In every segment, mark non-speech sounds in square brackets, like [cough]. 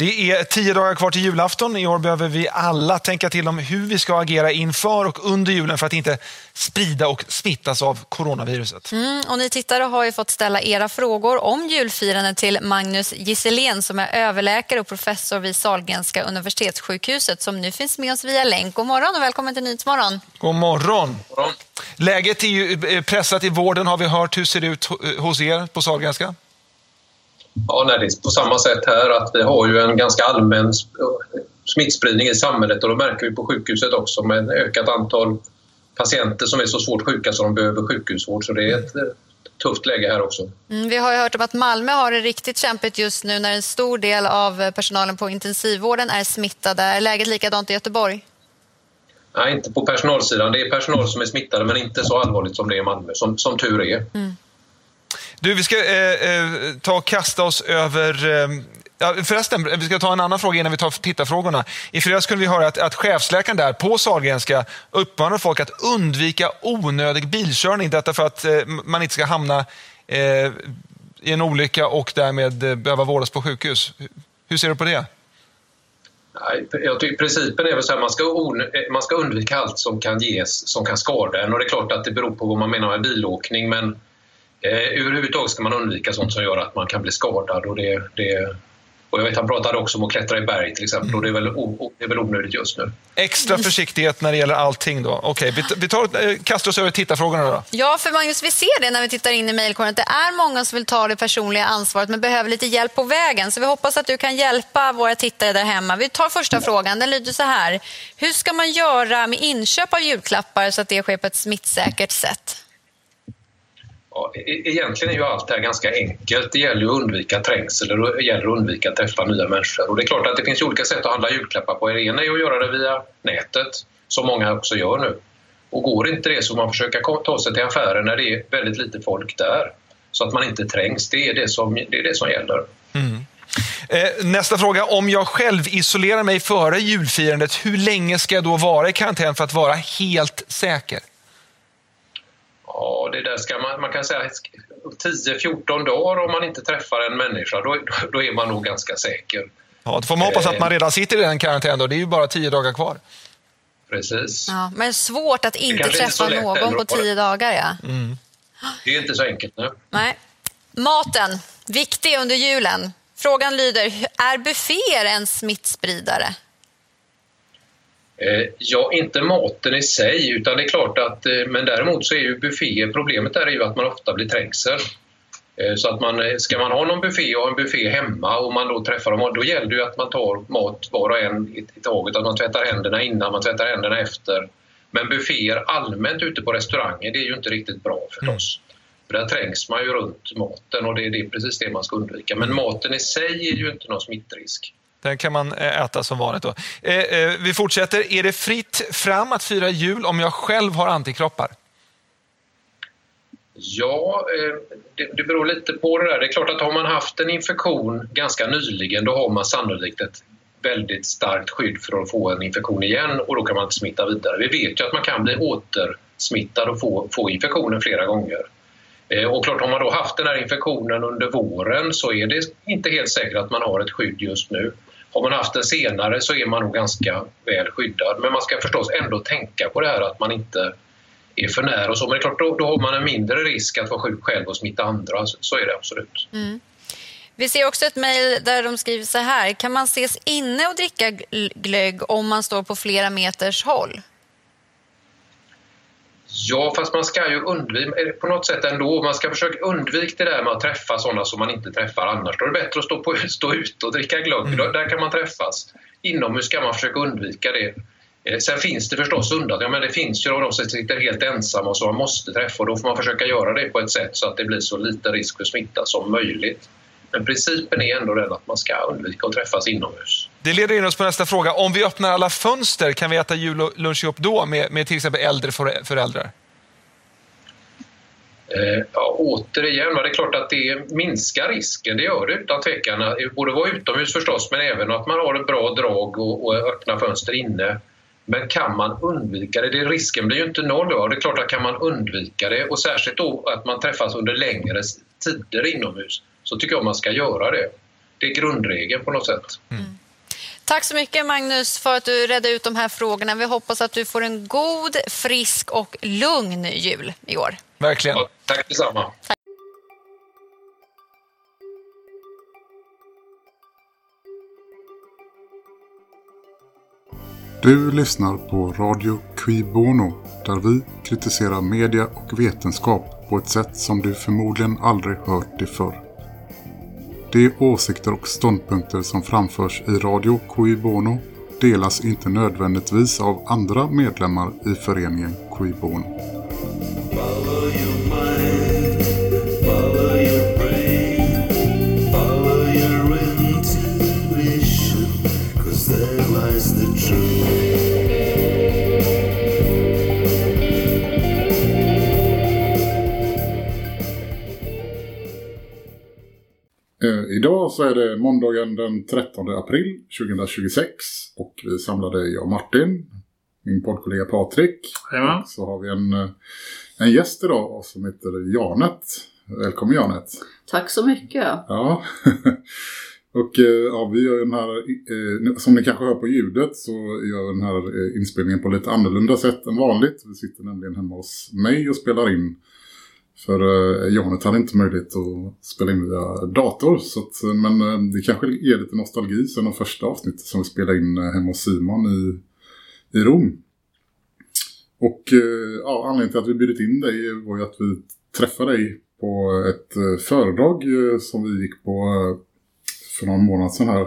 Det är tio dagar kvar till julafton. I år behöver vi alla tänka till om hur vi ska agera inför och under julen för att inte sprida och smittas av coronaviruset. Mm, och ni tittare har ju fått ställa era frågor om julfirandet till Magnus Gisselén som är överläkare och professor vid Sahlgrenska universitetssjukhuset som nu finns med oss via länk. God morgon och välkommen till Nyhetsmorgon. God morgon. Läget är ju eh, pressat i vården har vi hört. Hur ser det ut hos er på Sahlgrenska? Ja, nej, det är på samma sätt här att vi har ju en ganska allmän smittspridning i samhället och då märker vi på sjukhuset också med ett ökat antal patienter som är så svårt sjuka så de behöver sjukhusvård. Så det är ett tufft läge här också. Mm, vi har ju hört om att Malmö har det riktigt kämpigt just nu när en stor del av personalen på intensivvården är smittade. Är läget likadant i Göteborg? Nej, inte på personalsidan. Det är personal som är smittade men inte så allvarligt som det är i Malmö, som, som tur är. Mm. Du, vi ska eh, eh, ta och kasta oss över eh, Ja, förresten, vi ska ta en annan fråga innan vi tar tittarfrågorna. I fredags kunde vi höra att, att chefsläkaren där på Sahlgrenska uppmanar folk att undvika onödig bilkörning. Detta för att eh, man inte ska hamna eh, i en olycka och därmed eh, behöva vårdas på sjukhus. Hur ser du på det? Jag tycker principen är väl så här, man ska, eh, man ska undvika allt som kan ges, som kan skada en. Och det är klart att det beror på vad man menar med bilåkning men Eh, överhuvudtaget ska man undvika sånt som gör att man kan bli skadad. Och det, det, och jag vet, han pratade också om att klättra i berg till exempel och det är väl, o, det är väl onödigt just nu. Extra försiktighet när det gäller allting då. Okej, okay, vi, tar, eh, kastar oss över tittarfrågorna då. Ja, för Magnus, vi ser det när vi tittar in i mejlkorgen att det är många som vill ta det personliga ansvaret men behöver lite hjälp på vägen. Så vi hoppas att du kan hjälpa våra tittare där hemma. Vi tar första frågan, den lyder så här. Hur ska man göra med inköp av julklappar så att det sker på ett smittsäkert sätt? Ja, e-, e-, egentligen är ju allt det här ganska enkelt. Det gäller att undvika trängsel och det gäller att undvika att träffa nya människor. Och det är klart att det finns olika sätt att handla julklappar på. Det ena är att göra det via nätet, som många också gör nu. Och går inte det så får man försöka ta sig till affären när det är väldigt lite folk där. Så att man inte trängs. Det är det som, det är det som gäller. Mm. Eh, nästa fråga. Om jag själv isolerar mig före julfirandet, hur länge ska jag då vara i karantän för att vara helt säker? Ja, det där ska man, man kan säga 10-14 dagar om man inte träffar en människa, då, då är man nog ganska säker. Ja, då får man hoppas att man redan sitter i den karantänen då. Det är ju bara 10 dagar kvar. Precis. Ja, men svårt att inte träffa inte någon på 10 dagar. Ja. Mm. Det är inte så enkelt. Nu. Nej. Maten, viktig under julen. Frågan lyder, är bufféer en smittspridare? Eh, ja, inte maten i sig, utan det är klart att, eh, men däremot så är ju bufféer, problemet där är ju att man ofta blir trängsel. Eh, så att man, ska man ha någon buffé och en buffé hemma och man då träffar dem, då gäller det ju att man tar mat var och en i taget, att man tvättar händerna innan, man tvättar händerna efter. Men bufféer allmänt ute på restauranger, det är ju inte riktigt bra förstås. Mm. För där trängs man ju runt maten och det är, det precis det man ska undvika. Men maten i sig är ju inte någon smittrisk. Den kan man eh, äta som vanligt. Då. Eh, eh, vi fortsätter. Är det fritt fram att fira jul om jag själv har antikroppar? Ja, eh, det, det beror lite på det där. Det är klart att har man haft en infektion ganska nyligen då har man sannolikt ett väldigt starkt skydd för att få en infektion igen och då kan man inte smitta vidare. Vi vet ju att man kan bli återsmittad och få, få infektionen flera gånger. Eh, och klart, har man då haft den här infektionen under våren så är det inte helt säkert att man har ett skydd just nu. Har man haft den senare så är man nog ganska väl skyddad. Men man ska förstås ändå tänka på det här att man inte är för nära och så. Men det är klart, då, då har man en mindre risk att vara sjuk själv och smitta andra. Så är det absolut. Mm. Vi ser också ett mejl där de skriver så här. Kan man ses inne och dricka glögg om man står på flera meters håll? Ja, fast man ska ju undvika, på något sätt ändå, man ska försöka undvika det där med att träffa sådana som man inte träffar annars. Då är det bättre att stå, på, [laughs] stå ute och dricka glögg, mm. där kan man träffas. Inomhus ska man försöka undvika det. Eh, sen finns det förstås undantag, men det finns ju de som sitter helt ensamma och som man måste träffa och då får man försöka göra det på ett sätt så att det blir så lite risk för smitta som möjligt. Men principen är ändå den att man ska undvika att träffas inomhus. Det leder in oss på nästa fråga. Om vi öppnar alla fönster, kan vi äta jul och lunch ihop då med, med till exempel äldre föräldrar? Eh, ja, återigen, det är klart att det minskar risken, det gör det utan tvekan. Både vara utomhus förstås, men även att man har ett bra drag och, och öppna fönster inne. Men kan man undvika det, det risken blir ju inte noll. Då. Det är klart att kan man undvika det och särskilt då att man träffas under längre tider inomhus så tycker jag man ska göra det. det är grundregeln på något sätt. Mm. Tack så mycket Magnus för att du redde ut de här frågorna. Vi hoppas att du får en god, frisk och lugn jul i år. Verkligen. Ja, tack detsamma. Tack. Du lyssnar på Radio Qui Bono där vi kritiserar media och vetenskap på ett sätt som du förmodligen aldrig hört det förr. De åsikter och ståndpunkter som framförs i Radio Cui Bono delas inte nödvändigtvis av andra medlemmar i föreningen Cui Bono. Idag så är det måndagen den 13 april 2026 och vi samlade jag och Martin, min poddkollega Patrik. Ja. Så har vi en, eh, en gäst idag som heter Janet. Välkommen Janet. Tack så mycket. Ja, [laughs] och eh, ja, vi gör den här, eh, som ni kanske hör på ljudet så gör den här inspelningen på lite annorlunda sätt än vanligt. Vi sitter nämligen hemma hos mig och spelar in för eh, Janet hade inte möjlighet att spela in via dator. Så att, eh, men eh, det kanske ger lite nostalgi sen de första avsnittet som vi spelade in eh, hemma hos Simon i, i Rom. Och eh, ja, anledningen till att vi bjudit in dig var ju att vi träffade dig på ett föredrag som vi gick på för någon månad sedan här.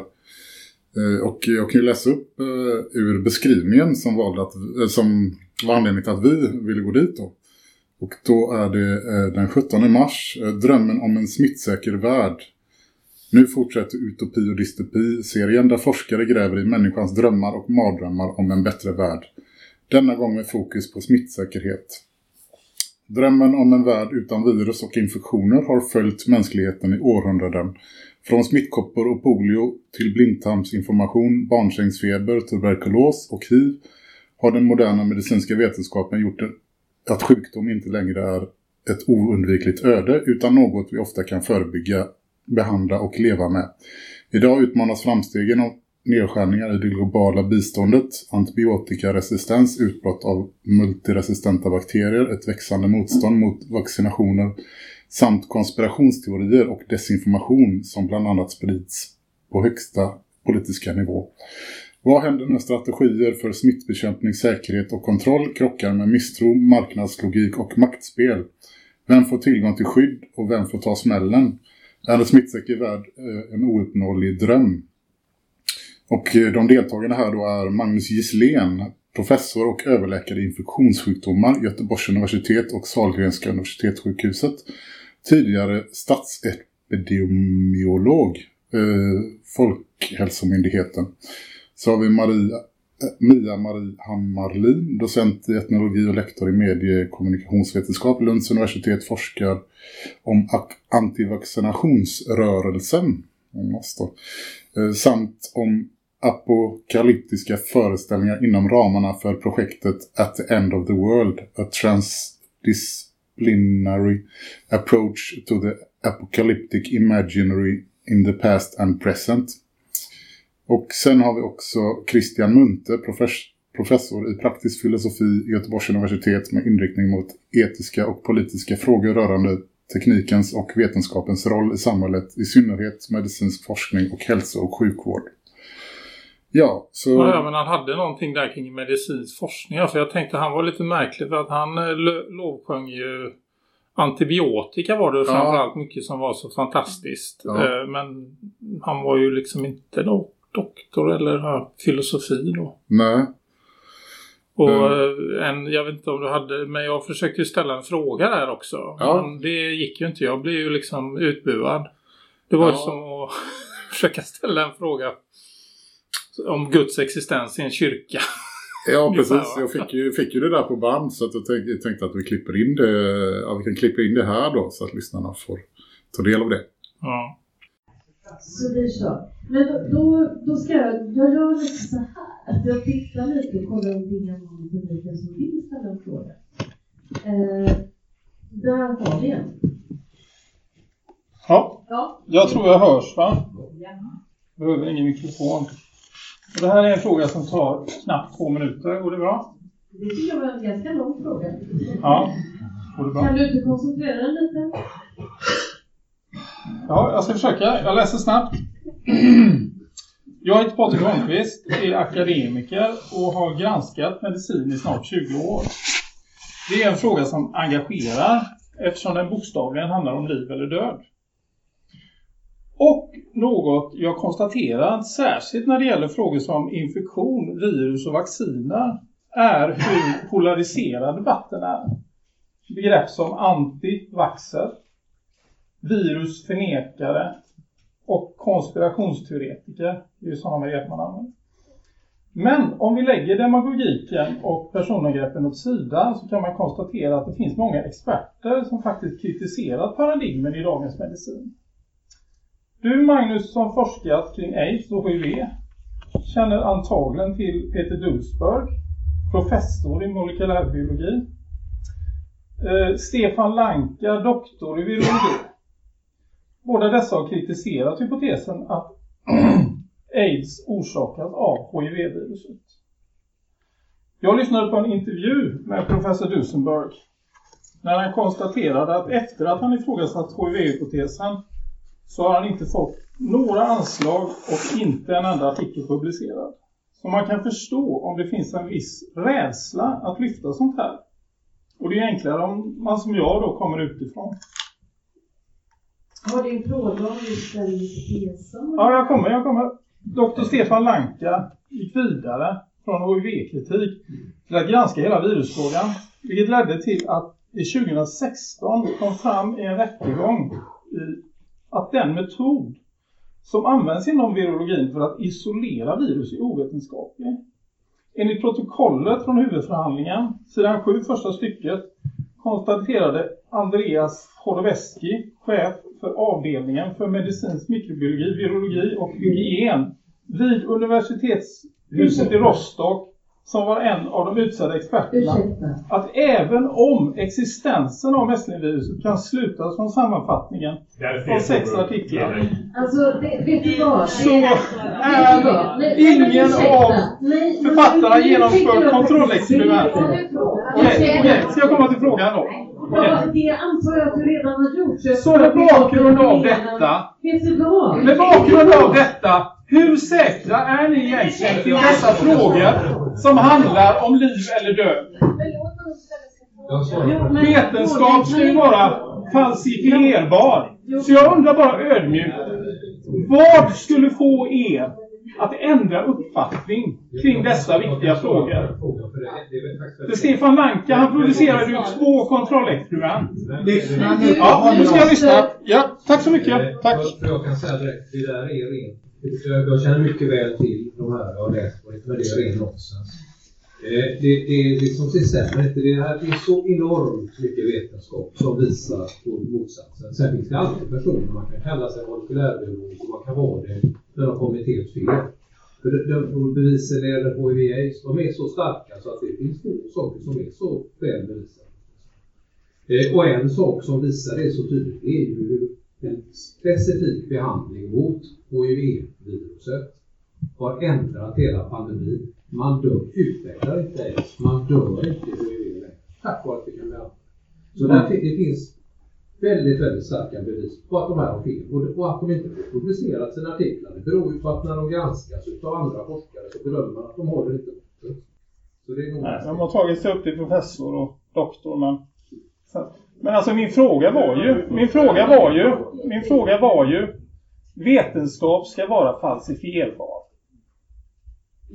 Och jag kan ju läsa upp ur beskrivningen som, valde att, som var anledningen till att vi ville gå dit då. Och då är det eh, den 17 mars, eh, drömmen om en smittsäker värld. Nu fortsätter Utopi och dystopi-serien där forskare gräver i människans drömmar och mardrömmar om en bättre värld. Denna gång med fokus på smittsäkerhet. Drömmen om en värld utan virus och infektioner har följt mänskligheten i århundraden. Från smittkoppor och polio till blindtarmsinformation, barnsängsfeber, tuberkulos och hiv har den moderna medicinska vetenskapen gjort att sjukdom inte längre är ett oundvikligt öde utan något vi ofta kan förebygga, behandla och leva med. Idag utmanas framstegen av nedskärningar i det globala biståndet, antibiotikaresistens, utbrott av multiresistenta bakterier, ett växande motstånd mot vaccinationer samt konspirationsteorier och desinformation som bland annat sprids på högsta politiska nivå. Vad händer när strategier för smittbekämpning, säkerhet och kontroll krockar med misstro, marknadslogik och maktspel? Vem får tillgång till skydd och vem får ta smällen? Är en smittsäker värld eh, en ouppnåelig dröm? Och eh, de deltagande här då är Magnus Gislen, professor och överläkare i infektionssjukdomar, Göteborgs universitet och Salgrenska universitetssjukhuset. Tidigare statsepidemiolog, eh, Folkhälsomyndigheten. Så har vi Maria, eh, Mia Marie Hammarlin, docent i etnologi och lektor i mediekommunikationsvetenskap. Lunds universitet forskar om antivaccinationsrörelsen. Eh, samt om apokalyptiska föreställningar inom ramarna för projektet At the End of the World, a transdisciplinary approach to the apocalyptic imaginary in the past and present. Och sen har vi också Christian Munte, professor i praktisk filosofi i Göteborgs universitet med inriktning mot etiska och politiska frågor rörande teknikens och vetenskapens roll i samhället, i synnerhet medicinsk forskning och hälso- och sjukvård. Ja, så... Ja, men han hade någonting där kring medicinsk forskning. För jag tänkte han var lite märklig för att han eh, lovsjöng ju antibiotika var det ja. framförallt mycket som var så fantastiskt. Ja. Eh, men han var ju liksom inte då doktor eller ja, filosofi då. Nej. Och mm. en, jag vet inte om du hade, men jag försökte ju ställa en fråga där också. Ja. Men det gick ju inte, jag blev ju liksom utbuad. Det var ja. som att [laughs] försöka ställa en fråga om Guds existens i en kyrka. Ja, [laughs] precis. Jag fick ju, fick ju det där på band så att jag tänkte, tänkte att vi klipper in det. Ja, vi kan klippa in det här då så att lyssnarna får ta del av det. Ja. Så vi kör. Men då, då, då ska jag, jag gör lite så här. Att jag tittar lite och kollar om det är någon i publiken som vill ställa en fråga. Eh, där har vi en. Ja, Ja. jag tror jag hörs va? Behöver ingen mikrofon. Och det här är en fråga som tar knappt två minuter. Går det bra? Det tycker jag var en ganska lång fråga. Ja, går det bra? Kan du inte koncentrera dig lite? Ja, jag ska försöka. Jag läser snabbt. [clears throat] Jag heter Patrik Holmqvist, är akademiker och har granskat medicin i snart 20 år. Det är en fråga som engagerar eftersom den bokstavligen handlar om liv eller död. Och något jag konstaterat, särskilt när det gäller frågor som infektion, virus och vacciner, är hur polariserad debatten är. Begrepp som anti-vaxxer, virusförnekare och konspirationsteoretiker. Det är ju sådana begrepp man använder. Men om vi lägger demagogiken och personangreppen åt sidan så kan man konstatera att det finns många experter som faktiskt kritiserat paradigmen i dagens medicin. Du Magnus som forskat kring aids och HIV känner antagligen till Peter Dulsberg, professor i molekylärbiologi. Eh, Stefan Lanka, doktor i virologi. Båda dessa har kritiserat hypotesen att [clears throat] aids orsakas av HIV-viruset. Jag lyssnade på en intervju med professor Dusenberg när han konstaterade att efter att han ifrågasatt HIV-hypotesen så har han inte fått några anslag och inte en enda artikel publicerad. Så man kan förstå om det finns en viss rädsla att lyfta sånt här. Och det är enklare om man som jag då kommer utifrån. Har din fråga om just den hypotesen? Ja, jag kommer, jag kommer. Dr. Stefan Lanka gick vidare från HIV-kritik till att granska hela virusfrågan. Vilket ledde till att i 2016 kom fram i en rättegång att den metod som används inom virologin för att isolera virus är ovetenskaplig. Enligt protokollet från huvudförhandlingen, sidan 7 första stycket, konstaterade Andreas Horoveski, chef för avdelningen för medicinsk mikrobiologi, virologi och hygien vid universitetshuset i Rostock, som var en av de utsedda experterna, Ursäkta. att även om existensen av mässlingviruset kan slutas från sammanfattningen från sex artiklar, Alltså, det, vet du vad? så är ingen av författarna genomfört kontrollexperiment. Okej, okej, ska jag komma till frågan då? Ja, det antar jag att du redan har gjort. Så mot bakgrund av detta, med bakgrund av detta, hur säkra är ni egentligen till dessa frågor som handlar om liv eller död? Vetenskap ska ju vara falsifierbar. Så jag undrar bara ödmjukt, vad skulle få er att ändra uppfattning kring dessa viktiga frågor? För Stefan Lanka, han producerade ju två kontrollexperiment. Lyssna nu Ja, nu ska jag lyssna. Ja, tack så mycket. Tack. Jag, kan säga direkt, det där är rent. Jag, känner mycket väl till de här jag har läst på det, men det är ren nonsens. Eh, det, det, är som det stämmer inte. Det, här, det är så enormt mycket vetenskap som visar på motsatsen. Sen finns det alltid personer, man kan kalla sig molekylärbiolog och man kan vara det när de kommit helt fel. För de, de, de bevisen när det gäller HIV aids, de är så starka så att det finns få saker som är så väl bevisade. Eh, och en sak som visar det så tydligt det är ju hur en specifik behandling mot HIV-viruset har ändrat hela pandemin. Man dör, utvecklar inte aids, man dör inte i HIV. Tack vare att vi kan lära. Så där, det finns väldigt, väldigt starka bevis på att de här har fel. Och, och att de inte har publicerat sina artiklar. Det beror ju på att när de granskas av andra forskare så bedömer man att de håller inte måttet. Så det är Nej, de har tagit sig upp till professor och doktor, men... Men alltså min fråga var ju, min fråga var ju, min fråga var ju, vetenskap ska vara falsifierbar.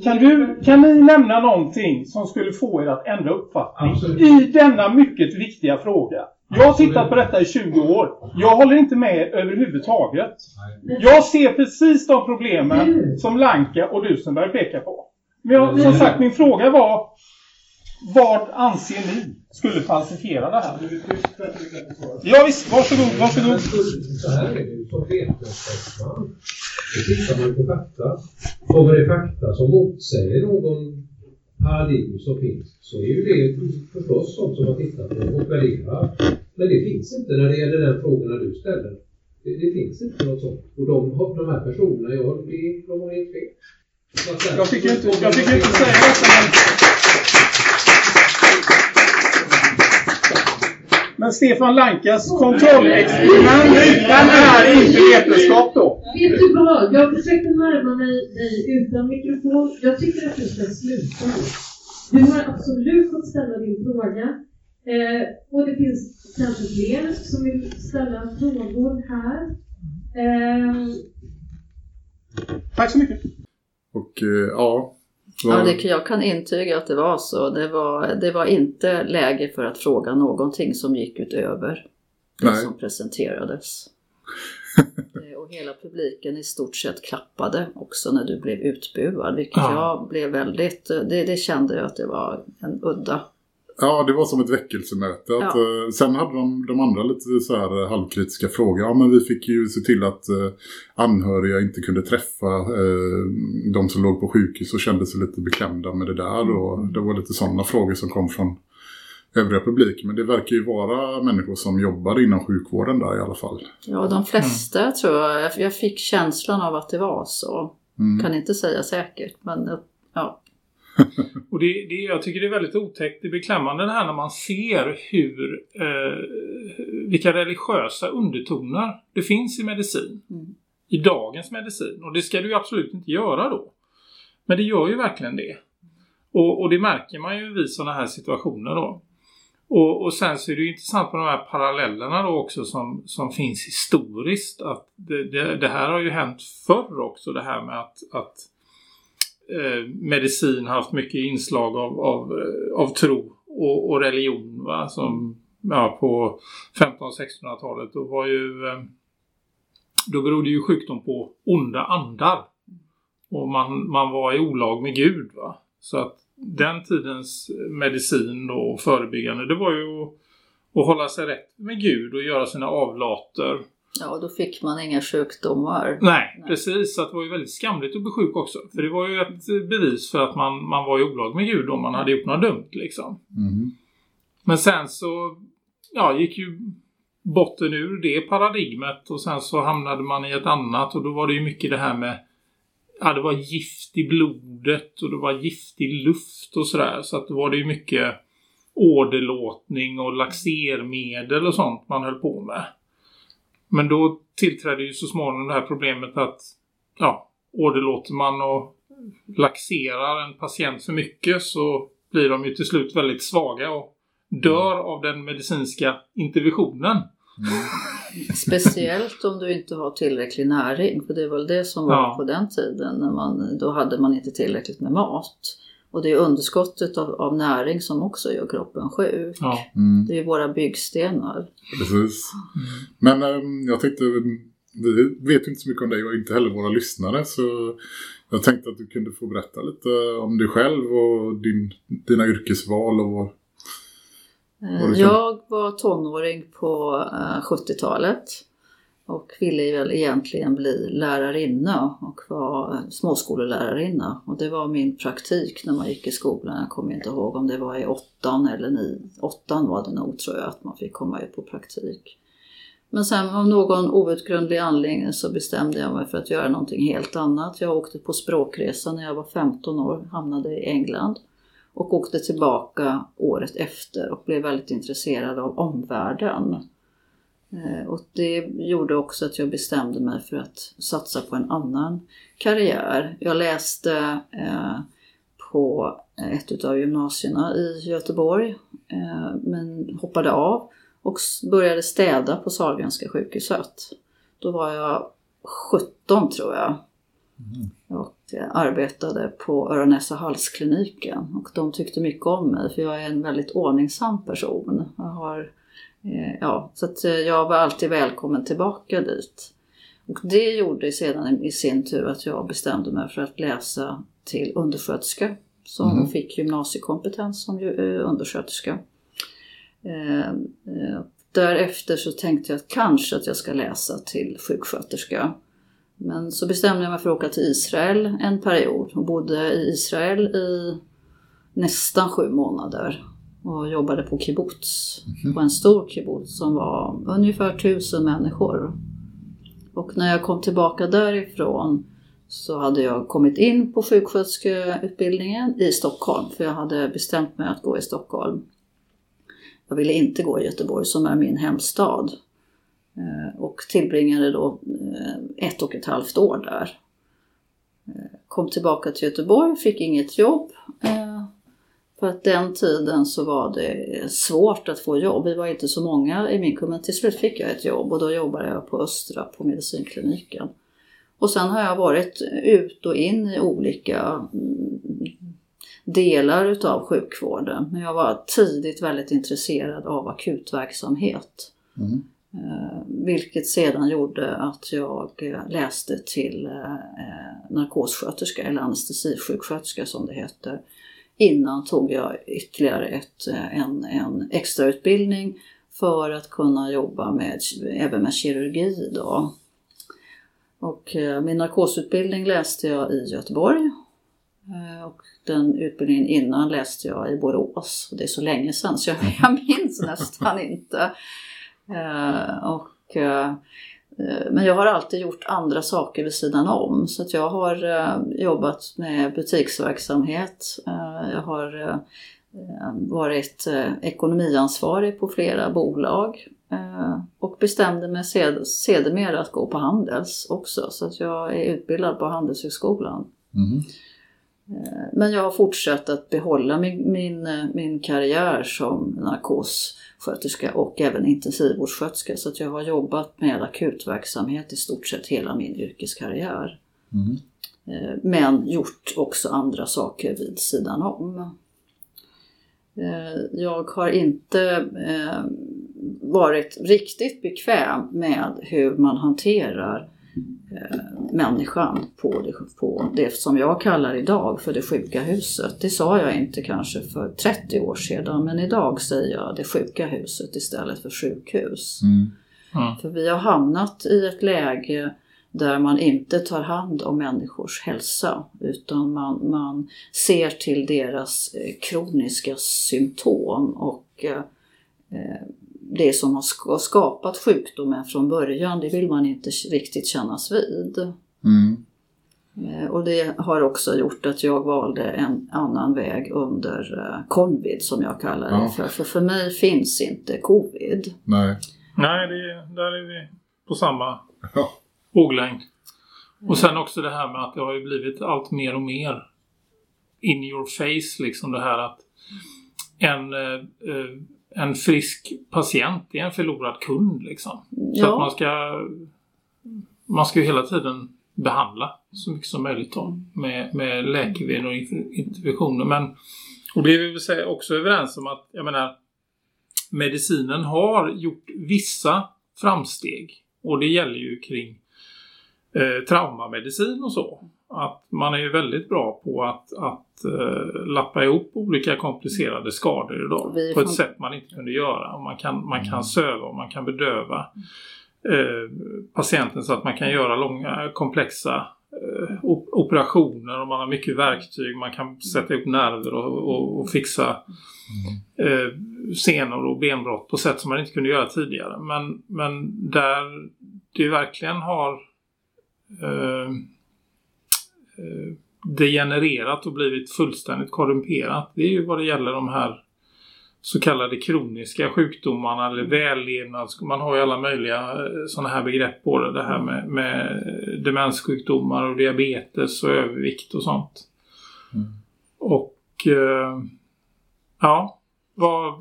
Kan, du, kan ni nämna någonting som skulle få er att ändra uppfattning Absolut. i denna mycket viktiga fråga? Jag har tittat på detta i 20 år. Jag håller inte med överhuvudtaget. Jag ser precis de problemen som Lanka och Dusenberg pekar på. Men jag, som sagt, min fråga var vad anser ni skulle falsifiera det här? Ja, visst, varsågod, varsågod. Så här är det ju som vetenskapsman. Då tittar man på fakta. Kommer det fakta som motsäger någon paradigm som finns så är ju det förstås sånt som man tittar på och värderar. Men det finns inte när det gäller den frågorna du ställer. Det, det finns inte något sånt. Och de, de här personerna, ja, det, de har helt fel. Jag tycker inte, jag inte säga detta men... Men Stefan Lankas kontrollexperiment den är inte vetenskap då. Vet du vad? Jag försökte närma mig dig utan mikrofon. Jag tycker att du ska sluta. Du har absolut fått ställa din fråga. Eh, och det finns kanske fler som vill ställa frågor här. Eh, Tack så mycket. Och eh, ja. Ja, det, jag kan intyga att det var så. Det var, det var inte läge för att fråga någonting som gick utöver det Nej. som presenterades. Eh, Och hela publiken i stort sett klappade också när du blev utbuad. Vilket Ja. jag blev väldigt, det, det kände jag att det var en udda. Ja, det var som ett väckelsemöte. Att, Ja. eh, sen hade de, de andra lite så här eh, halvkritiska frågor. Ja, men vi fick ju se till att eh, anhöriga inte kunde träffa eh, de som låg på sjukhus och kände sig lite beklämda med det där. Och det var lite sådana frågor som kom från övriga publiken. Men det verkar ju vara människor som jobbar inom sjukvården där i alla fall. Ja, de flesta tror jag, jag- jag fick känslan av att det var så. Mm. Kan inte säga säkert, men ja. [laughs] Och det, det, jag tycker det är väldigt otäckt, det är beklämmande det här när man ser hur, eh, vilka religiösa undertoner det finns i medicin. Mm. I dagens medicin. Och det ska du ju absolut inte göra då. Men det gör ju verkligen det. Och, och det märker man ju vid sådana här situationer då. Och, och sen så är det ju intressant med de här parallellerna då också som, som finns historiskt. Att det, det, det här har ju hänt förr också det här med att, att Eh, medicin haft mycket inslag av, av, eh, av tro och, och religion. Va? Som ja, på 1500-1600-talet då var ju eh, då berodde ju sjukdom på onda andar. Och man, man var i olag med Gud. Va? Så att den tidens medicin då, och förebyggande det var ju att, att hålla sig rätt med Gud och göra sina avlater ja, då fick man inga sjukdomar. Nej, Nej. precis. Så det var ju väldigt skamligt att bli sjuk också. För det var ju ett bevis för att man, man var i olag med Gud om man hade gjort något dumt liksom. Mm. Men sen så ja, gick ju botten ur det paradigmet och sen så hamnade man i ett annat och då var det ju mycket det här med Ja, det var gift i blodet och det var gift i luft och sådär. Så att då var det ju mycket åderlåtning och laxermedel och sånt man höll på med. Men då tillträdde ju så småningom det här problemet att ja, åderlåter man och laxerar en patient för mycket så blir de ju till slut väldigt svaga och dör av den medicinska interventionen. Speciellt om du inte har tillräcklig näring. För det är väl det som var Ja. på den tiden. När man, då hade man inte tillräckligt med mat. Och det är underskottet av, av näring som också gör kroppen sjuk. Ja. Mm. Det är våra byggstenar. Precis. Men ehm, jag tänkte, vi vet inte så mycket om dig och inte heller våra lyssnare. Så jag tänkte att du kunde få berätta lite om dig själv och din, dina yrkesval och vad... Eh, Var det så? Jag var tonåring på eh, 70-talet. Och ville väl egentligen bli lärarinna och var småskolelärarinna. Och det var min praktik när man gick i skolan. Jag kommer inte ihåg om det var i åttan eller nio. Åttan var det nog tror jag att man fick komma ut på praktik. Men sen av någon outgrundlig anledning så bestämde jag mig för att göra någonting helt annat. Jag åkte på språkresa när jag var 15 år, hamnade i England och åkte tillbaka året efter och blev väldigt intresserad av omvärlden. Eh, Och det gjorde också att jag bestämde mig för att satsa på en annan karriär. Jag läste eh, på ett av gymnasierna i Göteborg eh, men hoppade av och började städa på Sahlgrenska sjukhuset. Då var jag 17 tror jag. Och jag arbetade på öron näsa halskliniken och de tyckte mycket om mig för jag är en väldigt ordningsam person. Jag har, eh, ja, så att eh, jag var alltid välkommen tillbaka dit. Och det gjorde sedan i sin tur att jag bestämde mig för att läsa till undersköterska som Mhm. fick gymnasiekompetens som eh, undersköterska. Eh, eh, därefter så tänkte jag att kanske att jag ska läsa till sjuksköterska. Men så bestämde jag mig för att åka till Israel en period och bodde i Israel i nästan sju månader och jobbade på kibbutz. På en stor kibbutz som var ungefär tusen människor. Och när jag kom tillbaka därifrån så hade jag kommit in på sjuksköterskeutbildningen i Stockholm för jag hade bestämt mig att gå i Stockholm. Jag ville inte gå i Göteborg som är min hemstad. Eh, och tillbringade då eh, ett och ett halvt år där. Eh, kom tillbaka till Göteborg, fick inget jobb. För att den tiden så var det svårt att få jobb. Vi var inte så många i min kommun. Men till slut fick jag ett jobb och då jobbade jag på Östra på medicinkliniken. Och sen har jag varit ut och in i olika mm, delar utav sjukvården. Men jag var tidigt väldigt intresserad av akutverksamhet. Mm. Eh, vilket sedan gjorde att jag eh, läste till eh, narkossköterska eller anestesisjuksköterska som det heter. Innan tog jag ytterligare ett, en, en extrautbildning för att kunna jobba med, även med kirurgi. Då. Och min narkosutbildning läste jag i Göteborg. Och den utbildningen innan läste jag i Borås. Det är så länge sedan så jag, minns [laughs] nästan inte. Eh, och, eh, Eh, men jag har alltid gjort andra saker vid sidan om. Så att jag har eh, jobbat med butiksverksamhet. Eh, jag har varit ekonomiansvarig på flera bolag och bestämde mig sed, sedermera att gå på Handels också. Så att jag är utbildad på Handelshögskolan. Mm. Men jag har fortsatt att behålla min, min, min karriär som narkossköterska och även intensivvårdssköterska. Så att jag har jobbat med akutverksamhet i stort sett hela min yrkeskarriär. Mm. Men gjort också andra saker vid sidan om. Eh, jag har inte eh, varit riktigt bekväm med hur man hanterar Eh, människan på det, på det som jag kallar idag för det sjuka huset. Det sa jag inte kanske för 30 år sedan men idag säger jag det sjuka huset istället för sjukhus. Mm. Mm. För vi har hamnat i ett läge där man inte tar hand om människors hälsa utan man, man ser till deras eh, kroniska symptom och eh, det som har skapat sjukdomen från början, det vill man inte riktigt kännas vid. Mm. Eh, och det har också gjort att jag valde en annan väg under eh, covid som jag kallar det ja. för. För för mig finns inte covid. Nej, Nej det, där är vi på samma ja. våglängd. Och sen också det här med att det har ju blivit allt mer och mer in your face liksom det här att en eh, eh en frisk patient är en förlorad kund liksom. Ja. Så att man ska man ska ju hela tiden behandla så mycket som möjligt då, med, med läkemedel och interventioner. Men, och det är vi väl också överens om att jag menar, medicinen har gjort vissa framsteg och det gäller ju kring eh, traumamedicin och så att man är ju väldigt bra på att, att uh, lappa ihop olika komplicerade skador idag Vi på ett sätt man inte kunde göra. Man kan, man kan mm. söva och man kan bedöva uh, patienten så att man kan göra långa komplexa uh, operationer och man har mycket verktyg. Man kan sätta upp nerver och, och, och fixa mm. senor och benbrott på sätt som man inte kunde göra tidigare. Men, men där det verkligen har Eh, degenererat och blivit fullständigt korrumperat. Det är ju vad det gäller de här så kallade kroniska sjukdomarna eller vällevnad. Man har ju alla möjliga eh, sådana här begrepp på det. Det här med, med demenssjukdomar och diabetes och övervikt och sånt. Mm. Och eh, ja, vad,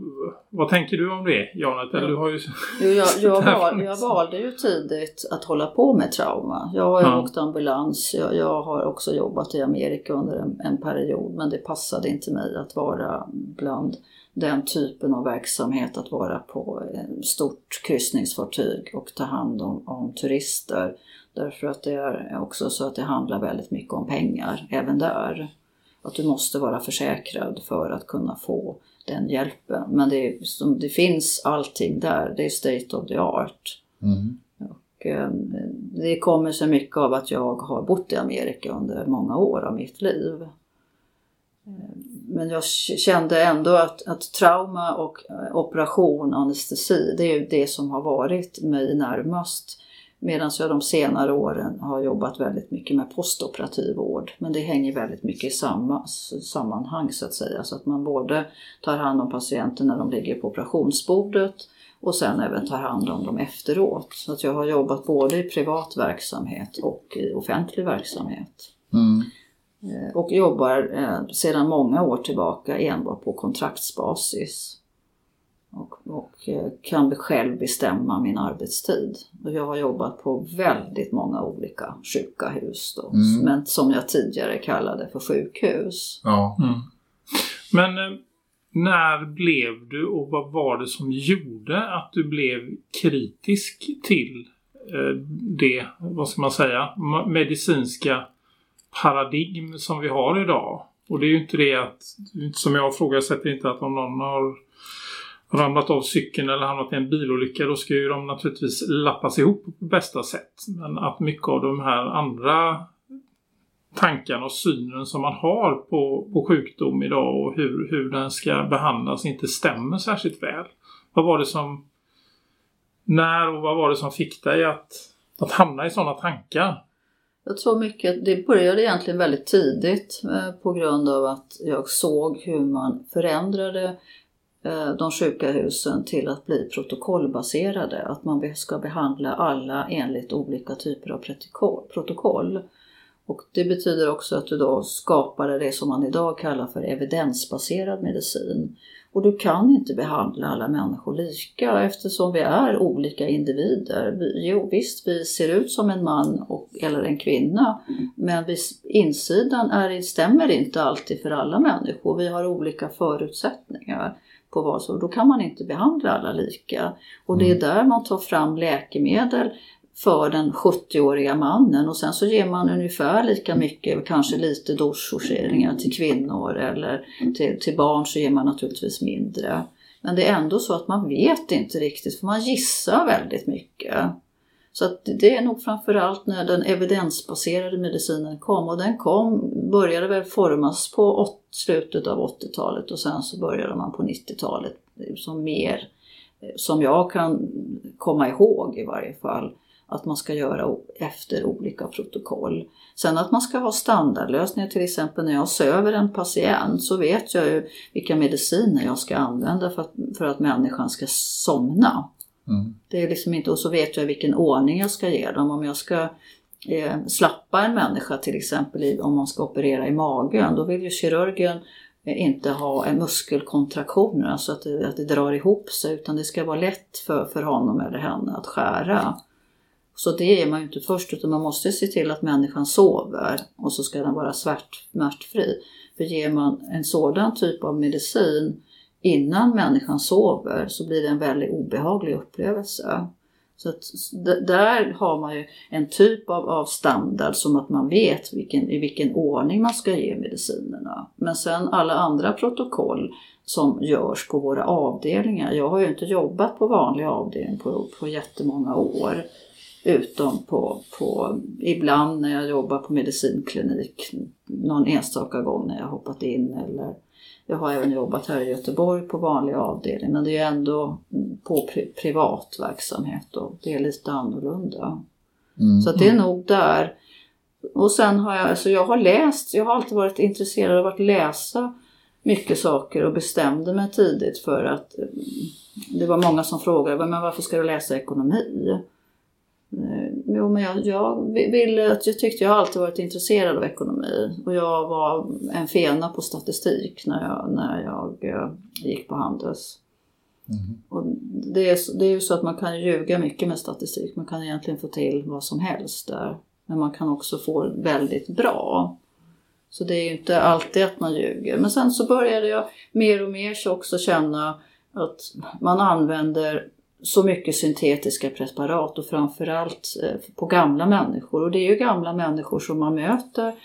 vad tänker du om det, Janet? Eller du har ju... Jo, jag, [laughs] jag, val, jag valde ju tidigt att hålla på med trauma. Jag har ja. åkt ambulans, jag, jag, har också jobbat i Amerika under en, en, period men det passade inte mig att vara bland den typen av verksamhet, att vara på ett stort kryssningsfartyg och ta hand om, om turister. Därför att det är också så att det handlar väldigt mycket om pengar även där. Att du måste vara försäkrad för att kunna få den hjälpen. Men det, som, det finns allting där, det är state of the art. Mm. Och, eh, det kommer sig mycket av att jag har bott i Amerika under många år av mitt liv. Eh, men jag kände ändå att, att trauma och eh, operation, anestesi, det är ju det som har varit mig närmast. Medan jag de senare åren har jobbat väldigt mycket med postoperativ vård. Men det hänger väldigt mycket i samma sammanhang så att säga. Så att man både tar hand om patienten när de ligger på operationsbordet och sen även tar hand om dem efteråt. Så att jag har jobbat både i privat verksamhet och i offentlig verksamhet. Mm. Eh, och jobbar eh, sedan många år tillbaka enbart på kontraktsbasis. Och, och eh, kan själv bestämma min arbetstid. Och jag har jobbat på väldigt många olika sjuka hus då, mm. men som jag tidigare kallade för sjukhus. Ja. Mm. Men när blev du och vad var det som gjorde att du blev kritisk till det, vad ska man säga, medicinska paradigm som vi har idag. Och det är ju inte det att, som jag ifrågasätter inte att om någon har ramlat av cykeln eller hamnat i en bilolycka då ska ju de naturligtvis lappas ihop på bästa sätt. Men att mycket av de här andra tankarna och synen som man har på, på sjukdom idag och hur, hur den ska behandlas inte stämmer särskilt väl. Vad var det som när och vad var det som fick dig att, att hamna i sådana tankar? Jag tror mycket, det började egentligen väldigt tidigt eh, på grund av att jag såg hur man förändrade Eh, de sjuka husen till att bli protokollbaserade. Att man ska behandla alla enligt olika typer av protokoll. Och det betyder också att du då skapade det som man idag kallar för evidensbaserad medicin. Och du kan inte behandla alla människor lika eftersom vi är olika individer. Jo visst, vi ser ut som en man och, eller en kvinna men vi, insidan är, stämmer inte alltid för alla människor. Vi har olika förutsättningar på vad så då kan man inte behandla alla lika. Och det är mm. där man tar fram läkemedel för den 70-åriga mannen och sen så ger man ungefär lika mycket, kanske lite dosjusteringar till kvinnor eller till, till barn så ger man naturligtvis mindre. Men det är ändå så att man vet inte riktigt för man gissar väldigt mycket. Så att det är nog framförallt när den evidensbaserade medicinen kom och den kom, började väl formas på slutet av 80-talet och sen så började man på 90-talet som mer, eh, som jag kan komma ihåg i varje fall, att man ska göra efter olika protokoll. Sen att man ska ha standardlösningar, till exempel när jag söver en patient så vet jag ju vilka mediciner jag ska använda för att, för att människan ska somna. Mm. Det är liksom inte, och så vet jag vilken ordning jag ska ge dem. Om jag ska eh, slappa en människa till exempel i, om man ska operera i magen, då vill ju kirurgen eh, inte ha en muskelkontraktion, alltså att det, att det drar ihop sig, utan det ska vara lätt för, för honom eller henne att skära. Så det är man ju inte först utan man måste se till att människan sover och så ska den vara smärtfri. För ger man en sådan typ av medicin innan människan sover så blir det en väldigt obehaglig upplevelse. Så att, där har man ju en typ av, av standard som att man vet vilken, i vilken ordning man ska ge medicinerna. Men sen alla andra protokoll som görs på våra avdelningar. Jag har ju inte jobbat på vanlig avdelning på, på jättemånga år. Utom på, på, ibland när jag jobbar på medicinklinik, någon enstaka gång när jag hoppat in eller jag har även jobbat här i Göteborg på vanlig avdelning men det är ändå på pri privat verksamhet och det är lite annorlunda. Mm. Så det är nog där. Och sen har jag, alltså jag har läst, jag har alltid varit intresserad av att läsa mycket saker och bestämde mig tidigt för att det var många som frågade men varför ska du läsa ekonomi? Eh, jo, men jag, jag, vill, jag tyckte jag alltid varit intresserad av ekonomi och jag var en fena på statistik när jag, när jag eh, gick på Handels. Mm. Och det, är, det är ju så att man kan ljuga mycket med statistik, man kan egentligen få till vad som helst där. Men man kan också få väldigt bra. Så det är ju inte alltid att man ljuger. Men sen så började jag mer och mer så också känna att man använder så mycket syntetiska preparat och framförallt eh, på gamla människor. Och det är ju gamla människor som man möter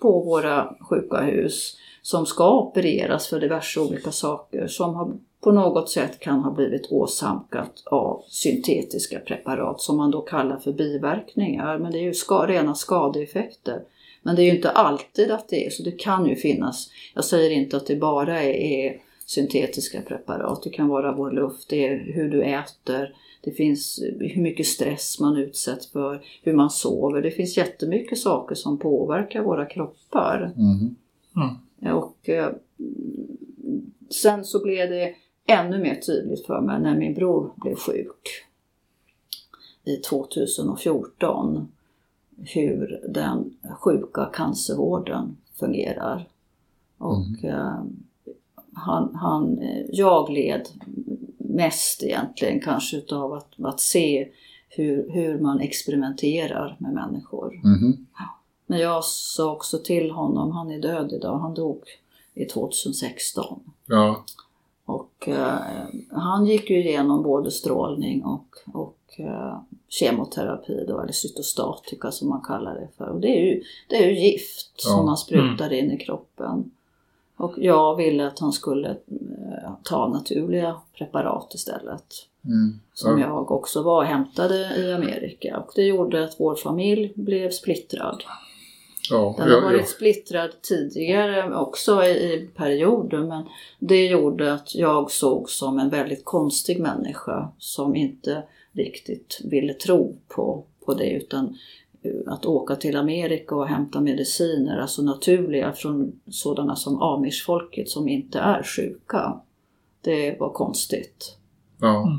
på våra sjuka hus som ska opereras för diverse olika saker som har, på något sätt kan ha blivit åsamkat av syntetiska preparat som man då kallar för biverkningar. Men det är ju ska, rena skadeeffekter. Men det är ju inte alltid att det är så. Det kan ju finnas, jag säger inte att det bara är, är syntetiska preparat. Det kan vara vår luft, det är hur du äter, det finns hur mycket stress man utsätts för, hur man sover. Det finns jättemycket saker som påverkar våra kroppar. Mm. Mm. Och eh, sen så blev det ännu mer tydligt för mig när min bror blev sjuk i 2014 hur den sjuka cancervården fungerar. Och eh, han, han, eh, jag led mest egentligen kanske utav att, att se hur, hur man experimenterar med människor. Mhm. Men jag sa också till honom, han är död idag, han dog i 2016. Ja. Och eh, han gick ju igenom både strålning och, och eh, kemoterapi då, eller cytostatika som man kallar det för. Och det är ju, det är ju gift Ja. som man sprutar in i kroppen. Och jag ville att han skulle eh, ta naturliga preparat istället. Mm. Som Ja. jag också var och hämtade i Amerika. Och det gjorde att vår familj blev splittrad. Ja, Den har ja, varit ja. splittrad tidigare också i, i perioder men det gjorde att jag såg som en väldigt konstig människa som inte riktigt ville tro på, på det utan att åka till Amerika och hämta mediciner, alltså naturliga från sådana som amishfolket som inte är sjuka. Det var konstigt. ja.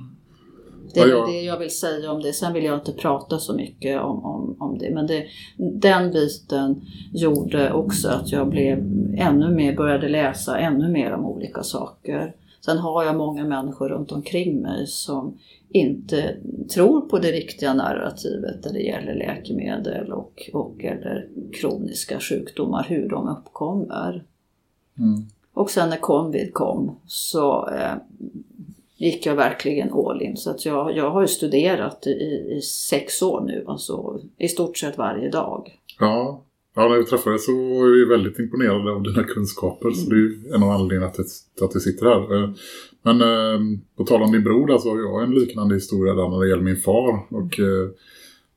Det är Ja, jag- det jag vill säga om det. Sen vill jag inte prata så mycket om, om, om det. Men det, den biten gjorde också att jag blev ännu mer, började läsa ännu mer om olika saker. Sen har jag många människor runt omkring mig som inte tror på det riktiga narrativet när det gäller läkemedel och, och eller kroniska sjukdomar, hur de uppkommer. Mm. Och sen när covid kom så eh, gick jag verkligen all in. Så att jag, jag har ju studerat i, i sex år nu, alltså i stort sett varje dag. Ja ja, när vi träffades så var vi väldigt imponerade av dina kunskaper. Så det är ju en av anledningarna till att, du vi sitter här. Eh, men eh, på tal om din bror där så har jag en liknande historia där när det gäller min far. Och eh,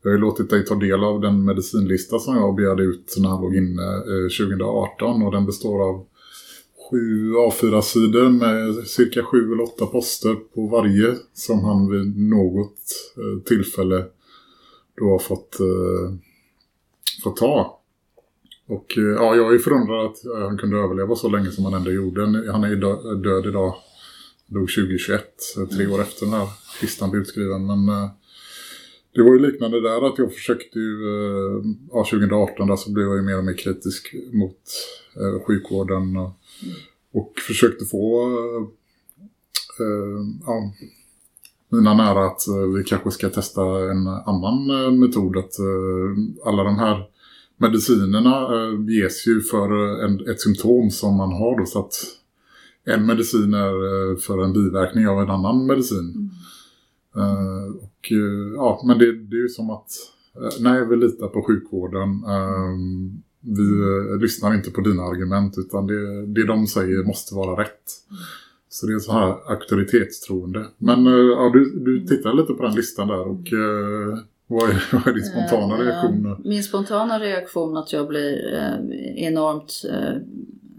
jag har ju låtit dig ta del av den medicinlista som jag begärde ut när han låg inne eh, 2018. Och den består av sju A4-sidor med cirka sju eller åtta poster på varje som han vid något eh, tillfälle då har fått, eh, fått ta. Och eh, ja, jag är förundrad att eh, han kunde överleva så länge som han ändå gjorde. Han är ju död idag. Han dog 2021, eh, tre år efter den här listan blev utskriven. Men det var ju liknande där att jag försökte ju, ja 2018 där så blev jag ju mer och mer kritisk mot sjukvården. Och, och försökte få ja, mina nära att vi kanske ska testa en annan metod. Att alla de här medicinerna eh, ges ju för en, ett symptom som man har då så att en medicin är eh, för en biverkning av en annan medicin. Eh, och eh, ja, men det, det är ju som att eh, nej, vi litar på sjukvården. Eh, vi eh, lyssnar inte på dina argument utan det, det de säger måste vara rätt. Så det är så här auktoritetstroende. Men eh, ja, du, du tittar lite på den listan där och eh, vad, är, [laughs] vad är din spontana Eh, reaktion? Min spontana reaktion att jag blir eh, enormt eh,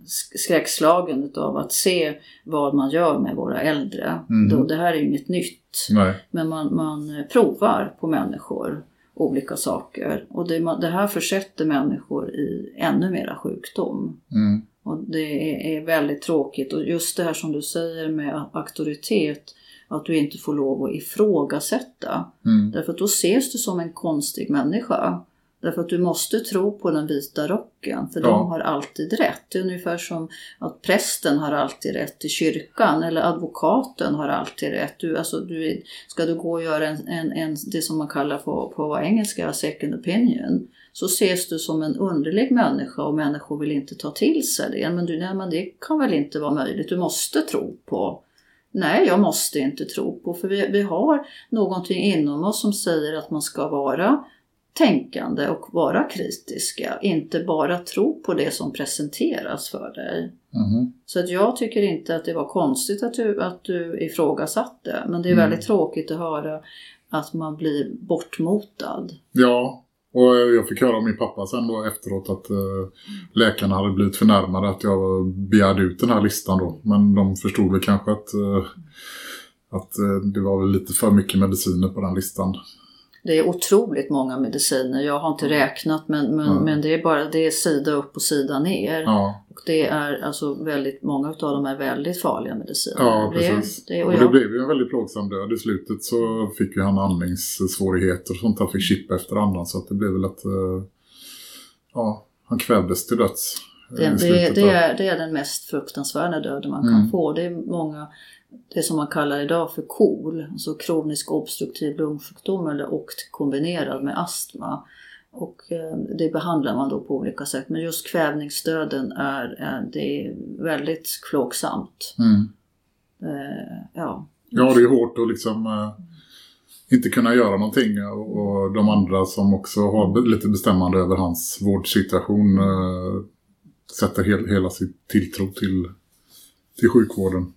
sk- skräckslagen av att se vad man gör med våra äldre. Mhm. Då, det här är ju inget nytt. Nej. Men man, man provar på människor olika saker. Och det, det här försätter människor i ännu mera sjukdom. Mm. Och det är, är väldigt tråkigt. Och just det här som du säger med auktoritet, att du inte får lov att ifrågasätta. Mm. Därför att då ses du som en konstig människa. Därför att du måste tro på den vita rocken, för Ja. de har alltid rätt. Det är ungefär som att prästen har alltid rätt i kyrkan, eller advokaten har alltid rätt. Du, alltså, du, ska du gå och göra en, en, en, det som man kallar på, på engelska second opinion, så ses du som en underlig människa och människor vill inte ta till sig det. Men, du, nej, men det kan väl inte vara möjligt, du måste tro på Nej, jag måste inte tro på, för vi, vi har någonting inom oss som säger att man ska vara tänkande och vara kritiska, inte bara tro på det som presenteras för dig. Mhm. Så att jag tycker inte att det var konstigt att du, att du ifrågasatte, men det är Mm. väldigt tråkigt att höra att man blir bortmotad. Ja, Och jag fick höra av min pappa sen då efteråt att eh, läkarna hade blivit förnärmade att jag begärde ut den här listan då. Men de förstod väl kanske att, eh, att eh, det var väl lite för mycket mediciner på den listan. Det är otroligt många mediciner. Jag har inte räknat men, men, Mm. men det är bara det är sida upp och sida ner. Ja, Och det är alltså väldigt, många av dem är väldigt farliga mediciner. ja det, precis. det, och och det blev ju en väldigt plågsam död. I slutet så fick ju han andningssvårigheter och sånt. Han fick chippa efter andan så att det blev väl att eh, ja, han kvävdes till döds. eh, det, det, det, är, det är den mest fruktansvärda döden man Mm. kan få. Det är många, det som man kallar idag för KOL, alltså kronisk obstruktiv lungsjukdom eller OKT kombinerad med astma. Och eh, det behandlar man då på olika sätt. Men just kvävningsdöden är, är, det är väldigt plågsamt. Mm. Eh, ja. Ja, det är hårt att liksom eh, inte kunna göra någonting och, de andra som också har lite bestämmande över hans vårdsituation eh, sätter hel, hela sitt tilltro till, till sjukvården.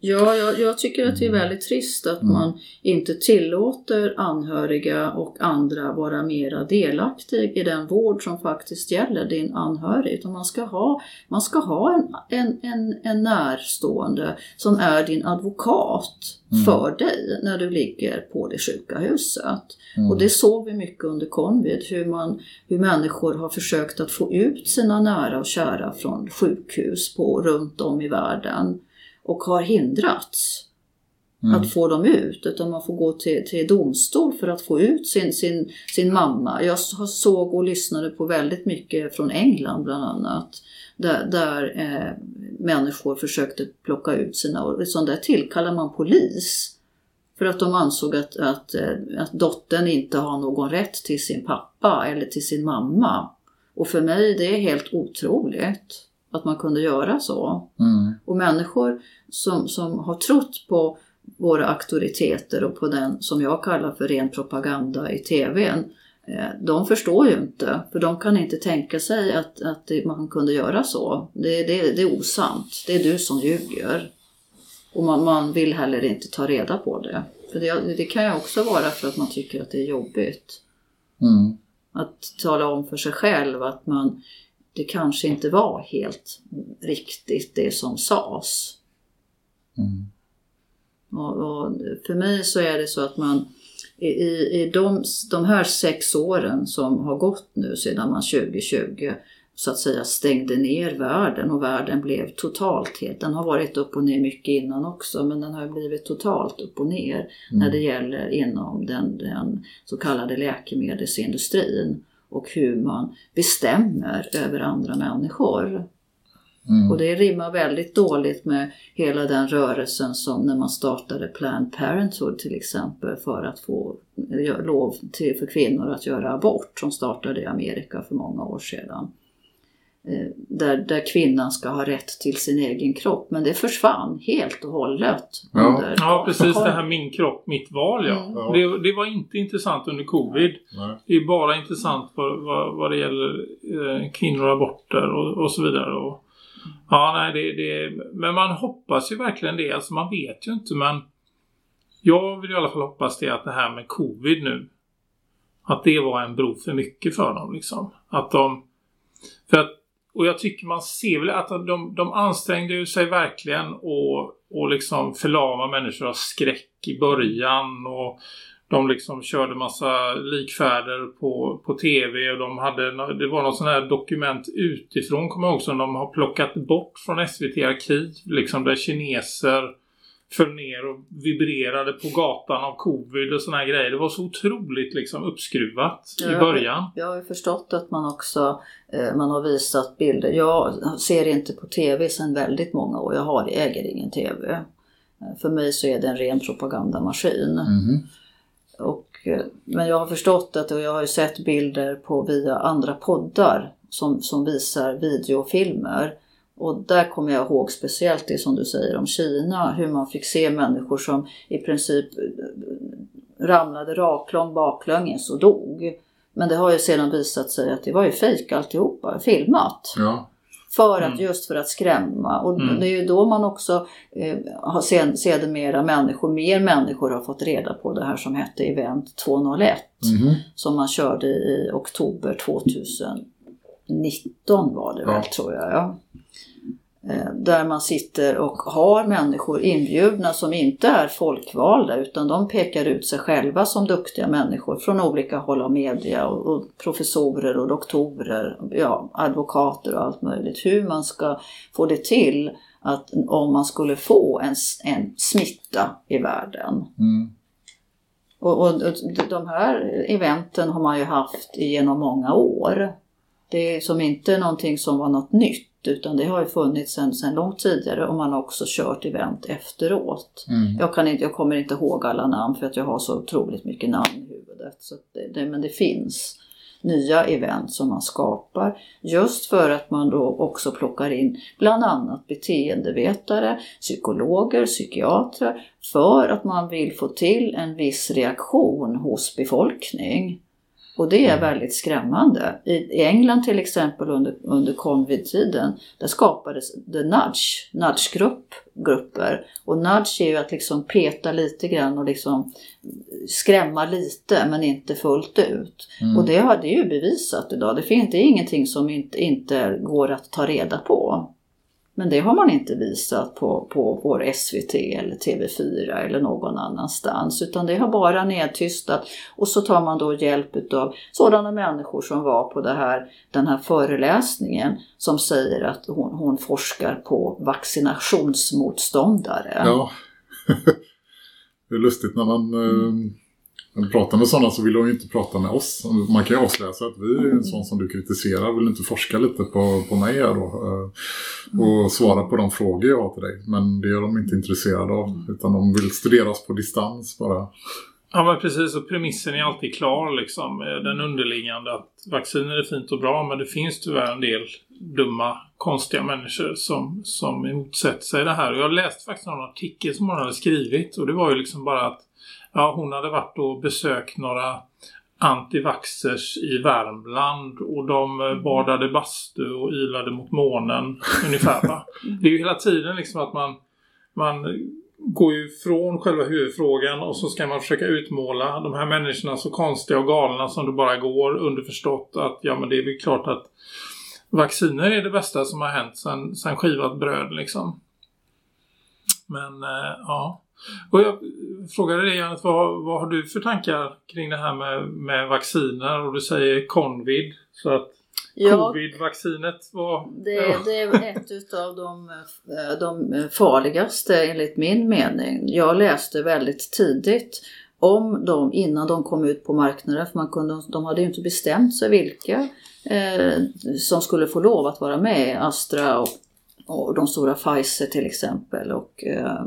Ja, jag, jag tycker att det är väldigt trist att man inte tillåter anhöriga och andra vara mera delaktiga i den vård som faktiskt gäller din anhörig. Utan man ska ha, man ska ha en, en, en, en närstående som är din advokat för dig när du ligger på det sjuka huset. Och det såg vi mycket under covid, hur, man, hur människor har försökt att få ut sina nära och kära från sjukhus på, runt om i världen och har hindrats att få dem ut. Utan man får gå till, till domstol för att få ut sin, sin, sin mamma. Jag såg och lyssnade på väldigt mycket från England bland annat. Där, där eh, människor försökte plocka ut sina, och sånt där tillkallar man polis. För att de ansåg att, att, eh, att dottern inte har någon rätt till sin pappa eller till sin mamma. Och för mig det är helt otroligt att man kunde göra så. Mm. Och människor som, som har trott på våra auktoriteter och på den som jag kallar för ren propaganda i TVn, eh, de förstår ju inte, för de kan inte tänka sig att, att man kunde göra så. Det, det, det är osant, det är du som ljuger. Och man, man vill heller inte ta reda på det. För det, det kan ju också vara för att man tycker att det är jobbigt. Mm. Att tala om för sig själv att man, det kanske inte var helt riktigt det som sades. Mm. Och, och för mig så är det så att man i, i, de, de här sex åren som har gått nu sedan man 2020 så att säga stängde ner världen och världen blev totalt helt, den har varit upp och ner mycket innan också men den har blivit totalt upp och ner när det gäller inom den, den så kallade läkemedelsindustrin och hur man bestämmer över andra människor. Mm. Och det rimmar väldigt dåligt med hela den rörelsen som när man startade Planned Parenthood till exempel för att få gö- lov till, för kvinnor att göra abort som startade i Amerika för många år sedan. Eh, Där, där kvinnan ska ha rätt till sin egen kropp men det försvann helt och hållet. Ja. under- Ja, precis det här min kropp, mitt val ja. Mm. Ja. Det, det var inte intressant under covid. Nej. Det är bara intressant vad, vad, vad det gäller eh, kvinnor och aborter och, och så vidare. Och, ja, nej, det, det, men man hoppas ju verkligen det. Alltså man vet ju inte men jag vill i alla fall hoppas det att det här med covid nu att det var en bro för mycket för dem liksom. Att de för att, och jag tycker man ser väl att de, de ansträngde ju sig verkligen och, och liksom förlama människor av skräck i början och de liksom körde massa likfärder på, på tv och de hade, det var något sån här dokument utifrån kommer jag ihåg som de har plockat bort från SVT Arkiv liksom där kineser föll ner och vibrerade på gatan av covid och såna här grejer. Det var så otroligt liksom uppskruvat i Ja, början. Jag har ju förstått att man också eh, man har visat bilder. Jag ser inte på tv sedan väldigt många år. Jag har, äger ingen tv. Eh, För mig så är det en ren propagandamaskin. Mhm. Och, eh, men jag har förstått att, och jag har ju sett bilder på via andra poddar som, som visar videofilmer. Och där kommer jag ihåg speciellt det som du säger om Kina, hur man fick se människor som i princip eh, ramlade raklång baklänges och dog. Men det har ju sedan visat sig att det var ju fejk alltihopa, filmat. Ja. För att, Mm. Just för att skrämma. Och Mm. det är ju då man också eh, har sen, sedermera människor, mer människor har fått reda på det här som hette Event 201. Mhm. Som man körde i oktober 2019 var det väl Ja. tror jag. Ja. Eh, Där man sitter och har människor inbjudna som inte är folkvalda utan de pekar ut sig själva som duktiga människor från olika håll av media och, professorer och doktorer, ja, advokater och allt möjligt. Hur man ska få det till att om man skulle få en, en smitta i världen. Mm. Och, och de här eventen har man ju haft genom många år. Det är som inte någonting som var något nytt utan det har ju funnits sedan sen långt tidigare och man har också kört event efteråt. Mm. Jag, kan inte, jag kommer inte ihåg alla namn för att jag har så otroligt mycket namn i huvudet. Så det, det, men det finns nya event som man skapar just för att man då också plockar in bland annat beteendevetare, psykologer, psykiatrer för att man vill få till en viss reaktion hos befolkning. Och det är väldigt skrämmande. I England till exempel under, under covid-tiden, där skapades the nudge, nudge-grupp, grupper. Och nudge är ju att liksom peta lite grann och liksom skrämma lite men inte fullt ut. Och det, har, det ju bevisat idag. Det finns det är ingenting som inte, inte går att ta reda på. Men det har man inte visat på, på vår SVT eller TV4 eller någon annanstans. Utan det har bara nedtystat. Och så tar man då hjälp av sådana människor som var på det här, den här föreläsningen. Som säger att hon, hon forskar på vaccinationsmotståndare. Ja. [laughs] det är lustigt när man, mm man pratar med sådana så vill de ju inte prata med oss. Man kan ju avslöja sig att vi är en sån som du kritiserar. Vill du inte forska lite på, på mig då? eh, Och svara på de frågor jag har till dig. Men det är de inte intresserade av. Utan de vill studera oss på distans bara. Ja men precis och premissen är alltid klar liksom. Eh, Den underliggande att vacciner är fint och bra men det finns tyvärr en del dumma konstiga människor som, som motsätter sig det här. Och jag läste faktiskt någon artikel som hon hade skrivit och det var ju liksom bara att ja, hon hade varit och besökt några antivaxers i Värmland och de eh, badade bastu och ylade mot månen [laughs] ungefär va. Det är ju hela tiden liksom att man, man går ju från själva huvudfrågan och så ska man försöka utmåla de här människorna så konstiga och galna som det bara går underförstått att ja men det är väl klart att vacciner är det bästa som har hänt sen, sen skivat bröd liksom. Men eh, ja. Och jag frågade dig Janet, vad, vad har du för tankar kring det här med, med vacciner? Och du säger convid. Så att Ja, covid-vaccinet var... det, det är ett av de, de farligaste enligt min mening. Jag läste väldigt tidigt om dem innan de kom ut på marknaden. För man kunde, de hade ju inte bestämt sig vilka eh, som skulle få lov att vara med. Astra och, och de stora Pfizer till exempel. Och, eh,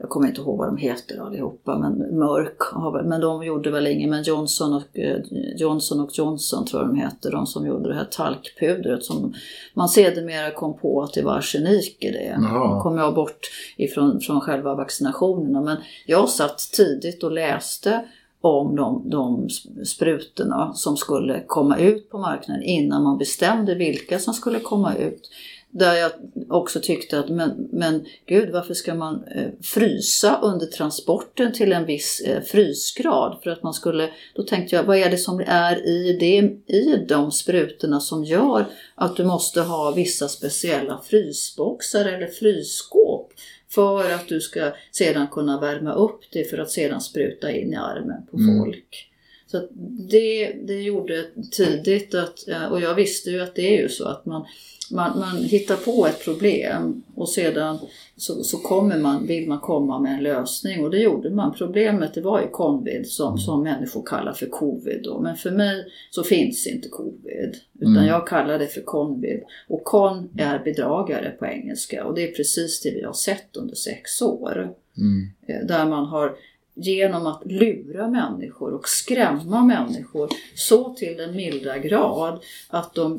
jag kommer inte ihåg vad de heter allihopa, men Merck har väl, men de gjorde väl inget, men Johnson och, eh, Johnson och Johnson tror jag de heter, de som gjorde det här talkpudret som man sedermera kom på att det var arsenik i det. Jaha. Kom jag bort ifrån från själva vaccinationerna, men jag satt tidigt och läste om de, de sprutorna som skulle komma ut på marknaden innan man bestämde vilka som skulle komma ut. Där jag också tyckte att men, men gud varför ska man eh, frysa under transporten till en viss eh, frysgrad? För att man skulle, då tänkte jag vad är det som är i, det, i de sprutorna som gör att du måste ha vissa speciella frysboxar eller frysskåp för att du ska sedan kunna värma upp det för att sedan spruta in i armen på Mm. folk. Så det, det gjorde tidigt att, eh, och jag visste ju att det är ju så att man, man, man hittar på ett problem och sedan så, så kommer man, vill man komma med en lösning och det gjorde man. Problemet det var ju covid som, som människor kallar för covid då. Men för mig så finns inte covid utan Mm. jag kallar det för convid. Och con är bedragare på engelska och det är precis det vi har sett under sex år. Mm. Eh, Där man har genom att lura människor och skrämma människor så till den milda grad att de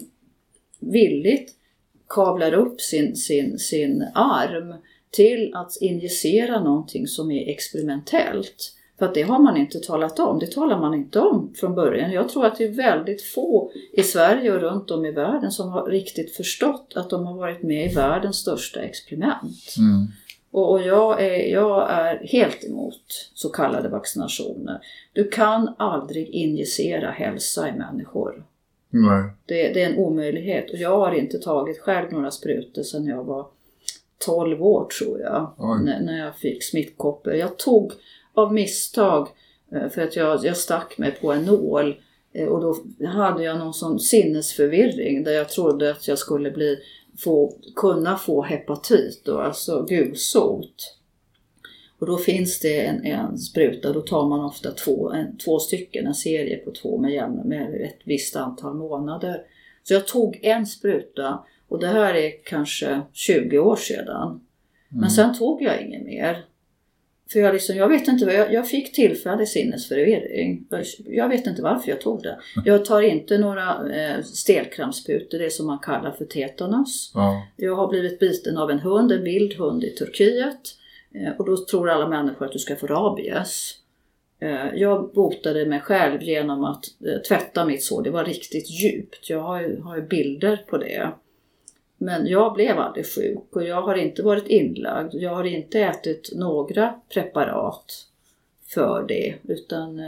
villigt kavlar upp sin, sin, sin arm till att injicera någonting som är experimentellt För att det har man inte talat om. Det talar man inte om från början. Jag tror att det är väldigt få i Sverige och runt om i världen som har riktigt förstått att de har varit med i världens största experiment. Mm. Och, och jag, är, jag är helt emot så kallade vaccinationer. Du kan aldrig injicera hälsa i människor. Det, det är en omöjlighet. Och jag har inte tagit själv några sprutor sedan jag var 12 år tror jag. När, när jag fick smittkoppor. Jag tog av misstag eh, för att jag, jag stack mig på en nål. eh, Och då hade jag någon sån sinnesförvirring där jag trodde att jag skulle bli, få, kunna få hepatit, då, alltså gulsot. Och då finns det en, en spruta, då tar man ofta två, en, två stycken, en serie på två med, jämna, med ett visst antal månader. Så jag tog en spruta och det här är kanske 20 år sedan. Men sen tog jag inget mer. För jag, liksom, jag vet inte vad jag, jag fick tillfällig sinnesförvirring. Jag vet inte varför jag tog det. Jag tar inte några eh, stelkrampsputor, det som man kallar för tetanus. Ja. Jag har blivit biten av en hund, en vild hund i Turkiet. Eh, Och då tror alla människor att du ska få rabies. Eh, Jag botade mig själv genom att eh, tvätta mitt sår. Det var riktigt djupt. Jag har ju, har ju bilder på det. Men jag blev aldrig sjuk och jag har inte varit inlagd. Jag har inte ätit några preparat för det. Utan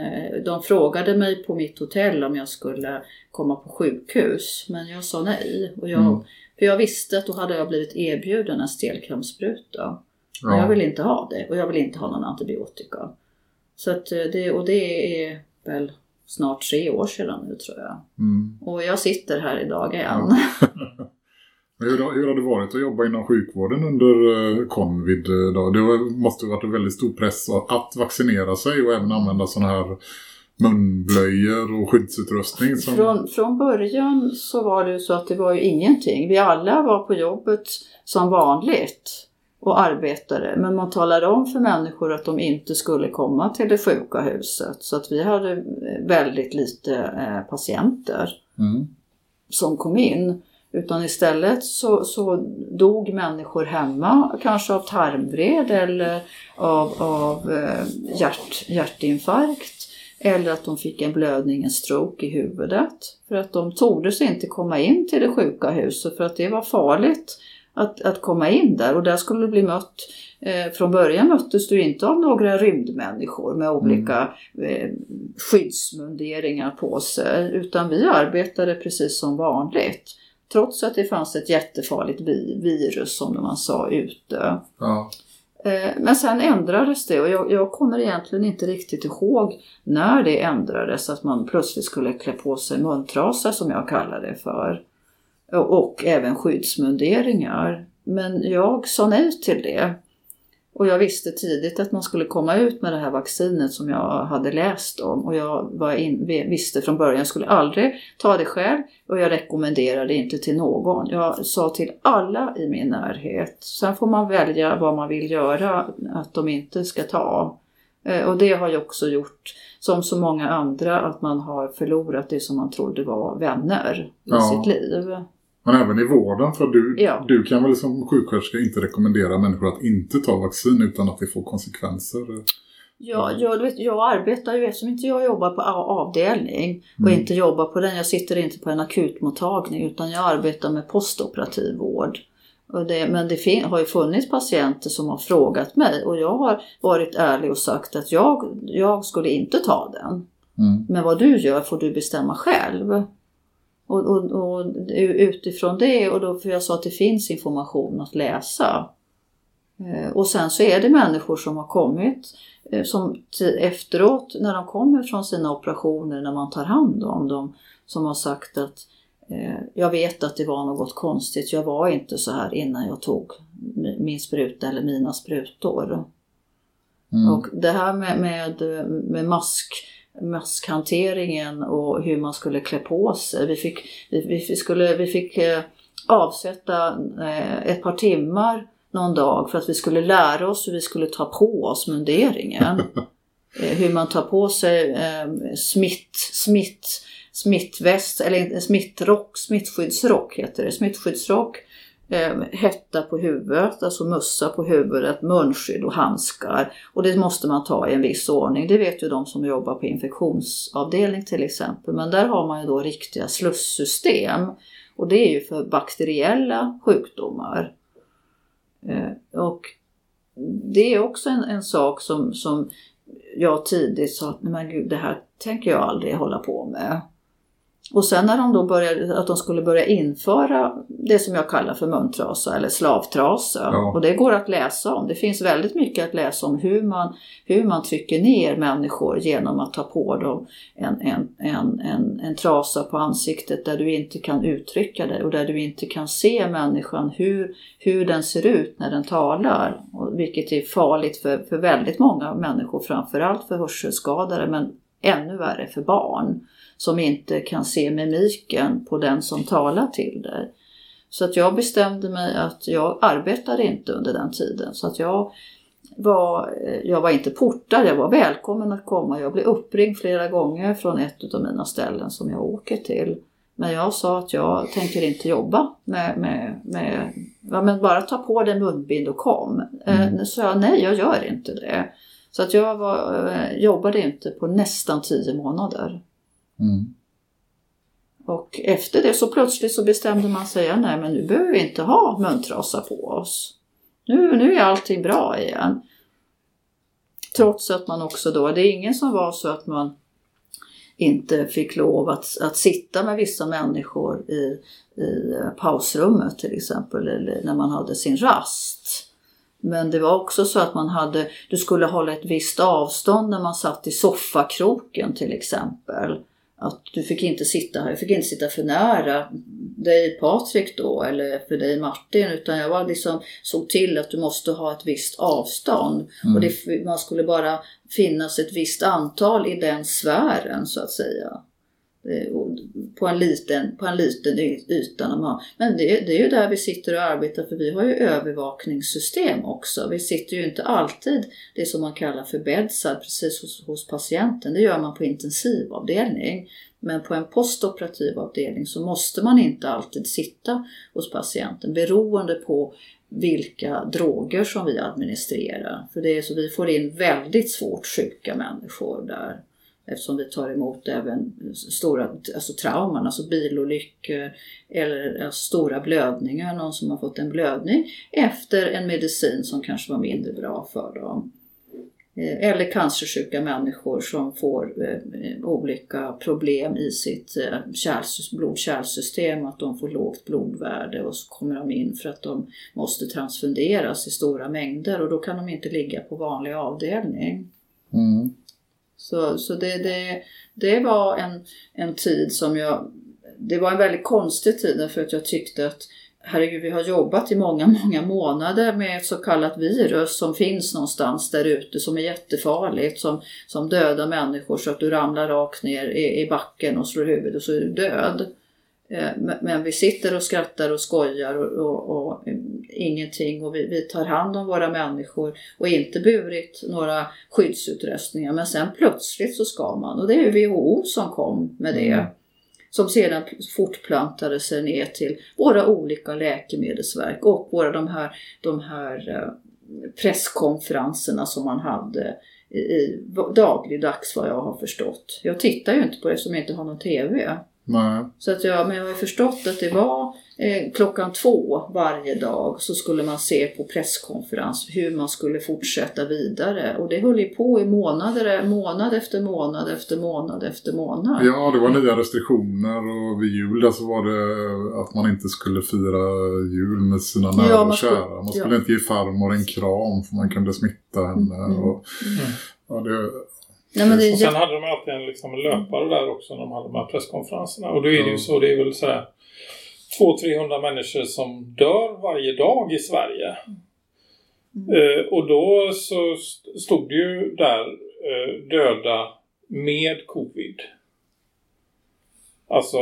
de frågade mig på mitt hotell om jag skulle komma på sjukhus. Men jag sa nej. Och jag, Mm. För jag visste att då hade jag blivit erbjuden en stelkrampsspruta. Ja. jag vill inte ha det och jag vill inte ha någon antibiotika. Så att eh, det, och det är väl snart tre år sedan nu tror jag. Mm. Och jag sitter här idag igen. Ja. [laughs] Hur, hur har det varit att jobba inom sjukvården under eh, covid? eh, Då? Det var- måste ha varit en väldigt stor press att vaccinera sig och även använda sådana här munblöjor och skyddsutrustning. Som... Från, från början så var det ju så att det var ju ingenting. Vi alla var på jobbet som vanligt och arbetade. Men man talade om för människor att de inte skulle komma till det sjuka huset. Så att vi hade eh, väldigt lite eh, patienter. Mm. som kom in. Utan istället så, så dog människor hemma, kanske av tarmvred eller av, av eh, hjärt, hjärtinfarkt. Eller att de fick en blödning, en stroke i huvudet. För att de tordes inte komma in till det sjuka huset för att det var farligt att, att komma in där. Och där skulle du bli mött Eh, från början möttes du inte av några rymdmänniskor med olika eh, skyddsmunderingar på sig, utan vi arbetade precis som vanligt. Trots att det fanns ett jättefarligt vi- virus som man sa ute. Ja. Eh, Men sen ändrades det och jag, jag kommer egentligen inte riktigt ihåg när det ändrades, att man plötsligt skulle klä på sig muntrasa som jag kallar det för. Och, även skyddsmunderingar. Men jag sa nej till det. Och jag visste tidigt att man skulle komma ut med det här vaccinet som jag hade läst om. Och jag var in, visste från början, jag skulle aldrig ta det själv och jag rekommenderade inte till någon. Jag sa till alla i min närhet. Sen får man välja vad man vill göra, att de inte ska ta. Eh, Och det har ju också gjort, som så många andra, att man har förlorat det som man trodde var vänner i Ja. sitt liv. Men även i vården, för du, Ja. du kan väl som sjuksköterska inte rekommendera människor att inte ta vaccin utan att det får konsekvenser. Ja, jag, vet, jag arbetar ju, eftersom inte jag jobbar på avdelning och Mm. inte jobbar på den, jag sitter inte på en akutmottagning utan jag arbetar med postoperativ vård. Och det, men det har ju funnits patienter som har frågat mig och jag har varit ärlig och sagt att jag, jag skulle inte ta den. Mm. Men vad du gör får du bestämma själv. Och, och, och utifrån det, och då, för jag sa att det finns information att läsa. Eh, Och sen så är det människor som har kommit eh, som efteråt när de kommer från sina operationer, när man tar hand om dem, som har sagt att eh, jag vet att det var något konstigt, jag var inte så här innan jag tog mi- min spruta eller mina sprutor. Mm. Och det här med, med, med mask, maskhanteringen och hur man skulle klä på sig. Vi fick, vi, vi skulle, vi fick eh, avsätta eh, ett par timmar någon dag för att vi skulle lära oss hur vi skulle ta på oss munderingen. [laughs] Eh, hur man tar på sig smitt, smitt, smittväst, eller smittrock, smittskyddsrock heter det, smittskyddsrock eh, hetta på huvudet, alltså mössa på huvudet, munskydd och handskar. Och det måste man ta i en viss ordning. Det vet ju de som jobbar på infektionsavdelning till exempel. Men där har man ju då riktiga slussystem. Och det är ju för bakteriella sjukdomar. Eh, och det är också en, en sak som, som jag tidigt sa, men gud det här tänker jag aldrig hålla på med. Och sen när de då började, att de skulle börja införa det som jag kallar för muntrasa eller slavtrasa. Ja. Och det går att läsa om. Det finns väldigt mycket att läsa om hur man, hur man trycker ner människor genom att ta på dem en, en, en, en, en trasa på ansiktet där du inte kan uttrycka dig och där du inte kan se människan hur, hur den ser ut när den talar. Och vilket är farligt för, för väldigt många människor, framförallt för hörselskadade men ännu värre för barn som inte kan se mimiken på den som talar till dig. Så att jag bestämde mig att jag arbetade inte under den tiden. Så att jag var, jag var inte portad, jag var välkommen att komma. Jag blev uppringd flera gånger från ett av mina ställen som jag åker till. Men jag sa att jag tänker inte jobba med, med, med ja, men bara ta på dig munbind och kom. Mm. Eh, så jag nej, jag gör inte det. Så att jag var, eh, jobbade inte på nästan tio månader. Mm. Och efter det så plötsligt så bestämde man sig, nej men nu behöver vi inte ha muntrasa på oss. Nu, nu är allting bra igen. Trots att man också då, det är ingen som var så att man inte fick lov att, att sitta med vissa människor i, i pausrummet till exempel, eller när man hade sin rast. Men det var också så att man hade, du skulle hålla ett visst avstånd när man satt i soffakroken till exempel att du fick inte sitta här, jag fick inte sitta för nära dig Patrik då eller för dig Martin utan jag var liksom, såg till att du måste ha ett visst avstånd mm. och det, man skulle bara finnas ett visst antal i den sfären så att säga. Eh, på en liten, på en liten yta. Men det, det är ju där vi sitter och arbetar för vi har ju övervakningssystem också. Vi sitter ju inte alltid det som man kallar för bedside precis hos, hos patienten. Det gör man på intensivavdelning. Men på en postoperativ avdelning så måste man inte alltid sitta hos patienten beroende på vilka droger som vi administrerar. För det är så vi får in väldigt svårt sjuka människor där eftersom vi tar emot även stora alltså trauman, alltså bilolyckor eller alltså stora blödningar, någon som har fått en blödning efter en medicin som kanske var mindre bra för dem. Eh, eller cancersjuka människor som får eh, olika problem i sitt eh, blodkärlsystem, att de får lågt blodvärde och så kommer de in för att de måste transfunderas i stora mängder och då kan de inte ligga på vanlig avdelning. Mm. Så, så det, det, det var en, en tid som jag... Det var en väldigt konstig tid därför att jag tyckte att herregud, vi har jobbat i många, [laughs] många månader med ett så kallat virus som finns någonstans där ute som är jättefarligt, som, som dödar människor så att du ramlar rakt ner i, i backen och slår huvudet och så är du död. Eh, men vi sitter och skrattar och skojar och, och, och ingenting och vi, vi, tar hand om våra människor och inte burit några skyddsutrustningar. Men sen plötsligt så ska man och det är ju WHO som kom med det. Mm. Som sedan fortplantade sig ner till våra olika läkemedelsverk och våra de här, de här eh, presskonferenserna som man hade i, dagligdags vad jag har förstått. Jag tittar ju inte på det eftersom jag inte har någon TV. Nej. Så att jag, men jag har förstått att det var eh, klockan två varje dag så skulle man se på presskonferens hur man skulle fortsätta vidare. Och det höll ju på i månader, månad efter månad efter månad efter månad. Ja, det var nya restriktioner och vid jul så var det att man inte skulle fira jul med sina nära ja, och kära. Man skulle ja. inte ge farmor en kram för man kunde smitta henne. Mm. Och, mm. Ja, det, Nej, men det... Och sen hade de alltid en liksom, löpare där också när de hade de här presskonferenserna. Och då är det ju så, det är väl sådär 200-300 människor som dör varje dag i Sverige. Mm. Eh, och då så stod det ju där eh, döda med covid. Alltså,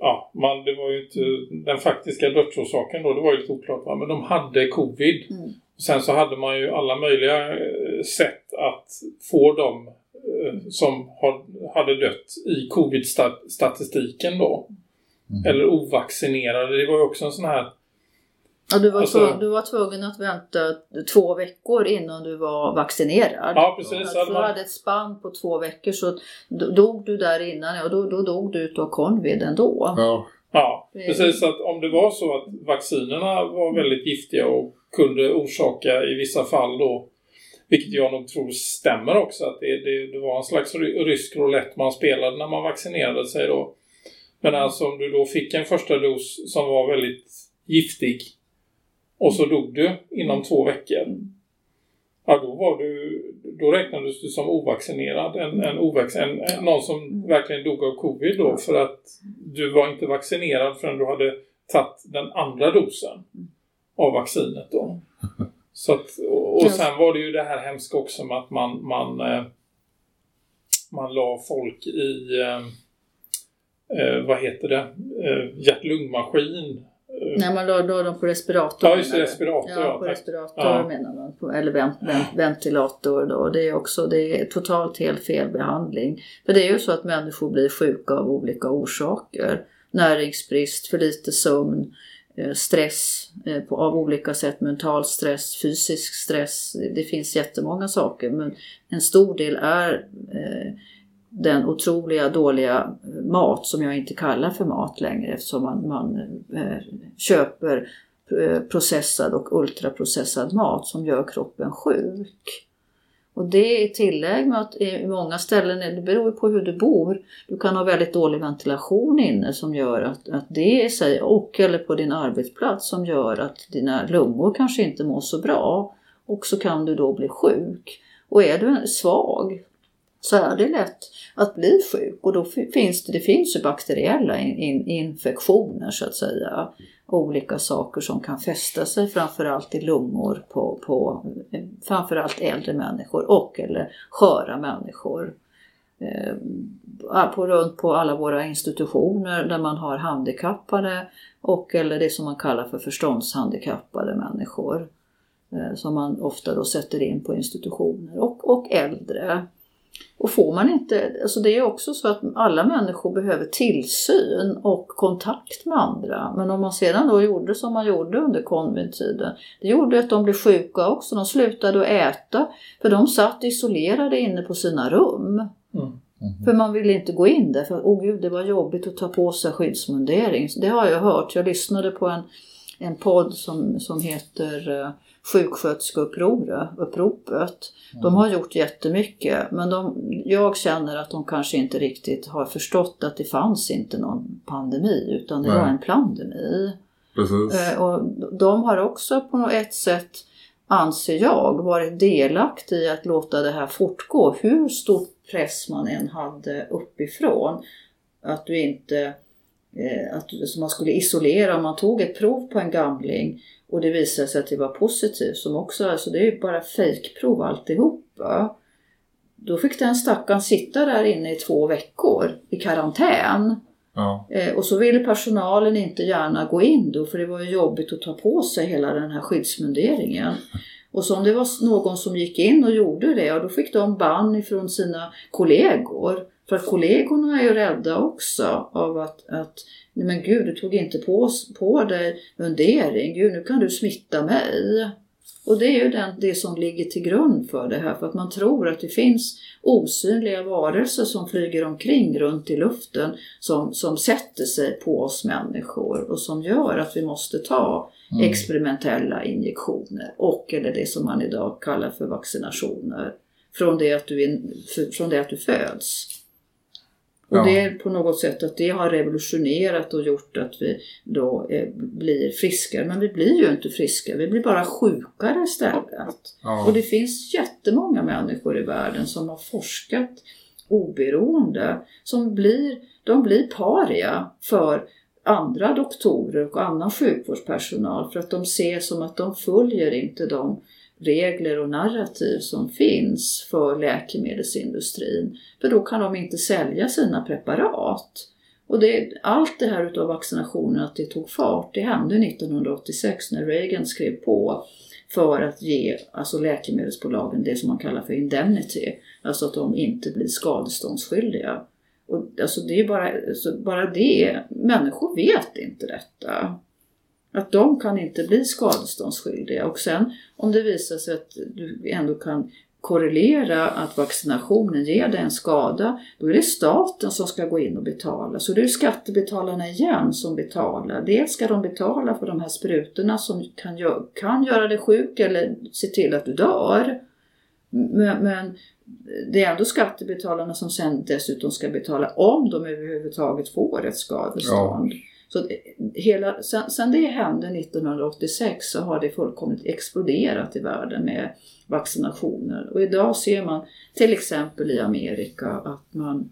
ja, man, det var ju inte den faktiska dödsorsaken då, det var ju lite oklart va? men de hade covid. Mm. Sen så hade man ju alla möjliga eh, sätt att få dem Eh, som hade dött i covid-statistiken då. Mm. Eller ovaccinerade. Det var ju också en sån här Ja, du, var Alltså- tvungen, du var tvungen att vänta två veckor innan du var vaccinerad. Ja, precis. Att Så hade du hade ett spann på två veckor så do- dog du där innan och då, då dog du utav covid ändå. Ja, Ja, precis. Att om det var så att vaccinerna var väldigt giftiga och kunde orsaka i vissa fall då, vilket jag nog tror stämmer också, att det, det, det var en slags rysk roulette man spelade när man vaccinerade sig då. Men alltså om du då fick en första dos som var väldigt giftig och så dog du inom två veckor. Ja, då, var du, då räknades du som ovaccinerad. En, en ovac- en, en, någon som verkligen dog av covid då. För att du var inte vaccinerad förrän du hade tagit den andra dosen av vaccinet då. [laughs] Så att, och, och sen var det ju det här hemska också med att man, man, eh, man la folk i, eh, eh, vad heter det, eh, hjärt-lungmaskin. Eh, Nej, man la, la dem på respirator. Ja, just det, respirator, Ja, ja, på respirator Ja. menar man. På- Eller vent, vent, ventilator då. Det är också det är totalt helt fel behandling. För det är ju så att människor blir sjuka av olika orsaker. Näringsbrist, för lite sömn, Eh, stress eh, på, av olika sätt. Mental stress, fysisk stress. Det finns jättemånga saker men en stor del är eh, den otroliga dåliga eh, mat som jag inte kallar för mat längre eftersom man, man eh, köper processad och ultraprocessad mat som gör kroppen sjuk. Och det är tillägg med att i många ställen, det beror ju på hur du bor, du kan ha väldigt dålig ventilation inne som gör att, att det i sig, och eller på din arbetsplats som gör att dina lungor kanske inte mår så bra. Och så kan du då bli sjuk. Och är du svag så är det lätt att bli sjuk och då finns det, det finns ju bakteriella in, in, infektioner så att säga. Olika saker som kan fästa sig framförallt i lungor på, på eh, framförallt äldre människor och eller sköra människor. Eh, på, runt på alla våra institutioner där man har handikappade och eller det som man kallar för förståndshandikappade människor. Eh, som man ofta då sätter in på institutioner och, och äldre. Och får man inte, alltså det är också så att alla människor behöver tillsyn och kontakt med andra. Men om man sedan då gjorde som man gjorde under covid-tiden, det gjorde att de blev sjuka också. De slutade att äta för de satt isolerade inne på sina rum. Mm. För man ville inte gå in där för åh gud det var jobbigt att ta på sig skyddsmundering. Det har jag hört. Jag lyssnade på en, en podd som, som heter Sjuksköterskeuppropet. De har gjort jättemycket men de, jag känner att de kanske inte riktigt har förstått att det fanns inte någon pandemi utan det Nej. var en plandemi. precis. Eh, Och de har också på något ett sätt, anser jag, varit delaktiga i att låta det här fortgå. Hur stor press man än hade uppifrån. Att du inte, eh, att man skulle isolera, om man tog ett prov på en gamling och det visade sig att det var positivt, som också, alltså det är ju bara fejkprov alltihopa. Då fick den stackaren sitta där inne i två veckor i karantän. Ja. Eh, och så ville personalen inte gärna gå in då för det var ju jobbigt att ta på sig hela den här skyddsmunderingen. Och så om det var någon som gick in och gjorde det, ja, då fick de bann ifrån sina kollegor. För att kollegorna är ju rädda också av att, att nej men gud, du tog inte på, på dig mundering, gud nu kan du smitta mig. Och det är ju den, det som ligger till grund för det här, för att man tror att det finns osynliga varelser som flyger omkring runt i luften som, som sätter sig på oss människor och som gör att vi måste ta Mm. experimentella injektioner och eller det som man idag kallar för vaccinationer från det att du, för- från det att du föds. Och Ja. det är på något sätt att det har revolutionerat och gjort att vi då eh, blir friskare. Men vi blir ju inte friska, vi blir bara sjukare istället. Ja. Och det finns jättemånga människor i världen som har forskat oberoende, som blir, de blir paria för andra doktorer och annan sjukvårdspersonal för att de ser som att de följer inte de regler och narrativ som finns för läkemedelsindustrin. För då kan de inte sälja sina preparat. Och det, allt det här utav vaccinationen, att det tog fart, det hände 1986 när Reagan skrev på för att ge alltså läkemedelsbolagen det som man kallar för indemnity, alltså att de inte blir skadeståndsskyldiga. Och alltså det är bara, alltså bara det, människor vet inte detta. Att de kan inte bli skadeståndsskyldiga. Och sen om det visar sig att du ändå kan korrelera att vaccinationen ger dig en skada, då är det staten som ska gå in och betala. Så det är skattebetalarna igen som betalar. Dels ska de betala för de här sprutorna som kan, gö kan göra dig sjuk eller se till att du dör. Men, men det är ändå skattebetalarna som sen dessutom ska betala om de överhuvudtaget får ett skadestånd. Ja. Så hela, sen, sen det hände 1986 så har det fullkomligt exploderat i världen med vaccinationer. Och idag ser man till exempel i Amerika att man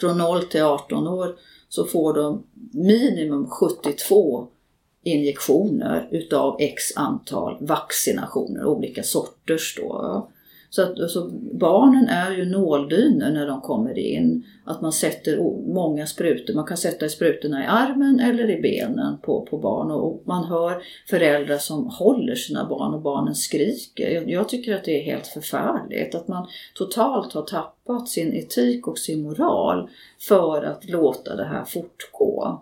från 0 till 18 år så får de minimum 72 injektioner utav x antal vaccinationer, olika sorters då. Så att alltså, barnen är ju nåldynor när de kommer in. Att man sätter många sprutor, man kan sätta sprutorna i armen eller i benen på, på barn och man hör föräldrar som håller sina barn och barnen skriker. Jag, jag tycker att det är helt förfärligt att man totalt har tappat sin etik och sin moral för att låta det här fortgå.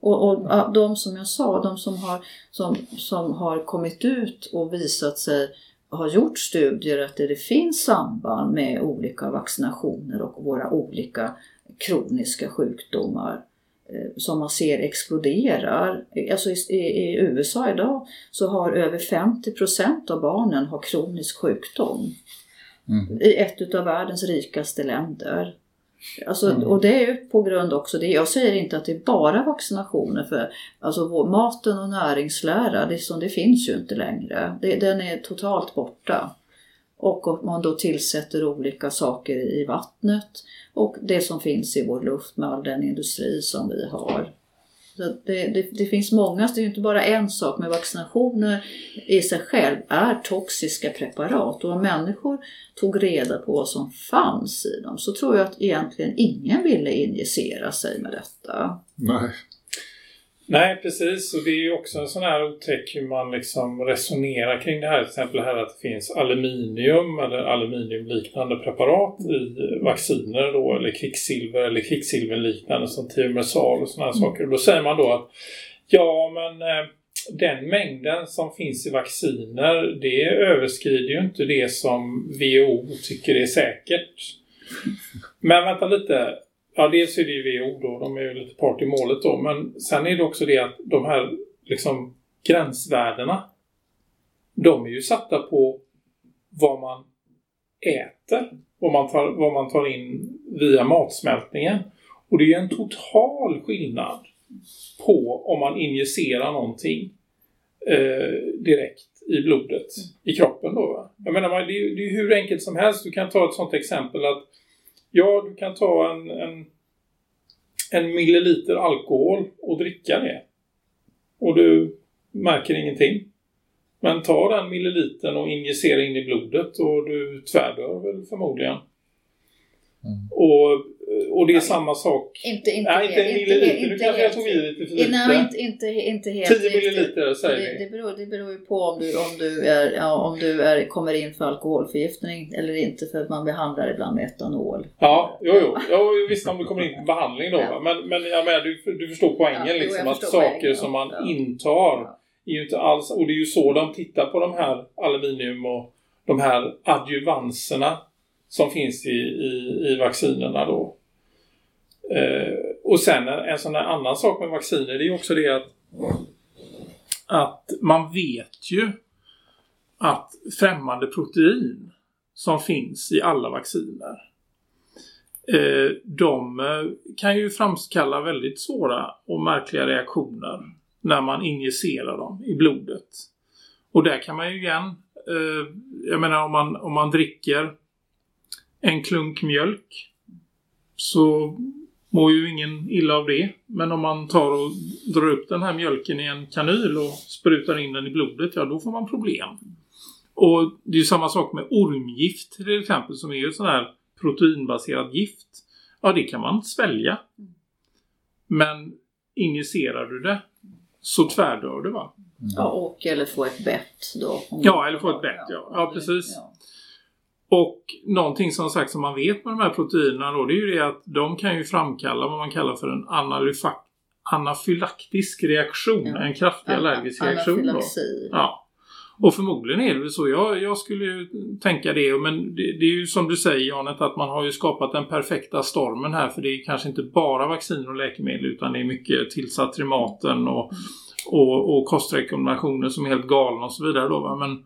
Och, och de som jag sa, de som har, som, som har kommit ut och visat sig har gjort studier att det finns samband med olika vaccinationer och våra olika kroniska sjukdomar eh, som man ser exploderar. Alltså i, i, USA idag så har över 50% av barnen har kronisk sjukdom. Mm. I ett av världens rikaste länder. Alltså, mm. Och det är på grund också, det, jag säger inte att det är bara vaccinationer för alltså maten och näringslära, det, som, det finns ju inte längre. Det, den är totalt borta. Och om man då tillsätter olika saker i vattnet och det som finns i vår luft med all den industri som vi har. Det, det, det, finns många, det är inte bara en sak, men vaccinationer i sig själv är toxiska preparat och om människor tog reda på vad som fanns i dem så tror jag att egentligen ingen ville injicera sig med detta. Nej. Nej, precis. Och det är ju också en sån här otäck hur man liksom resonerar kring det här. Till exempel här att det finns aluminium eller aluminiumliknande preparat i vacciner då, eller kvicksilver eller kvicksilverliknande som tiomersal och sådana här mm. saker. Och då säger man då att ja, men eh, den mängden som finns i vacciner det överskrider ju inte det som WHO tycker är säkert. Men vänta lite, Ja, dels är det ju WHO då, de är ju lite part i målet då. Men sen är det också det att de här liksom gränsvärdena, de är ju satta på vad man äter, vad man tar, vad man tar in via matsmältningen. Och det är en total skillnad på om man injicerar någonting eh, direkt i blodet, i kroppen då. Va? Jag menar, det är, det är hur enkelt som helst. Du kan ta ett sånt exempel att Ja, du kan ta en, en, en milliliter alkohol och dricka det. Och du märker ingenting. Men ta den millilitern och injicera in i blodet och du tvärdör väl förmodligen. Mm. Och och det är nej, samma sak. Inte, inte, nej, inte en milliliter. Inte, nu kanske jag tog i lite för lite. Nej, inte, inte, inte helt 10 milliliter säger det, vi. Det beror, det beror ju på om du, om du, är, ja, om du är, kommer in för alkoholförgiftning eller inte för att man behandlar ibland med etanol. Ja, jo, jo. Ja, visst om du kommer in på behandling då. Ja. Men, men menar, du, du förstår poängen ja, liksom. Att saker poängen, som man ja. intar är ju inte alls, och det är ju så de tittar på de här aluminium och de här adjuvanserna som finns i, i, i vaccinerna då. Eh, och sen en, en sån här annan sak med vacciner det är också det att, att man vet ju att främmande protein som finns i alla vacciner eh, de eh, kan ju framkalla väldigt svåra och märkliga reaktioner när man injicerar dem i blodet. Och där kan man ju igen, eh, jag menar om man, om man dricker en klunk mjölk så mår ju ingen illa av det. Men om man tar och drar upp den här mjölken i en kanyl och sprutar in den i blodet, ja då får man problem. Och det är ju samma sak med ormgift till exempel som är ju sån här proteinbaserat gift. Ja, det kan man svälja. Men injicerar du det så tvärdör du va? Ja, och eller få ett bett då. Ja, eller få ett bett, ja. Ja, precis. Ja. Och någonting som sagt som man vet med de här proteinerna då, det är ju det att de kan ju framkalla vad man kallar för en anafylaktisk reaktion, Ja. en kraftig allergisk reaktion. Då. Ja. Och förmodligen är det så. Jag, jag skulle ju tänka det. Men det, det är ju som du säger Janet att man har ju skapat den perfekta stormen här. För det är kanske inte bara vacciner och läkemedel utan det är mycket tillsatt i maten och, och, och kostrekommendationer som är helt galna och så vidare. Då, va? Men,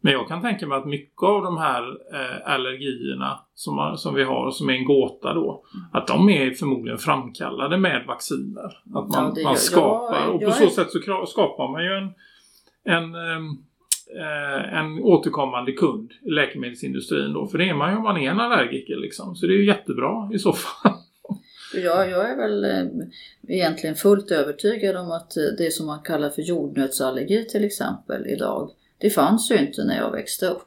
men jag kan tänka mig att mycket av de här eh, allergierna som, som vi har och som är en gåta då. Att de är förmodligen framkallade med vacciner. Att man, Ja, det man skapar. jag- och på jag så sätt så skapar man ju en en, ehm, eh, en återkommande kund i läkemedelsindustrin då. För det är man ju om man är en allergiker liksom. Så det är ju jättebra i så fall. Jag, jag är väl eh, egentligen fullt övertygad om att eh, det som man kallar för jordnötsallergi till exempel idag, det fanns ju inte när jag växte upp.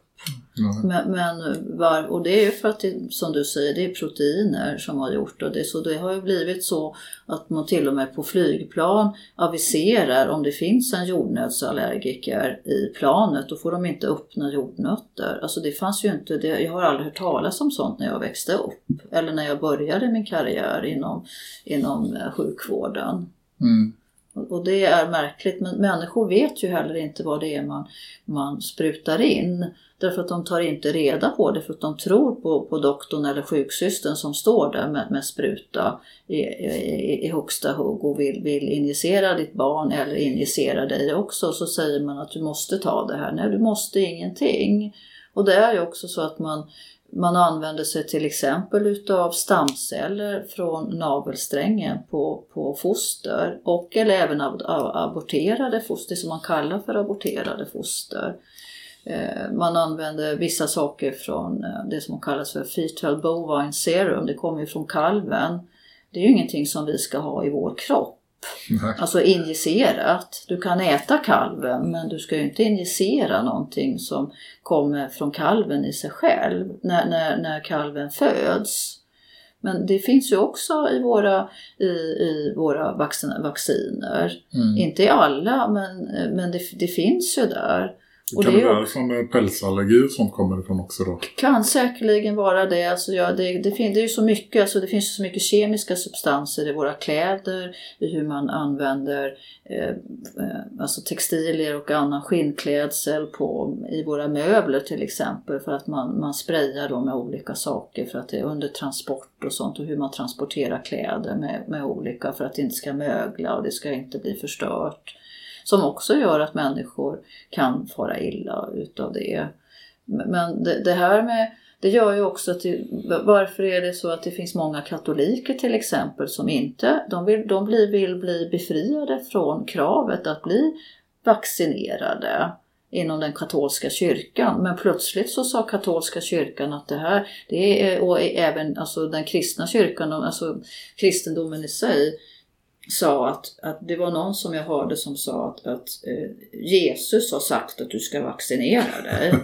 Ja. Men, men var, och det är ju för att det, som du säger, det är proteiner som har gjort och det. Så det har ju blivit så att man till och med på flygplan aviserar om det finns en jordnötsallergiker i planet, då får de inte öppna jordnötter. Alltså det fanns ju inte, det, jag har aldrig hört talas om sånt när jag växte upp. Eller när jag började min karriär inom, inom eh, sjukvården. Mm. Och det är märkligt, men människor vet ju heller inte vad det är man, man sprutar in. Därför att de tar inte reda på det, för att de tror på, på doktorn eller sjuksystern som står där med, med spruta i, i, i högsta hugg och vill, vill injicera ditt barn eller injicera dig också. Så säger man att du måste ta det här. Nej, du måste ingenting. Och det är ju också så att man, man använder sig till exempel utav stamceller från navelsträngen på, på foster och eller även ab, ab, aborterade foster, som man kallar för aborterade foster. Eh, man använder vissa saker från eh, det som kallas för fetal bovine serum, det kommer ju från kalven. Det är ju ingenting som vi ska ha i vår kropp. Nej. Alltså injicerat. Du kan äta kalven men du ska ju inte injicera någonting som kommer från kalven i sig själv när, när, när kalven föds. Men det finns ju också i våra, i, i våra vaccin, vacciner. Mm. Inte i alla men, men det, det finns ju där. Och Det kan det vara också- pälsallergi sånt kommer ifrån också då. kan säkerligen vara det. Alltså, ja, det, det, fin- det är ju så mycket, alltså, det finns så mycket kemiska substanser i våra kläder, i hur man använder eh, eh, alltså textilier och annan skinnklädsel på, i våra möbler till exempel för att man, man sprayar dem med olika saker för att det är under transport och sånt och hur man transporterar kläder med, med olika för att det inte ska mögla och det ska inte bli förstört. Som också gör att människor kan fara illa utav det. Men det, det här med, det gör ju också att det, varför är det så att det finns många katoliker till exempel som inte, de vill, de blir, vill bli befriade från kravet att bli vaccinerade inom den katolska kyrkan. Men plötsligt så sa katolska kyrkan att det här, det är, och även alltså den kristna kyrkan, alltså kristendomen i sig, sa att, att det var någon som jag hörde som sa att, att eh, Jesus har sagt att du ska vaccinera dig. [laughs]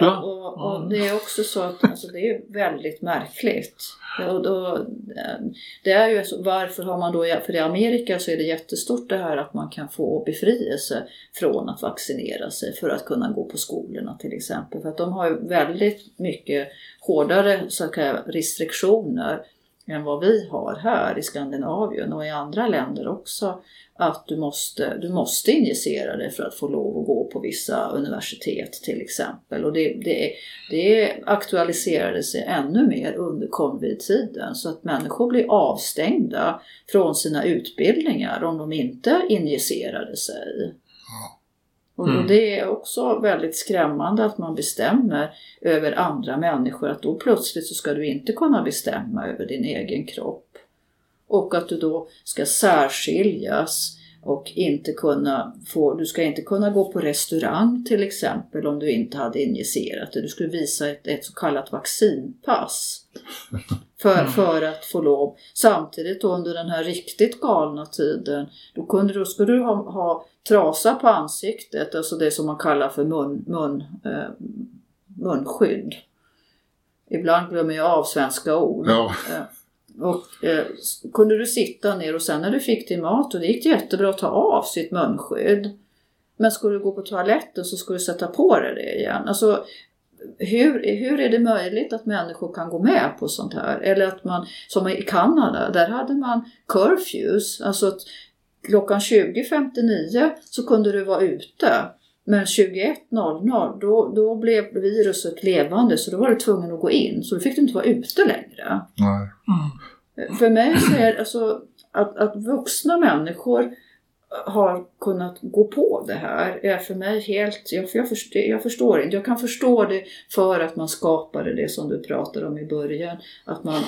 Ja. Och, och det är också så att alltså, det är väldigt märkligt. Och då, det är ju så, varför har man då, för i Amerika så är det jättestort det här att man kan få befrielse från att vaccinera sig för att kunna gå på skolorna till exempel. För att de har ju väldigt mycket hårdare så restriktioner än vad vi har här i Skandinavien och i andra länder också. Att du måste, du måste injicera dig för att få lov att gå på vissa universitet till exempel. Och det, det, det aktualiserade sig ännu mer under covid-tiden så att människor blir avstängda från sina utbildningar om de inte injicerade sig. Och Mm. och det är också väldigt skrämmande att man bestämmer över andra människor. Att då plötsligt så ska du inte kunna bestämma över din egen kropp. Och att du då ska särskiljas och inte kunna få, du ska inte kunna gå på restaurang till exempel om du inte hade injicerat det. Du skulle visa ett, ett så kallat vaccinpass. [laughs] För, för att få lov. Samtidigt under den här riktigt galna tiden, då, kunde, då skulle du ha, ha trasa på ansiktet, alltså det som man kallar för mun, mun, eh, munskydd. Ibland glömmer jag av svenska ord. Ja. Eh, Och eh, kunde du sitta ner och sen när du fick din mat, och det gick jättebra att ta av sitt munskydd. Men skulle du gå på toaletten så skulle du sätta på dig det igen. Alltså, hur, hur är det möjligt att människor kan gå med på sånt här? Eller att man, som i Kanada, där hade man curfews, alltså att klockan 20.59 så kunde du vara ute. Men 21.00 då, då blev viruset levande så då var du tvungen att gå in. Så då fick du inte vara ute längre. Nej. För mig så är alltså att, att vuxna människor har kunnat gå på det här är för mig helt, jag, jag, förstår, jag förstår inte, jag kan förstå det för att man skapade det som du pratade om i början, att man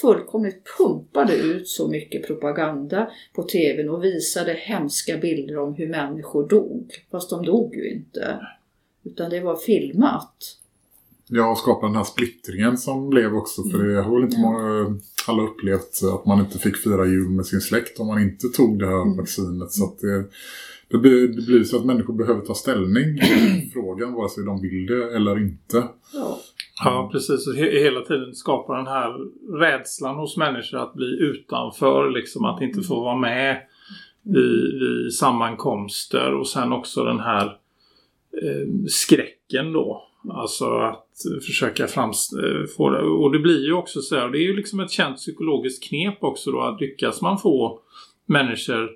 fullkomligt pumpade ut så mycket propaganda på tvn och visade hemska bilder om hur människor dog, fast de dog ju inte, utan det var filmat. Ja, och skapa den här splittringen som blev också. För det har väl inte många, alla upplevt att man inte fick fira jul med sin släkt om man inte tog det här vaccinet. Så att det, det, blir, det blir så att människor behöver ta ställning i [clears throat] frågan vare sig de vill det eller inte. Ja. Ja, precis. Och he- hela tiden skapa den här rädslan hos människor att bli utanför, liksom att inte få vara med i, i sammankomster och sen också den här eh, skräcken då. Alltså att försöka frams eh, få det. Och det blir ju också så här, det är ju liksom ett känt psykologiskt knep också då att lyckas man få människor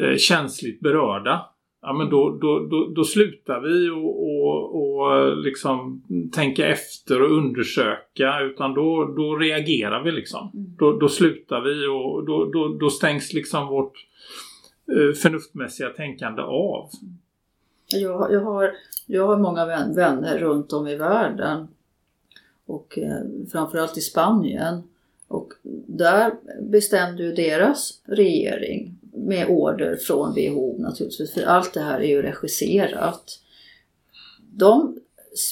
eh, känsligt berörda Ja men då, då, då, då slutar vi och, och, och liksom tänka efter och undersöka utan då, då reagerar vi liksom. Då, då slutar vi och då, då, då stängs liksom vårt eh, förnuftmässiga tänkande av. Jag, jag, har, jag har många vän, vänner runt om i världen och eh, framförallt i Spanien. Och där bestämde ju deras regering med order från WHO naturligtvis, för allt det här är ju regisserat. De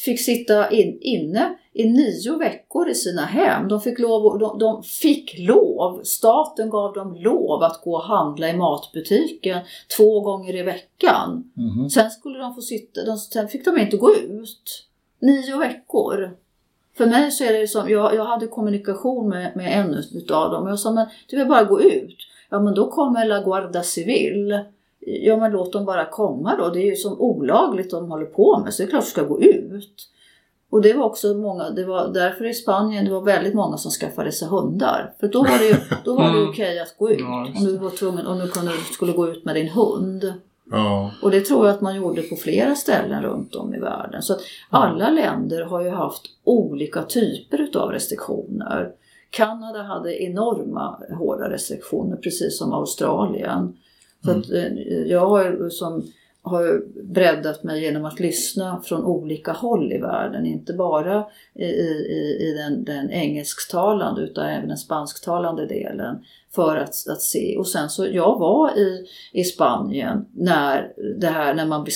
fick sitta in, inne i nio veckor i sina hem. De fick, lov, de, de fick lov, staten gav dem lov att gå och handla i matbutiken två gånger i veckan. Mhm. Sen skulle de få sitta, de, sen fick de inte gå ut. Nio veckor. För mig så är det som, jag, jag hade kommunikation med, med en utav dem och jag sa men du vill bara gå ut. Ja men då kommer La Guarda Civil. Ja men låt dem bara komma då. Det är ju som olagligt de håller på med så det är klart du ska gå ut. Och det var också många, det var därför i Spanien det var väldigt många som skaffade sig hundar. För då var det ju då var det Mm. okej att gå ut. Ja, om du var tvungen, om du kunde, skulle gå ut med din hund. Ja, Och det tror jag att man gjorde på flera ställen runt om i världen. Så att alla länder har ju haft olika typer utav restriktioner. Kanada hade enorma hårda restriktioner precis som Australien. Så att, eh, jag har som har breddat mig genom att lyssna från olika håll i världen. Inte bara i, i, i den, den engelsktalande utan även den spansktalande delen. För att, att se. Och sen så, jag var i, i Spanien när det här, när man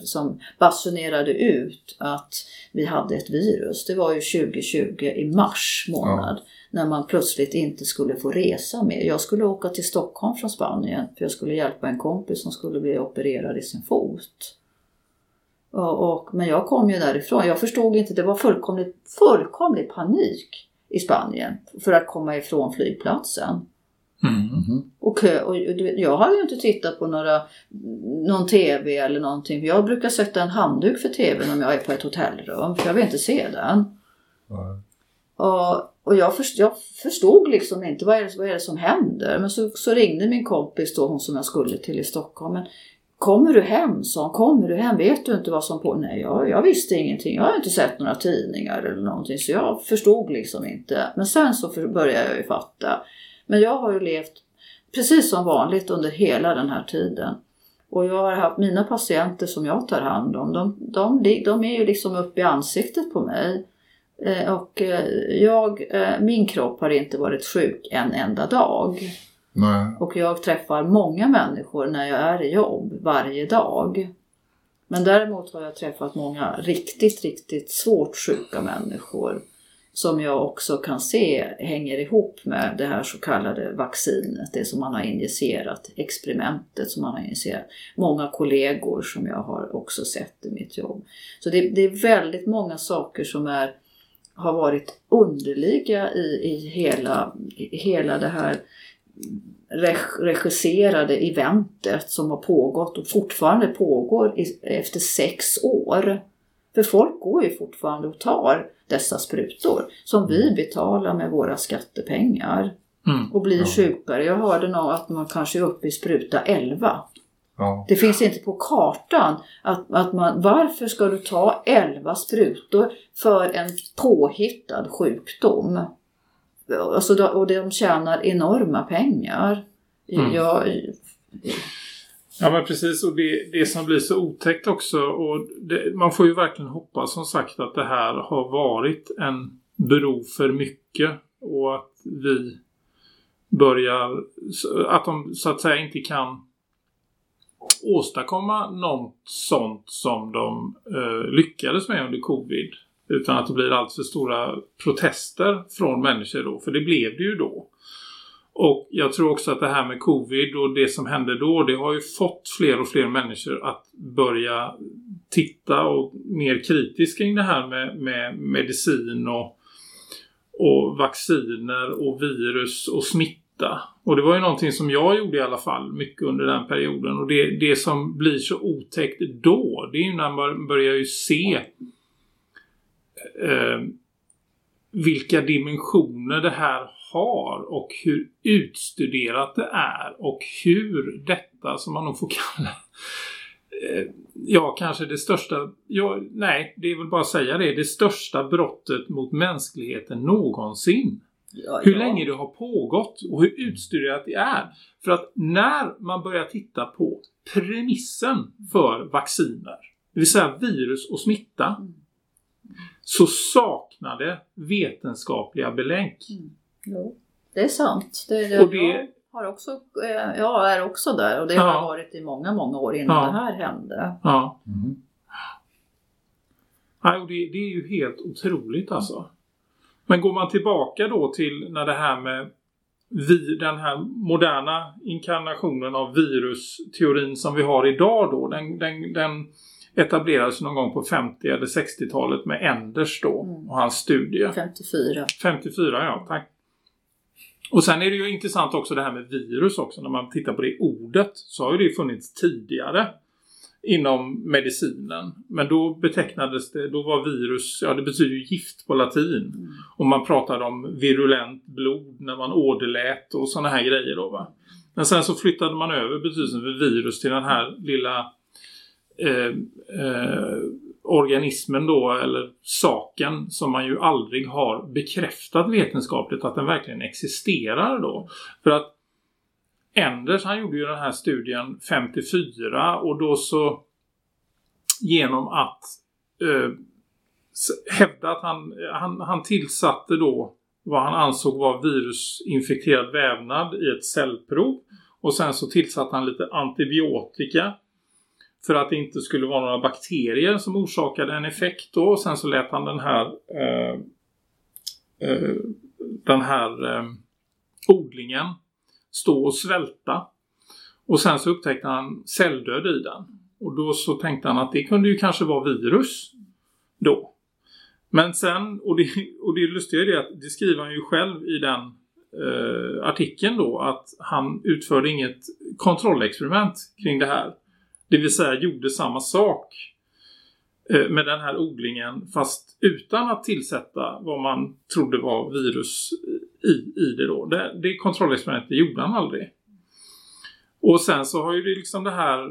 som basunerade ut att vi hade ett virus. Det var ju 2020 i mars månad. När man plötsligt inte skulle få resa mer. Jag skulle åka till Stockholm från Spanien för jag skulle hjälpa en kompis som skulle bli opererad i sin fot. Och, och, men jag kom ju därifrån. Jag förstod inte, det var fullkomligt, fullkomlig panik i Spanien för att komma ifrån flygplatsen. Mm. Och, och jag har ju inte tittat på några, någon TV eller någonting. Jag brukar sätta en handduk för TVn om jag är på ett hotellrum. För jag vill inte se den. Nej. Och, och jag, först, jag förstod liksom inte vad är, det, vad är det som händer. Men så, så ringde min kompis då, hon som jag skulle till i Stockholm. Men, Kommer du hem? sa hon. Kommer du hem? Vet du inte vad som på? Nej, jag, jag visste ingenting. Jag har inte sett några tidningar eller någonting. Så jag förstod liksom inte. Men sen så för, började jag ju fatta. Men jag har ju levt precis som vanligt under hela den här tiden. Och jag har haft mina patienter som jag tar hand om. De, de, de är ju liksom uppe i ansiktet på mig. Eh, Och eh, jag, eh, min kropp har inte varit sjuk en enda dag. Nej. Och jag träffar många människor när jag är i jobb varje dag. Men däremot har jag träffat många riktigt, riktigt svårt sjuka människor. Som jag också kan se hänger ihop med det här så kallade vaccinet, det som man har injicerat, experimentet som man har injicerat. Många kollegor som jag har också sett i mitt jobb. Så det, det är väldigt många saker som är, har varit underliga i, i hela, i hela det här reg- regisserade eventet som har pågått och fortfarande pågår i, efter sex år. För folk går ju fortfarande och tar dessa sprutor som vi betalar med våra skattepengar. Mm. och blir Ja. sjukare. Jag hörde nog att man kanske är uppe i spruta 11. Ja. Det finns inte på kartan att, att man, varför ska du ta 11 sprutor för en påhittad sjukdom? Alltså, och de tjänar enorma pengar. Mm. Jag, Ja men precis och det, det som blir så otäckt också och det, man får ju verkligen hoppas som sagt att det här har varit en bro för mycket och att vi börjar att de så att säga inte kan åstadkomma något sånt som de eh, lyckades med under covid utan att det blir allt för stora protester från människor då för det blev det ju då. Och jag tror också att det här med covid och det som hände då, det har ju fått fler och fler människor att börja titta och mer kritiskt kring det här med, med medicin och, och vacciner och virus och smitta. Och det var ju någonting som jag gjorde i alla fall mycket under den perioden. Och det, det som blir så otäckt då, det är ju när man börjar ju se eh, vilka dimensioner det här har och hur utstuderat det är och hur detta som man nog får [laughs] kalla eh, ja kanske det största ja, nej det är väl bara att säga det det största brottet mot mänskligheten någonsin ja, hur ja. länge det har pågått och hur utstuderat det är. För att när man börjar titta på premissen för vacciner, det vill säga virus och smitta, så saknar det vetenskapliga belägg. Jo, det är sant. Det, det, Och det- Jag har också, eh, jag är också där och det Ja. har jag varit i många, många år innan Ja. det här hände. Ja. Mm. Nej, och det, det är ju helt otroligt alltså. Men går man tillbaka då till när det här med vi, den här moderna inkarnationen av virusteorin som vi har idag då. Den, den, den etablerades någon gång på 50 eller 60-talet med Enders då Mm. och hans studie. 54. 54 ja, tack. Och sen är det ju intressant också det här med virus också. När man tittar på det ordet så har ju det funnits tidigare inom medicinen. Men då betecknades det, då var virus, ja det betyder ju gift på latin. Och man pratade om virulent blod när man åderlät och sådana här grejer då va. Men sen så flyttade man över betydelsen för virus till den här lilla eh, eh, organismen då, eller saken som man ju aldrig har bekräftat vetenskapligt att den verkligen existerar då. För att Enders han gjorde ju den här studien 54 och då så genom att eh, hävda att han, han, han tillsatte då vad han ansåg var virusinfekterad vävnad i ett cellprov och sen så tillsatte han lite antibiotika för att det inte skulle vara några bakterier som orsakade en effekt då. Och sen så lät han den här eh, eh, den här eh, odlingen stå och svälta. Och sen så upptäckte han celldöd i den. Och då så tänkte han att det kunde ju kanske vara virus då. Men sen, och det, [laughs] och det lustiga är det att det skriver han ju själv i den eh, artikeln då att han utförde inget kontrollexperiment kring det här. Det vill säga gjorde samma sak eh, med den här odlingen fast utan att tillsätta vad man trodde var virus eh, i, i det då. Det, det kontrollexperimentet gjorde han aldrig. Och sen så har ju det liksom det här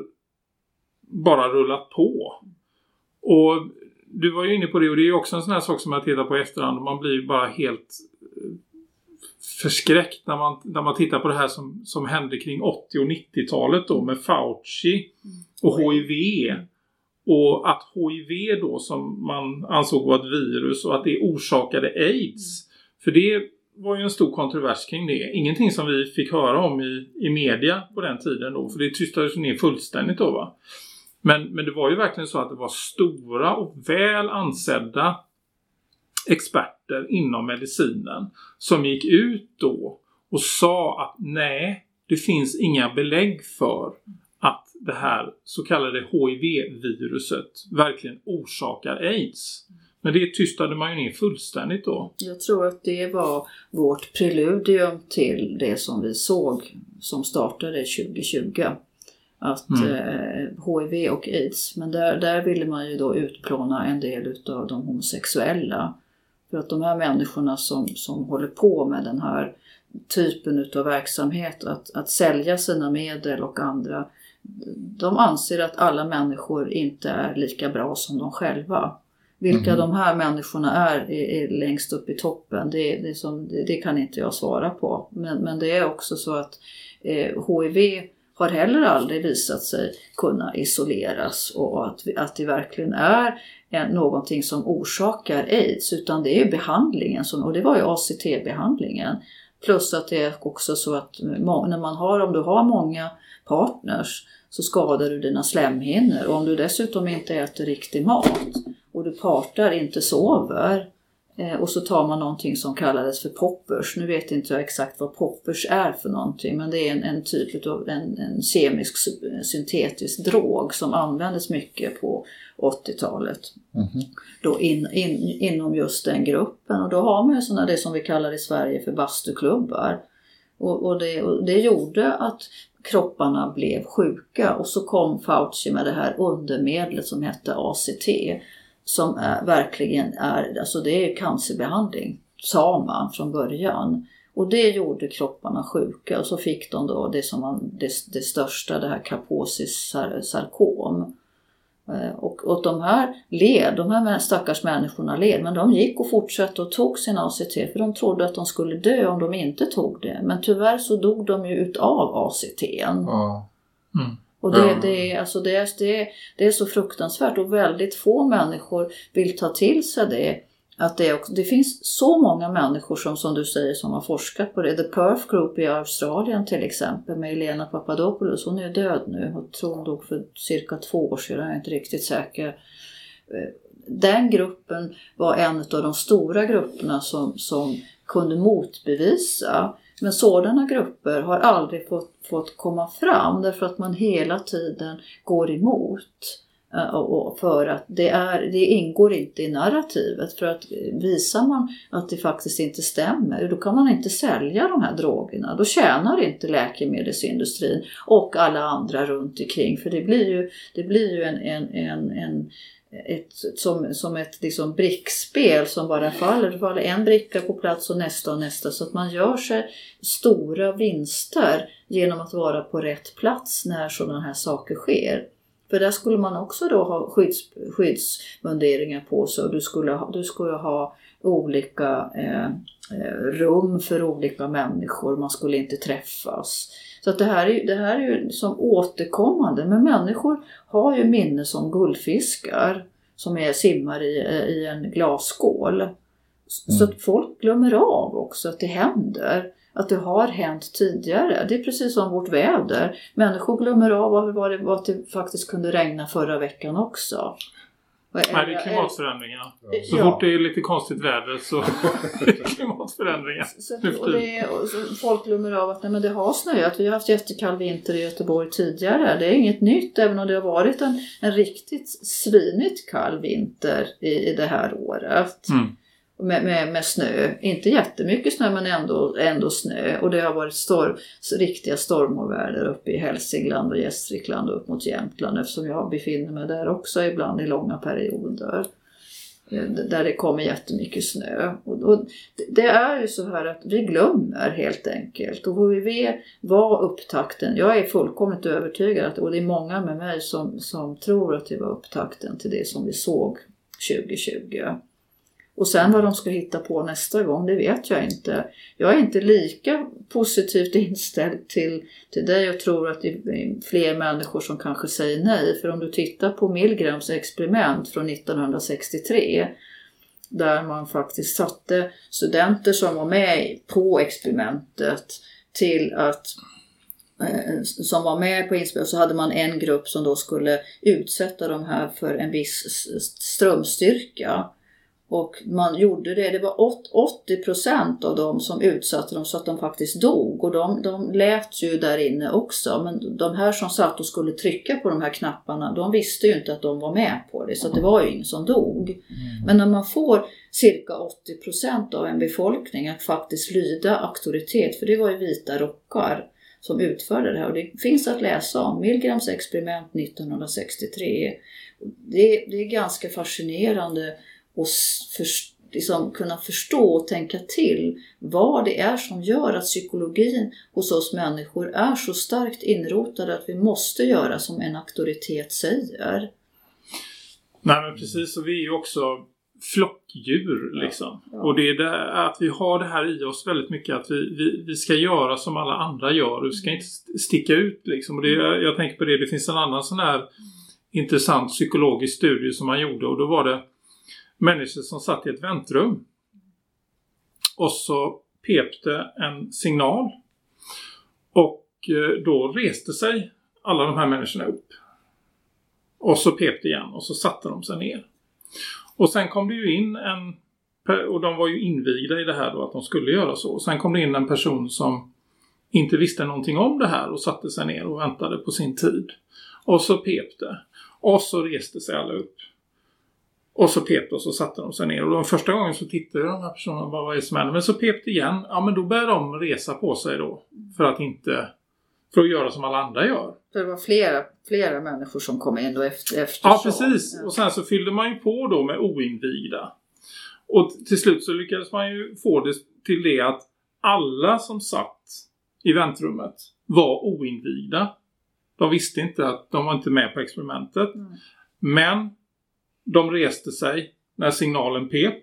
bara rullat på. Och du var ju inne på det och det är ju också en sån här sak som jag tittar på i efterhand man blir ju bara helt eh, förskräckt när man, när man tittar på det här som, som hände kring 80- och 90-talet då med Fauci och HIV. Och att HIV då som man ansåg var ett virus och att det orsakade AIDS. För det var ju en stor kontrovers kring det. Ingenting som vi fick höra om i, i media på den tiden då. För det tystades ner fullständigt då va. Men, men det var ju verkligen så att det var stora och väl ansedda experter inom medicinen som gick ut då och sa att nej, det finns inga belägg för att det här så kallade HIV-viruset verkligen orsakar AIDS. Men det tystade man ju ner fullständigt då. Jag tror att det var vårt preludium till det som vi såg som startade 2020. Att Mm. eh, HIV och AIDS, men där, där ville man ju då utplåna en del utav de homosexuella. För att de här människorna som, som håller på med den här typen utav verksamhet, att, att sälja sina medel och andra, de anser att alla människor inte är lika bra som de själva. Vilka Mhm. de här människorna är, är, är längst upp i toppen, det, det, som, det, det kan inte jag svara på. Men, men det är också så att eh, HIV har heller aldrig visat sig kunna isoleras och att, att det verkligen är en, någonting som orsakar aids utan det är behandlingen som, och det var ju ACT-behandlingen. Plus att det är också så att när man har, om du har många partners så skadar du dina slemhinnor och om du dessutom inte äter riktig mat och du partar, inte sover eh, och så tar man någonting som kallades för poppers. Nu vet inte jag exakt vad poppers är för någonting men det är en, en typ av en, en kemisk sy- syntetisk drog som användes mycket på 80-talet då in, in, inom just den gruppen. Och då har man ju sådana, det som vi kallar i Sverige för bastuklubbar. Och, och, det, och det gjorde att kropparna blev sjuka och så kom Fauci med det här undermedlet som hette ACT. Som är, verkligen är, alltså det är cancerbehandling, sa man från början. Och det gjorde kropparna sjuka och så fick de då det som man, det, det största, det här kaposis sarkom. Eh, och, och de här led, de här stackars människorna led, men de gick och fortsatte och tog sin ACT för de trodde att de skulle dö om de inte tog det. Men tyvärr så dog de ju utav ACT. Ja. Mm. Och det, Ja. det, är, alltså det, är, det, är, det är så fruktansvärt och väldigt få människor vill ta till sig det. Att det, också, det finns så många människor som, som du säger som har forskat på det. The Perth Group i Australien till exempel med Elena Papadopoulos. Hon är död nu. Jag tror hon dog för cirka två år sedan. Jag är inte riktigt säker. Eh, Den gruppen var en av de stora grupperna som, som kunde motbevisa. Men sådana grupper har aldrig fått, fått komma fram därför att man hela tiden går emot. Eh, och för att det, är, det ingår inte i narrativet. För att eh, visar man att det faktiskt inte stämmer, då kan man inte sälja de här drogerna. Då tjänar inte läkemedelsindustrin och alla andra runt omkring. För det blir ju, det blir ju en, en, en, en ett, som, som ett liksom brickspel som bara faller. Det faller en bricka på plats och nästa och nästa. Så att man gör sig stora vinster genom att vara på rätt plats när sådana här saker sker. För där skulle man också då ha skydds, skyddsmunderingar på sig och du skulle, ha- du skulle ha olika eh, eh rum för olika människor, man skulle inte träffas. Så att det, här är, det här är ju som återkommande, men människor har ju minne som guldfiskar som är, simmar i, i en glasskål. Så att folk glömmer av också att det händer. Att det har hänt tidigare. Det är precis som vårt väder. Människor glömmer av vad det, vad det faktiskt kunde regna förra veckan också. Nej, det är klimatförändringar. Så Ja. fort det är lite konstigt väder så är [laughs] det [laughs] klimatförändringar. Så, och det, är- och så folk glömmer av att nej, men det har snöat. Vi har haft jättekall vinter i Göteborg tidigare. Det är inget nytt även om det har varit en, en riktigt svinigt kall vinter i, i det här året. Mm. Med, med, med snö. Inte jättemycket snö men ändå, ändå snö. Och det har varit storm, riktiga stormoväder uppe i Hälsingland och Gästrikland och upp mot Jämtland eftersom jag befinner mig där också ibland i långa perioder. Eh, där det kommer jättemycket snö. Och, och det- är ju så här att vi glömmer helt enkelt. Och HVV var upptakten. Jag är fullkomligt övertygad att, och det är många med mig som, som tror att det var upptakten till det som vi såg 2020. Och sen vad de ska hitta på nästa gång, det vet jag inte. Jag är inte lika positivt [laughs] inställd till, till dig och tror att det är fler människor som kanske säger nej. För om du tittar på Milgrams experiment från 1963 där man faktiskt satte studenter som var med på experimentet till att eh, som var med på inspelningen så hade man en grupp som då skulle utsätta de här för en viss strömstyrka. Och man gjorde det, det var åt- 80% av dem som utsatte dem så att de faktiskt dog. Och de, de lät ju där inne också. Men de här som satt och skulle trycka på de här knapparna, de visste ju inte att de var med på det. Så det var ju ingen som dog. Men när man får cirka 80% av en befolkning att faktiskt lyda auktoritet, för det var ju vita rockar som utförde det här. Och det finns att läsa om. Milgrams experiment 1963. Det, det är ganska fascinerande och för, liksom kunna förstå och tänka till vad det är som gör att psykologin hos oss människor är så starkt inrotad att vi måste göra som en auktoritet säger. Nej men precis, och vi är ju också flockdjur liksom. Ja, ja. Och det är det, att vi har det här i oss väldigt mycket att vi, vi, vi ska göra som alla andra gör. Vi ska inte sticka ut liksom. Och det, jag tänker på det, det finns en annan sån här intressant psykologisk studie som man gjorde och då var det människor som satt i ett väntrum. Och så pepte en signal. Och eh, då reste sig alla de här människorna upp. Och så pepte igen och så satte de sig ner. Och sen kom det ju in en och de var ju invigda i det här då att de skulle göra så. Och sen kom det in en person som inte visste någonting om det här och satte sig ner och väntade på sin tid. Och så pepte. Och så reste sig alla upp. Och så pep och så satte de sig ner. Och de första gången så tittade de här personerna bara vad är det som händer. Men så pep igen. Ja men då började de resa på sig då. För att inte... För att göra som alla andra gör. För det var flera, flera människor som kom in då efter, efter Ja precis. Och sen så fyllde man ju på då med oinvigda. Och till slut så lyckades man ju få det till det att alla som satt i väntrummet var oinvigda. De visste inte att de var inte med på experimentet. Mm. Men de reste sig när signalen pep.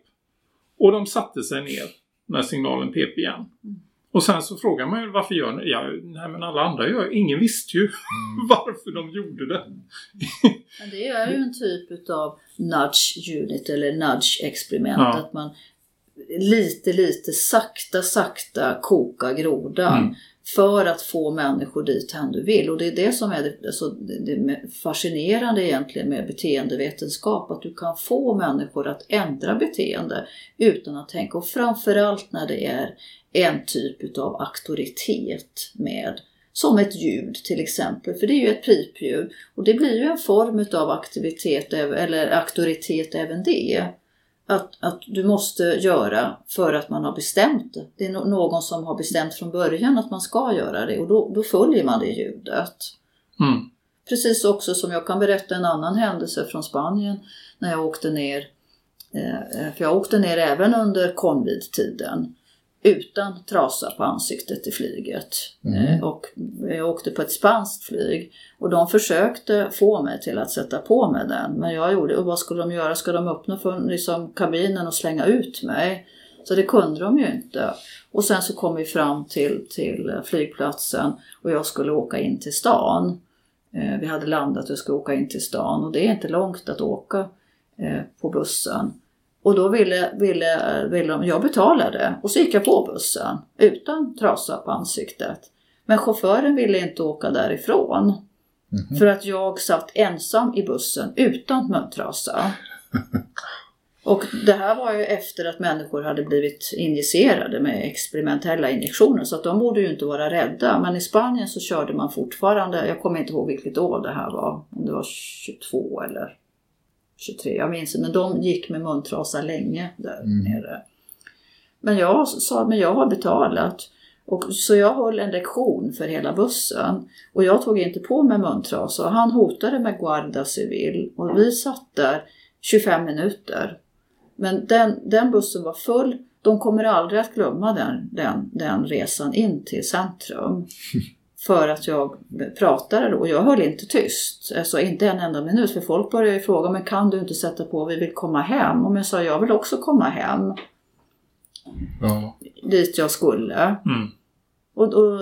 Och de satte sig ner när signalen pep igen. Och sen så frågar man ju varför gör ni? Ja, nej men alla andra gör Ingen visste ju [laughs] mm. varför de gjorde det. men det är ju en typ av nudge unit eller nudge experiment. Ja. Att man lite, lite sakta, sakta kokar grodan. Mm för att få människor dit hän du vill. Och det är det som är det, alltså, det fascinerande egentligen med beteendevetenskap, att du kan få människor att ändra beteende utan att tänka. Och framförallt när det är en typ av auktoritet med som ett ljud till exempel, för det är ju ett pipljud och det blir ju en form av aktivitet eller auktoritet även det att, att du måste göra för att man har bestämt det. Det är någon som har bestämt från början att man ska göra det och då, då följer man det ljudet. Mm. Precis också som jag kan berätta en annan händelse från Spanien när jag åkte ner. Eh, för jag åkte ner även under konvidtiden utan trasa på ansiktet i flyget. Mm. Eh, och jag åkte på ett spanskt flyg och de försökte få mig till att sätta på mig den. Men jag gjorde, och vad skulle de göra? Ska de öppna för liksom, kabinen och slänga ut mig? Så det kunde de ju inte. Och sen så kom vi fram till, till flygplatsen och jag skulle åka in till stan. Eh, vi hade landat och skulle åka in till stan och det är inte långt att åka eh, på bussen. Och då ville, ville, ville de, jag betalade och så gick jag på bussen utan trasa på ansiktet. Men chauffören ville inte åka därifrån. Mm -hmm. För att jag satt ensam i bussen utan muntrasa. [laughs] Och det här var ju efter att människor hade blivit injicerade med experimentella injektioner så att de borde ju inte vara rädda. Men i Spanien så körde man fortfarande, jag kommer inte ihåg vilket år det här var, om det var 22 eller 23, jag minns men de gick med muntrasa länge där mm. nere. Men jag sa, men jag har betalat. Och, så jag höll en lektion för hela bussen. Och jag tog inte på mig muntrasa. Han hotade med Guarda Civil. Och vi satt där 25 minuter. Men den, den bussen var full. De kommer aldrig att glömma den, den, den resan in till centrum. [laughs] för att jag pratade då. Och jag höll inte tyst, alltså inte en enda minut. För folk började fråga, men kan du inte sätta på, vi vill komma hem. Och jag sa, jag vill också komma hem. Ja. Dit jag skulle. Mm. Och, och,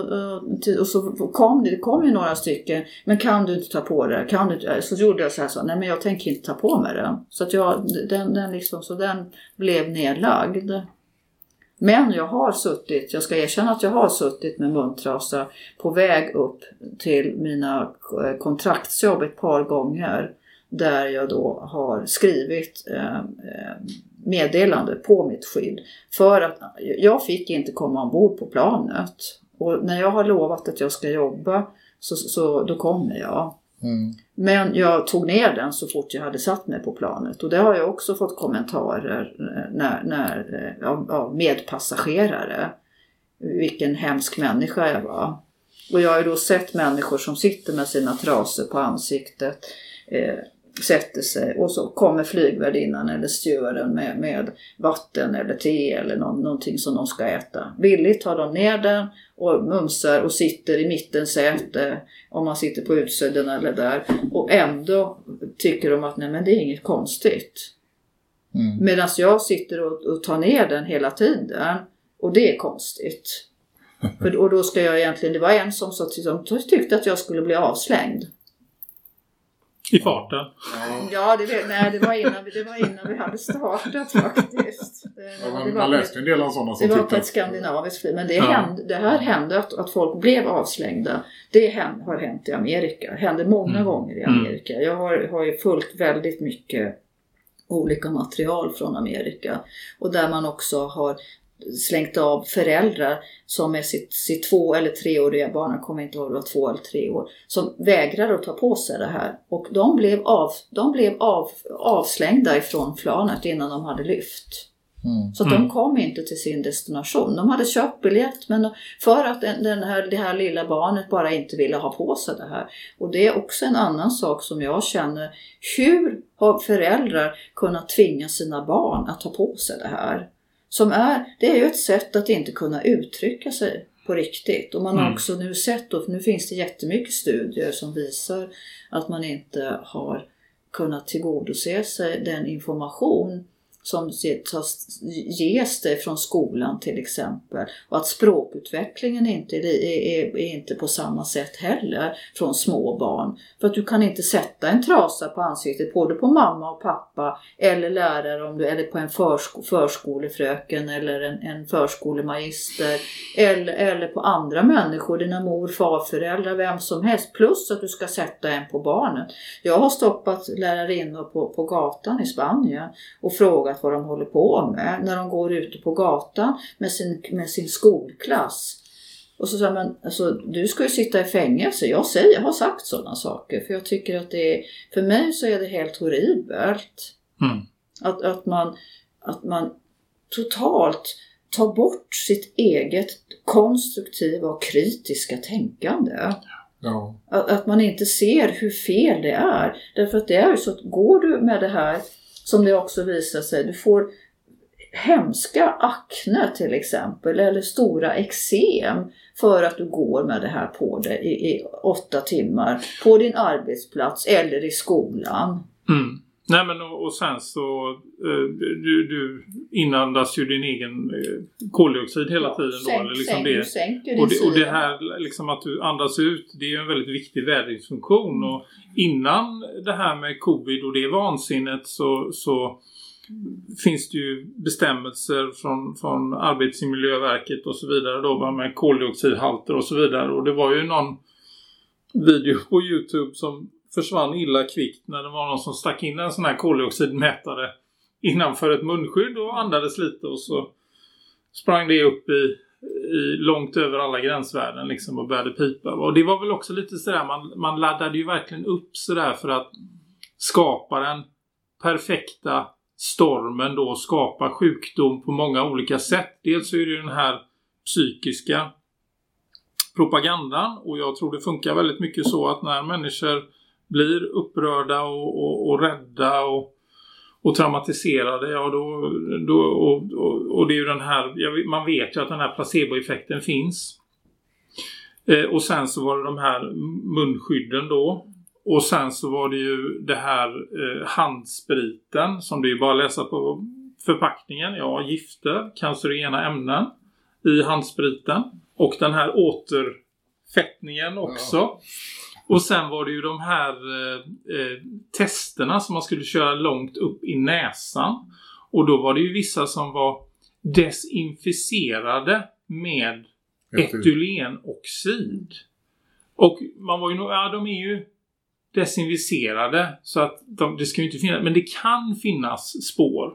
och, så kom det, kom ju några stycken, men kan du inte ta på det? Kan du Så gjorde jag så här, så, nej men jag tänker inte ta på mig den. Så att jag, den, den liksom, så den blev nedlagd. Men jag har suttit, jag ska erkänna att jag har suttit med muntrasa på väg upp till mina eh, kontraktsjobb ett par gånger. Där jag då har skrivit eh, eh, meddelande på mitt skydd. För att jag fick inte komma ombord på planet. Och när jag har lovat att jag ska jobba så, så då kommer jag. Mm. Men jag tog ner den så fort jag hade satt mig på planet och det har jag också fått kommentarer eh, när, när, eh, av, av medpassagerare. Vilken hemsk människa jag var. Och jag har ju då sett människor som sitter med sina trasor på ansiktet. Eh, sätter sig och så kommer flygvärdinnan eller stewarden med, med vatten eller te eller någon, någonting som de ska äta. Villigt tar de ner den och mumsar och sitter i mitten säte om man sitter på utsidan eller där och ändå tycker de att nej men det är inget konstigt. Mm. Medan jag sitter och, och tar ner den hela tiden och det är konstigt. [laughs] För, och då ska jag egentligen, det var en som, som tyckte att jag skulle bli avslängd. I farten? Ja, det, nej, det, var innan, det var innan vi hade startat faktiskt. Ja, man, det man läste en del av sådana som Det var på ett skandinaviskt flyg. Men det, ja. hände, det här hände att, att folk blev avslängda. Det hände, har hänt i Amerika. Det hände många mm. gånger i Amerika. Jag har, har ju följt väldigt mycket olika material från Amerika. Och där man också har slängt av föräldrar som med sitt, sitt två eller treåriga barn, jag kommer inte ihåg det var två eller tre år, som vägrar att ta på sig det här. Och de blev, av, de blev av, avslängda ifrån planet innan de hade lyft. Mm. Så att de mm. kom inte till sin destination. De hade köpt biljett men för att den här, det här lilla barnet bara inte ville ha på sig det här. Och det är också en annan sak som jag känner. Hur har föräldrar kunnat tvinga sina barn att ta på sig det här? Som är, det är ju ett sätt att inte kunna uttrycka sig på riktigt. Och man har mm. också nu sett, och nu finns det jättemycket studier som visar att man inte har kunnat tillgodose sig den information som ges det från skolan till exempel. Och att språkutvecklingen inte är, är, är, inte på samma sätt heller från små barn. För att du kan inte sätta en trasa på ansiktet både på mamma och pappa eller lärare om du, eller på en försko, förskolefröken eller en, en förskolemagister eller, eller på andra människor, dina mor, farföräldrar, vem som helst. Plus att du ska sätta en på barnen. Jag har stoppat lärarinnor på, på gatan i Spanien och frågat frågat vad de håller på med när de går ute på gatan med sin, med sin skolklass. Och så säger man, alltså, du ska ju sitta i fängelse. Jag säger, jag har sagt sådana saker för jag tycker att det är, för mig så är det helt horribelt. Mm. Att, att, man, att man totalt tar bort sitt eget konstruktiva och kritiska tänkande. Ja. Att, att, man inte ser hur fel det är. Därför att det är ju så att går du med det här som det också visar sig, du får hemska akne till exempel eller stora eksem för att du går med det här på dig i, i åtta timmar på din arbetsplats eller i skolan. Mm. Nej men och, och sen så eh, du, du inandas ju din egen eh, koldioxid hela ja, tiden då. Sänk, eller liksom sänk, det. Sänker och, det, och det här liksom att du andas ut det är en väldigt viktig vädringsfunktion och innan det här med covid och det vansinnet så, så finns det ju bestämmelser från, från Arbetsmiljöverket och så vidare då med koldioxidhalter och så vidare och det var ju någon video på Youtube som försvann illa kvickt när det var någon som stack in en sån här koldioxidmätare innanför ett munskydd och andades lite och så sprang det upp i, i långt över alla gränsvärden liksom och började pipa. Och det var väl också lite sådär, man, man laddade ju verkligen upp sådär för att skapa den perfekta stormen då, skapa sjukdom på många olika sätt. Dels är det ju den här psykiska propagandan och jag tror det funkar väldigt mycket så att när människor blir upprörda och, och, och rädda och, och traumatiserade, ja då, då och, och, och, det är ju den här, man vet ju att den här placeboeffekten finns. Eh, och sen så var det de här munskydden då. Och sen så var det ju det här eh, handspriten som det är bara att läsa på förpackningen. Ja, gifter, cancerogena ämnen i handspriten. Och den här återfettningen också. Ja. Och sen var det ju de här eh, eh, testerna som man skulle köra långt upp i näsan. Och då var det ju vissa som var desinficerade med etylenoxid. Och man var ju nog, ja de är ju desinficerade så att de, det ska ju inte finnas, men det kan finnas spår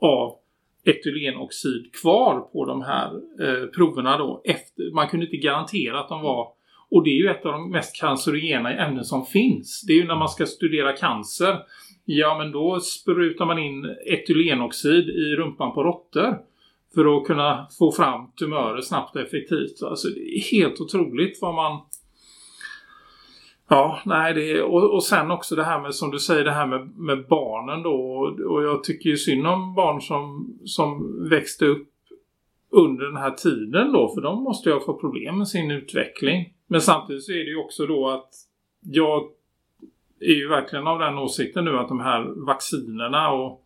av etylenoxid kvar på de här eh, proverna då. Efter, man kunde inte garantera att de var och det är ju ett av de mest cancerogena ämnen som finns. Det är ju när man ska studera cancer. Ja men då sprutar man in etylenoxid i rumpan på råttor. För att kunna få fram tumörer snabbt och effektivt. Alltså det är helt otroligt vad man... Ja, nej det och, och sen också det här med som du säger det här med, med barnen då och, och jag tycker ju synd om barn som, som växte upp under den här tiden då för de måste ju ha fått problem med sin utveckling. Men samtidigt så är det ju också då att jag är ju verkligen av den åsikten nu att de här vaccinerna och,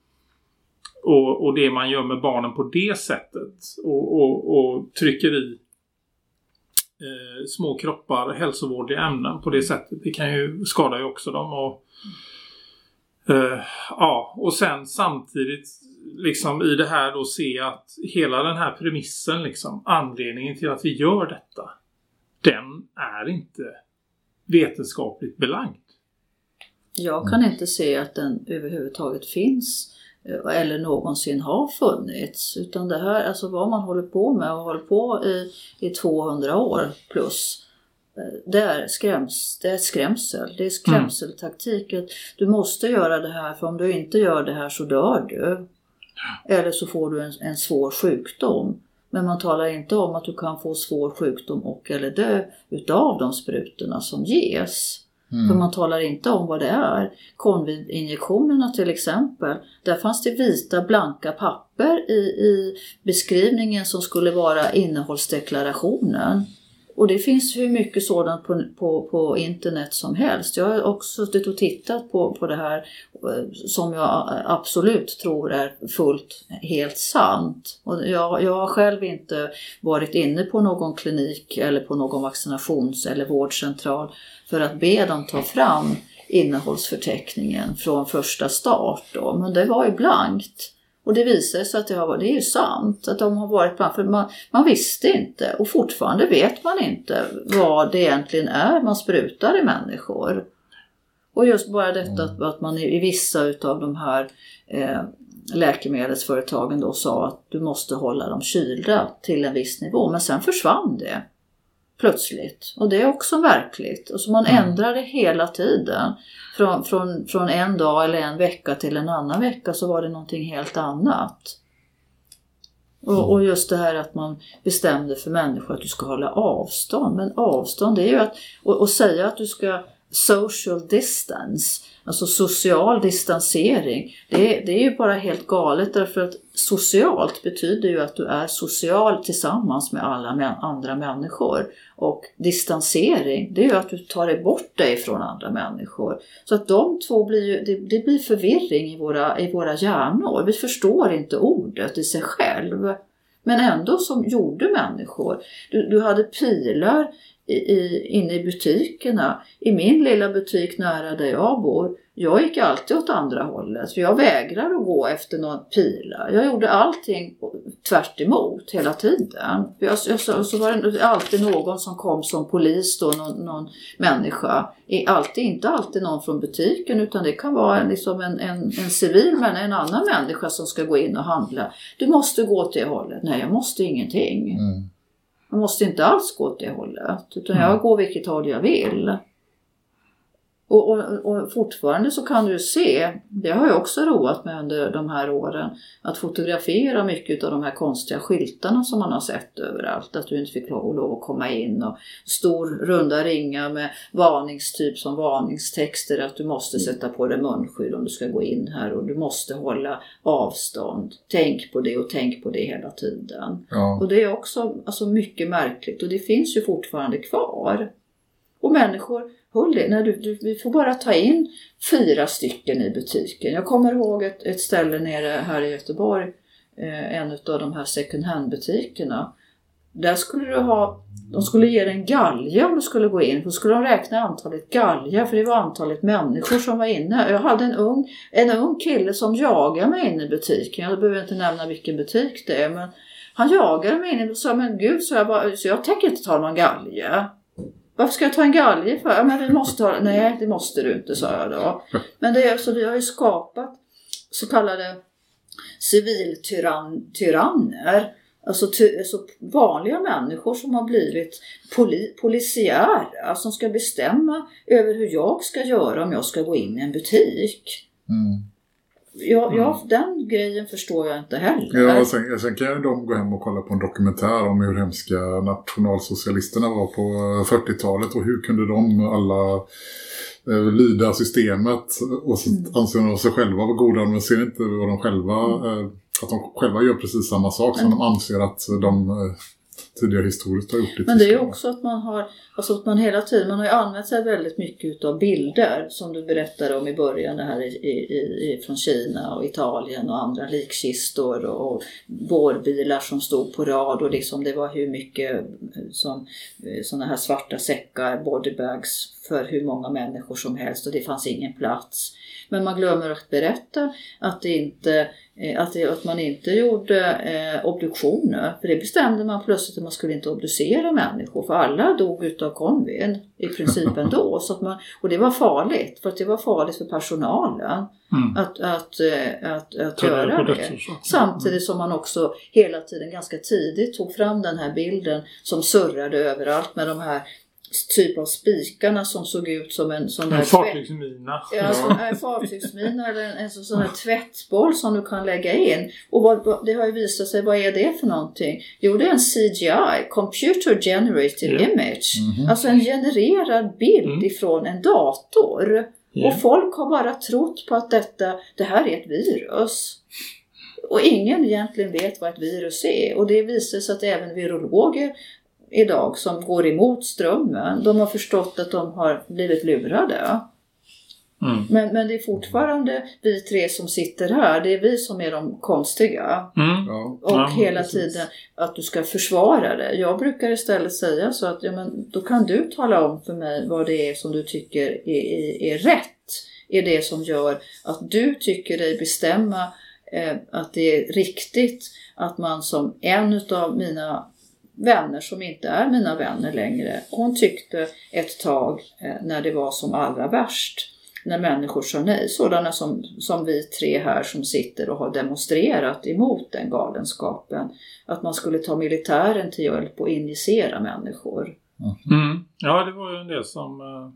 och, och det man gör med barnen på det sättet och, och, och trycker i eh, små kroppar hälsovårdliga ämnen på det sättet. Det kan ju skada ju också dem. Och, eh, ja, och sen samtidigt liksom i det här då se att hela den här premissen liksom anledningen till att vi gör detta den är inte vetenskapligt belagd. Jag kan inte se att den överhuvudtaget finns eh, eller någonsin har funnits. Utan det här, alltså vad man håller på med och håller på i, i 200 år plus. Eh, det är, skräms, det är skrämsel, det är skrämseltaktik. Mm. Du måste göra det här för om du inte gör det här så dör du. Eller så får du en, en svår sjukdom. Men man talar inte om att du kan få svår sjukdom och eller dö utav de sprutorna som ges. Mm. För man talar inte om vad det är. Konvidinjektionerna till exempel, där fanns det vita blanka papper i, i beskrivningen som skulle vara innehållsdeklarationen. Och det finns hur mycket sådant på, på, på internet som helst. Jag har också suttit och tittat på, på det här eh, som jag eh, absolut tror är fullt helt sant. Och jag, jag har själv inte varit inne på någon klinik eller på någon vaccinations eller vårdcentral för att be dem ta fram innehållsförteckningen från första start. Då. Men det var ju blankt. Och det visade sig att det, har, det är ju sant, att de har varit bland, för man, man visste inte. Och fortfarande vet man inte vad det egentligen är man sprutar i människor. Och just bara detta att, att man i, i vissa utav de här eh, läkemedelsföretagen då sa att du måste hålla dem kylda till en viss nivå, men sen försvann det plötsligt. Och det är också verkligt. Och så man mm. ändrar det hela tiden. Från, från, från en dag eller en vecka till en annan vecka så var det någonting helt annat. Och, och, just det här att man bestämde för människor att du ska hålla avstånd. Men avstånd det är ju att, och, och säga att du ska social distance, alltså social distansering, det, det är ju bara helt galet därför att socialt betyder ju att du är social tillsammans med alla andra människor. Och distansering, det är ju att du tar dig bort dig från andra människor. Så att de två blir ju, det, det blir förvirring i våra, i våra hjärnor. Vi förstår inte ordet i sig själv. Men ändå som gjorde människor. Du, du hade pilar i, inne i butikerna. I min lilla butik nära där jag bor, jag gick alltid åt andra hållet. För jag vägrar att gå efter någon pila. Jag gjorde allting tvärt emot hela tiden. Jag, jag, så, så var det alltid någon som kom som polis då, någon, någon människa. Alltid, inte alltid någon från butiken utan det kan vara liksom en, en, en civil men en annan människa som ska gå in och handla. Du måste gå åt det hållet. Nej, jag måste ingenting. Mm. Jag måste inte alls gå åt det hållet. Utan jag mm. går vilket håll jag vill. Och, och, och, fortfarande så kan du se, det har jag också roat mig under de här åren, att fotografera mycket av de här konstiga skyltarna som man har sett överallt. Att du inte fick lov, lov att komma in och stor runda ringar med varningstyp som varningstexter att du måste mm. sätta på dig munskydd om du ska gå in här och du måste hålla avstånd. Tänk på det och tänk på det hela tiden. Ja. Och det är också alltså, mycket märkligt och det finns ju fortfarande kvar. Och människor Håll det. Nej, du, du, vi får bara ta in fyra stycken i butiken. Jag kommer ihåg ett, ett ställe nere här i Göteborg, eh, en av de här second hand butikerna. Där skulle du ha, de skulle ge dig en galge om du skulle gå in. Då skulle de räkna antalet galgar för det var antalet människor som var inne. Jag hade en ung, en ung kille som jagade mig in i butiken. Jag behöver inte nämna vilken butik det är men han jagade mig in och sa men gud så jag, bara, så jag tänker inte ta någon galge. Varför ska jag ta en galge för? Ja, men vi måste ha Nej, det måste du inte, sa jag då. [laughs] Men det är alltså, vi har ju skapat så kallade civiltyranner. Alltså, ty, alltså vanliga människor som har blivit poli, polisiära, som ska bestämma över hur jag ska göra om jag ska gå in i en butik. Mm. Ja, ja, den grejen förstår jag inte heller. Ja, och sen, sen kan ju de gå hem och kolla på en dokumentär om hur hemska nationalsocialisterna var på 40-talet och hur kunde de alla eh, lyda systemet och så Mm. anser de sig själva vara goda men ser inte vad de själva eh, att de själva gör precis samma sak som de anser att de eh, tidigare historiskt har gjort i Men det är ju också att man har, alltså att man hela tiden, man har ju använt sig väldigt mycket av bilder som du berättade om i början, det här i, i, från Kina och Italien och andra likkistor och bårbilar som stod på rad och liksom det var hur mycket eh, som sådana här svarta säckar, bodybags för hur många människor som helst och det fanns ingen plats. Men man glömmer att berätta att, det inte, eh, att, det, att man inte gjorde eh, obduktioner. För det bestämde man plötsligt att man skulle inte obducera människor. För alla dog utav konvin i princip [laughs] ändå. Så att man, och det var farligt. För att det var farligt för personalen Mm. att, att, eh, att, att göra på det. dödsorsaken. Samtidigt som man också hela tiden ganska tidigt tog fram den här bilden som surrade överallt med de här typ av spikarna som såg ut som en sån där En fartygsmina. Ja, sån här fartygsmina eller en, en sån här tvättboll som du kan lägga in. Och vad, vad, det har ju visat sig, vad är det för någonting? Jo, det är en CGI, Computer Generated Ja. Image. Alltså en genererad bild Mm. ifrån en dator. Ja. Och folk har bara trott på att detta, det här är ett virus. Och ingen egentligen vet vad ett virus är. Och det visar sig att även virologer idag som går emot strömmen, de har förstått att de har blivit lurade. Mm. Men, men det är fortfarande vi tre som sitter här, det är vi som är de konstiga. Mm. Ja. Och Ja, hela precis. tiden att du ska försvara det. Jag brukar istället säga så att ja, men då kan du tala om för mig vad det är som du tycker är, är, är rätt. Är det som gör att du tycker dig bestämma eh, att det är riktigt att man som en av mina vänner som inte är mina vänner längre. Hon tyckte ett tag eh, när det var som allra värst när människor sa nej, sådana som, som vi tre här som sitter och har demonstrerat emot den galenskapen, att man skulle ta militären till hjälp och injicera människor. Mm. Ja, det var ju en del som... eh,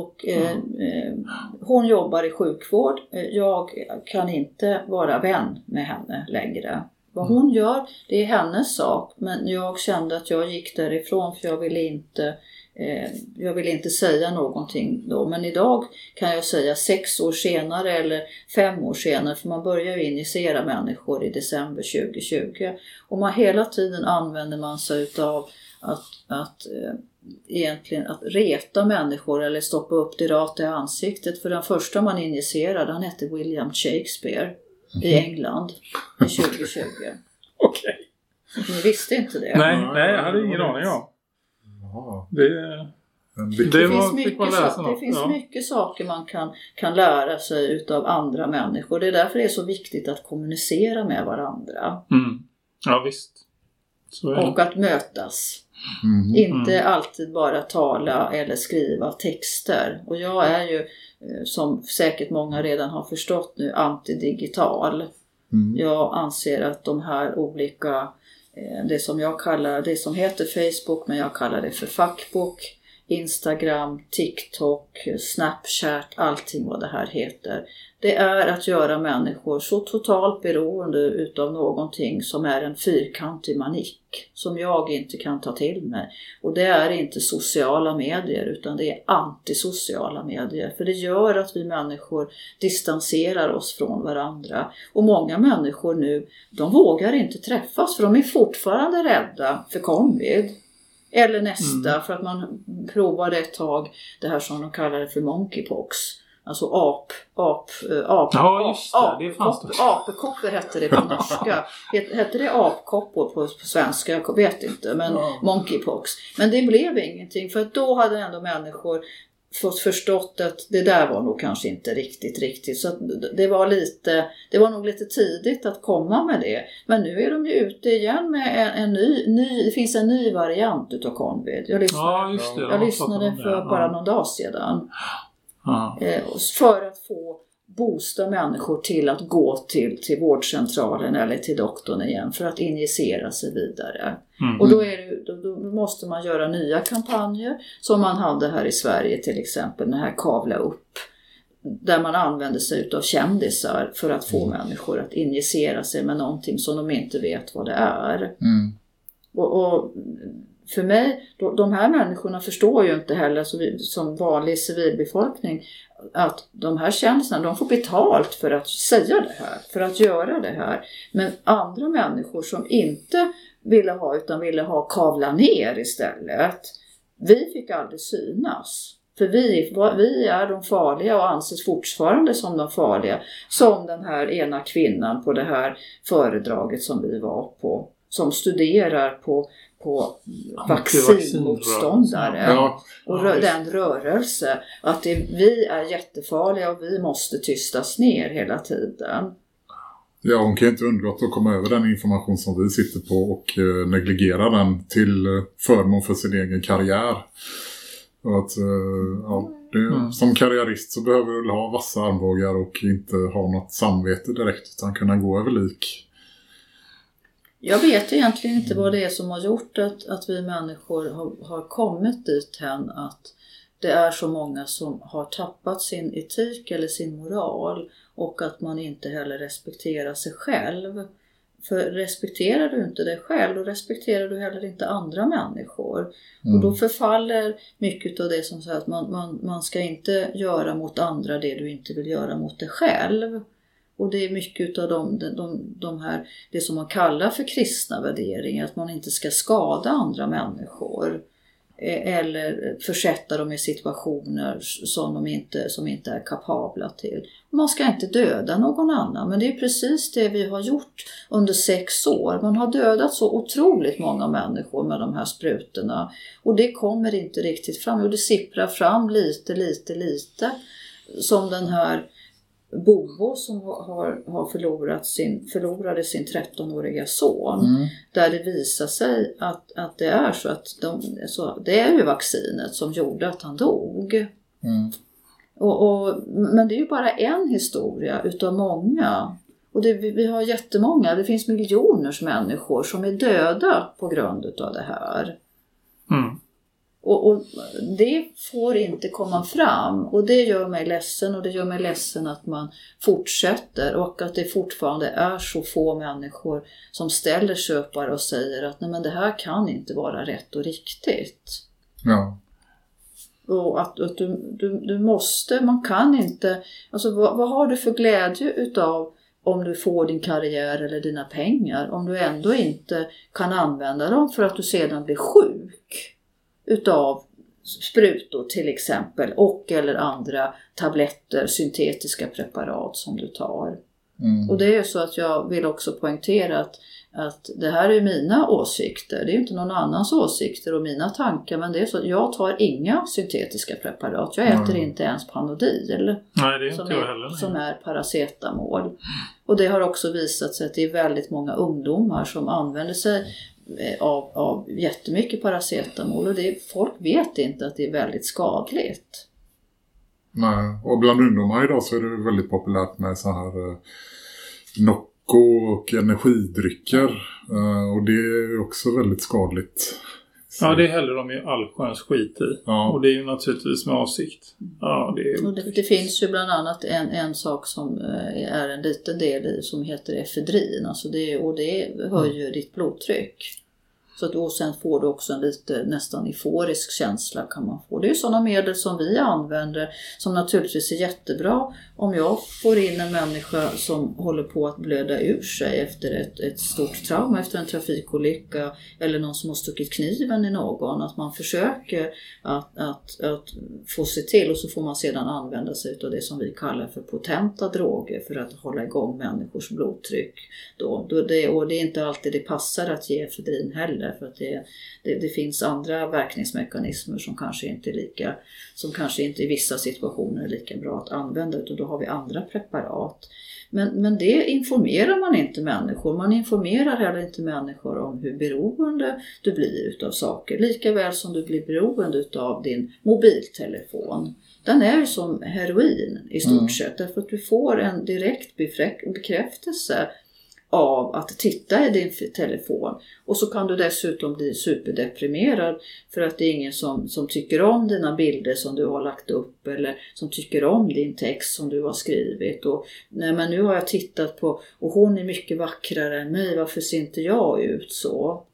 Och eh, eh, hon jobbar i sjukvård. Jag kan inte vara vän med henne längre. Vad hon gör, det är hennes sak. Men jag kände att jag gick därifrån för jag ville inte eh, jag ville inte säga någonting då. Men idag kan jag säga sex år senare eller fem år senare. För man börjar ju injicera människor i december 2020. Och man hela tiden använder man sig utav att, att eh, egentligen att reta människor eller stoppa upp det rakt i ansiktet. För den första man injicerade, han hette William Shakespeare i England [laughs] i 2020. Okej. Ni visste inte det? Nej, nej, jag ja, hade ingen aning det. om. Det, Det Det finns, mycket, lära sa- sig det finns ja. mycket saker man kan, kan lära sig utav andra människor. Det är därför det är så viktigt att kommunicera med varandra mm. Ja, visst. Så är och att mötas. Mhm. Inte alltid bara tala eller skriva texter. Och jag är ju, som säkert många redan har förstått nu, antidigital. Mm. Jag anser att de här olika, eh, det som jag kallar, det som heter Facebook, men jag kallar det för fackbok, Instagram, TikTok, Snapchat, allting vad det här heter. Det är att göra människor så totalt beroende utav någonting som är en fyrkantig manik som jag inte kan ta till mig. Och det är inte sociala medier utan det är antisociala medier. För det gör att vi människor distanserar oss från varandra. Och många människor nu, de vågar inte träffas för de är fortfarande rädda för covid. Eller nästa, för att man provade ett tag det här som de kallade för monkeypox. Alltså ap, ap, eh, ap, Ja, just det. ap, Det fanns det. Apekoppor hette det på [laughs] norska. Het- Hette det apkoppor på, på svenska? Jag vet inte. Men Ja. monkeypox. Men det blev ingenting för att då hade ändå människor fått förstått att det där var nog kanske inte riktigt riktigt. Så att det var lite, det var nog lite tidigt att komma med det. Men nu är de ju ute igen med en, en ny, ny, det finns en ny variant utav covid. Jag lyssnade, Ja, just det. jag Ja, lyssnade för det. bara någon dag sedan. Eh, för att få boosta människor till att gå till, till vårdcentralen eller till doktorn igen för att injicera sig vidare. Mm. Och då, det, då, då måste man göra nya kampanjer som man hade här i Sverige till exempel, den här kavla upp. där man använder sig av kändisar för att få Mm. människor att injicera sig med någonting som de inte vet vad det är. Mm. Och, och för mig, de, de här människorna förstår ju inte heller så vi, som vanlig civilbefolkning att de här tjänsterna, de får betalt för att säga det här, för att göra det här. Men andra människor som inte ville ha utan ville ha kavla ner istället. Vi fick aldrig synas. För vi, vi är de farliga och anses fortfarande som de farliga. Som den här ena kvinnan på det här föredraget som vi var på. Som studerar på, på vaccinmotståndare. Ja, Och rö- den rörelse. Att det, vi är jättefarliga och vi måste tystas ner hela tiden. ja, hon kan ju inte undgått att komma över den information som vi sitter på och eh, negligera den till eh, förmån för sin egen karriär. Och att, eh, ja, det, Som karriärist så behöver du ha vassa armbågar och inte ha något samvete direkt utan kunna gå över lik. Jag vet egentligen inte vad det är som har gjort att, att vi människor har, har kommit dit hän att det är så många som har tappat sin etik eller sin moral och att man inte heller respekterar sig själv. För respekterar du inte dig själv, då respekterar du heller inte andra människor. Och då förfaller mycket av det som säger att man, man, man ska inte göra mot andra det du inte vill göra mot dig själv. Och det är mycket av de, de, de, de här, det som man kallar för kristna värderingar, att man inte ska skada andra människor. E, eller försätta dem i situationer som de inte, som inte är kapabla till. Man ska inte döda någon annan, men det är precis det vi har gjort under sex år. Man har dödat så otroligt många människor med de här sprutorna. Och det kommer inte riktigt fram, och det sipprar fram lite, lite, lite. Som den här Bobo som har, har förlorat sin, förlorade sin 13-åriga son. Där det visar sig att, att det är så att de, så det är ju vaccinet som gjorde att han dog. Mm. Och, och, men det är ju bara en historia utav många. Och det, vi, vi har jättemånga, det finns miljoners människor som är döda på grund utav det här. Mm. Och, och det får inte komma fram och det gör mig ledsen och det gör mig ledsen att man fortsätter och att det fortfarande är så få människor som ställer bara och säger att nej men det här kan inte vara rätt och riktigt. Ja. Och att, att du, du, du måste, man kan inte, alltså vad, vad har du för glädje utav om du får din karriär eller dina pengar om du ändå inte kan använda dem för att du sedan blir sjuk utav sprutor till exempel och eller andra tabletter, syntetiska preparat som du tar. Mm. Och det är så att jag vill också poängtera att, att det här är mina åsikter, det är inte någon annans åsikter och mina tankar men det är så att jag tar inga syntetiska preparat, jag äter Mm. inte ens Panodil Nej, det är som inte jag är, heller. som är paracetamol. Och det har också visat sig att det är väldigt många ungdomar som använder sig Eh, av, av jättemycket paracetamol och det, folk vet inte att det är väldigt skadligt. Nej. Och bland ungdomar idag så är det väldigt populärt med så här eh, Nocco och energidrycker. Eh, och det är också väldigt skadligt. Ja, det häller de ju allsköns skit i. Ja. Och det är ju naturligtvis med avsikt. Ja, det är Och det, det finns ju bland annat en, en sak som eh, är en liten del i som heter efedrin. Alltså det, och det höjer ditt blodtryck. Så att, och sen får du också en lite nästan euforisk känsla kan man få. Det är ju sådana medel som vi använder som naturligtvis är jättebra om jag får in en människa som håller på att blöda ur sig efter ett, ett stort trauma, efter en trafikolycka eller någon som har stuckit kniven i någon. Att man försöker att, att, att få se till och så får man sedan använda sig av det som vi kallar för potenta droger för att hålla igång människors blodtryck. Då. Då det, och det är inte alltid det passar att ge efedrin heller för att det, det, det finns andra verkningsmekanismer som kanske inte är lika, som kanske inte i vissa situationer är lika bra att använda utan då har vi andra preparat. Men, men det informerar man inte människor. Man informerar heller inte människor om hur beroende du blir utav saker. Lika väl som du blir beroende utav din mobiltelefon. Den är ju som heroin i stort Mm. sett därför att du får en direkt bekräftelse av att titta i din telefon. Och så kan du dessutom bli superdeprimerad för att det är ingen som, som tycker om dina bilder som du har lagt upp eller som tycker om din text som du har skrivit. Och, nej men nu har jag tittat på och hon är mycket vackrare än mig, varför ser inte jag ut så?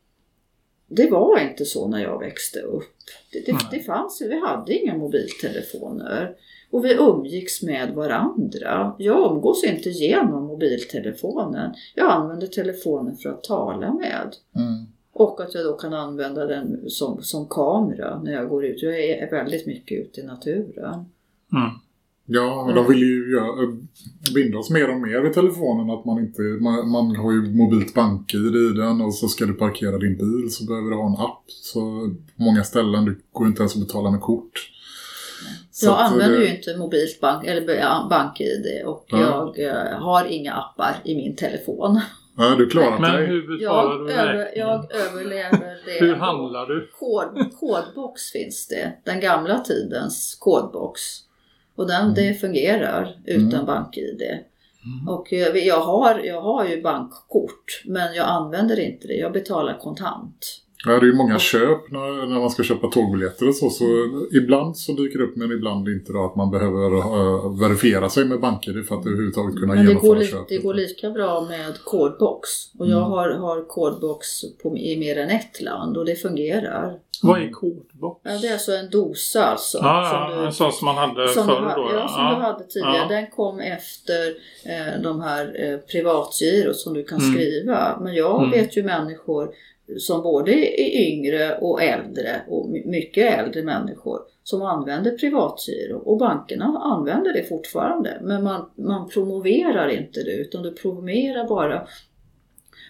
Det var inte så när jag växte upp. Det, det, det fanns, vi hade inga mobiltelefoner. Och vi umgicks med varandra. Jag umgås inte genom mobiltelefonen. Jag använder telefonen för att tala med. Mm. Och att jag då kan använda den som, som kamera när jag går ut. Jag är väldigt mycket ute i naturen. Mm. Ja, men de vill ju binda oss mer och mer vid telefonen. Att man inte, man, man har ju mobilt bank-id i den och så ska du parkera din bil så behöver du ha en app. Så på många ställen du går inte ens att betala med kort. Så jag använder det... ju inte mobilt bank, eller bank-id och ja. jag uh, har inga appar i min telefon. Ja, du klarar Men dig. hur jag du över, Jag överlever [laughs] det. hur handlar du? Kod, kodbox finns det. Den gamla tidens kodbox. Och den, mm. det fungerar utan mm. bank-id. Mm. Och eh, jag har, jag har ju bankkort men jag använder inte det. Jag betalar kontant. Ja, det är ju många köp när, när man ska köpa tågbiljetter och så. Så ibland så dyker det upp men ibland inte då att man behöver uh, verifiera sig med banker för att överhuvudtaget kunna men genomföra det köp. Det går lika bra med kodbox. Och jag mm. har, har kodbox på, i mer än ett land och det fungerar. Vad är kodbox? Ja, det är alltså en dosa alltså. Ja, som du, en sån som man hade som förr då. Ja, som du hade tidigare. Ja. Den kom efter eh, de här eh, privatgirot som du kan mm. skriva. Men jag mm. vet ju människor som både är yngre och äldre och mycket äldre människor som använder privatgiro och bankerna använder det fortfarande men man, man promoverar inte det utan du promoverar bara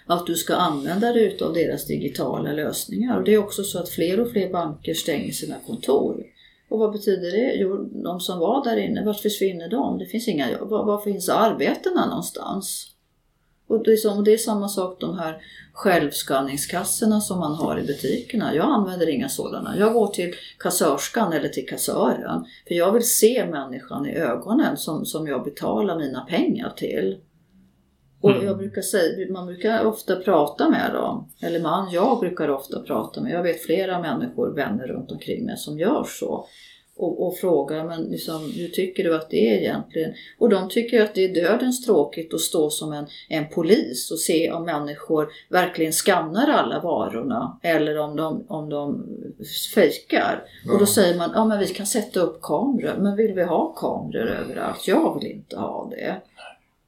att du ska använda dig av deras digitala lösningar. Och det är också så att fler och fler banker stänger sina kontor. Och vad betyder det? Jo, de som var där inne, vart försvinner de? Det finns inga jobb. Var, var finns arbetena någonstans? Och det, är som, det är samma sak de här självskanningskassorna som man har i butikerna. Jag använder inga sådana. Jag går till kassörskan eller till kassören. För jag vill se människan i ögonen som, som jag betalar mina pengar till. Och mm. jag brukar säga, man brukar ofta prata med dem. Eller man, jag brukar ofta prata med. Jag vet flera människor, vänner runt omkring mig som gör så och, och frågar men liksom, hur tycker du att det är egentligen? Och de tycker att det är dödens tråkigt att stå som en, en polis och se om människor verkligen skannar alla varorna eller om de, om de fejkar. Ja. Och då säger man, ja men vi kan sätta upp kameror, men vill vi ha kameror överallt? Jag vill inte ha det.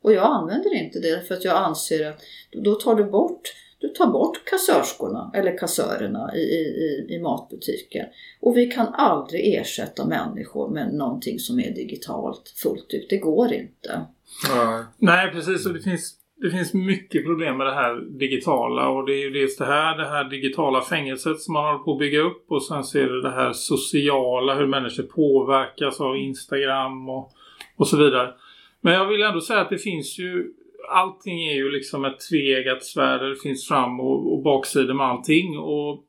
Och jag använder inte det för att jag anser att då tar du bort du tar bort kassörskorna eller kassörerna i, i, i matbutiken. Och vi kan aldrig ersätta människor med någonting som är digitalt fullt ut. Det går inte. Nej, Nej precis. Och det finns, det finns mycket problem med det här digitala. Och det är ju dels det här, det här digitala fängelset som man håller på att bygga upp. Och sen så är det det här sociala, hur människor påverkas av Instagram och, och så vidare. Men jag vill ändå säga att det finns ju allting är ju liksom ett tvegat svärd. Det finns fram- och, och baksidor med allting. Och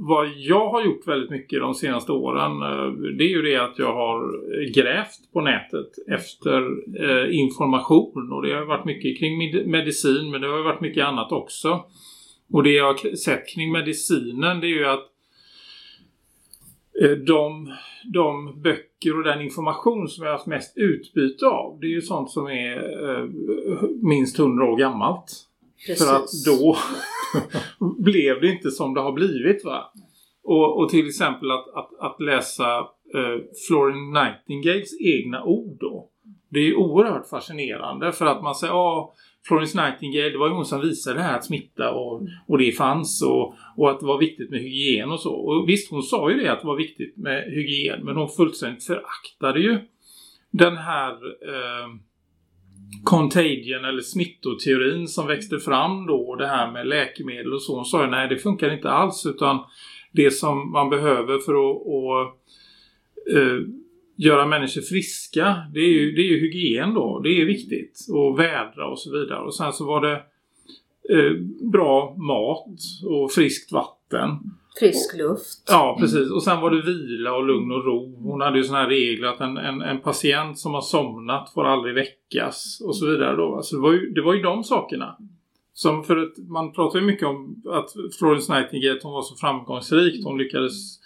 vad jag har gjort väldigt mycket de senaste åren eh, det är ju det att jag har grävt på nätet efter eh, information och det har varit mycket kring medicin men det har varit mycket annat också. Och det jag har sett kring medicinen det är ju att de, de böcker och den information som jag har haft mest utbyte av det är ju sånt som är eh, minst hundra år gammalt. Precis. För att då [laughs] blev det inte som det har blivit va. Och, och till exempel att, att, att läsa eh, Florence Nightingales egna ord då. Det är oerhört fascinerande för att man säger ja Florence Nightingale, det var ju hon som visade det här att smitta och, och det fanns och, och att det var viktigt med hygien och så. Och visst, hon sa ju det att det var viktigt med hygien men hon fullständigt föraktade ju den här eh, contagion eller smittoteorin som växte fram då. Det här med läkemedel och så. Hon sa ju nej det funkar inte alls utan det som man behöver för att och, eh, göra människor friska, det är ju, det är ju hygien då. Det är viktigt. Och vädra och så vidare. Och sen så var det eh, bra mat och friskt vatten. Frisk luft. Ja, precis. Och sen var det vila och lugn och ro. Hon hade ju sådana här regler att en, en, en, patient som har somnat får aldrig väckas och så vidare då. Alltså det var ju, det var ju de sakerna. Som för att man pratar ju mycket om att Florence Nightingale hon var så framgångsrik. Hon lyckades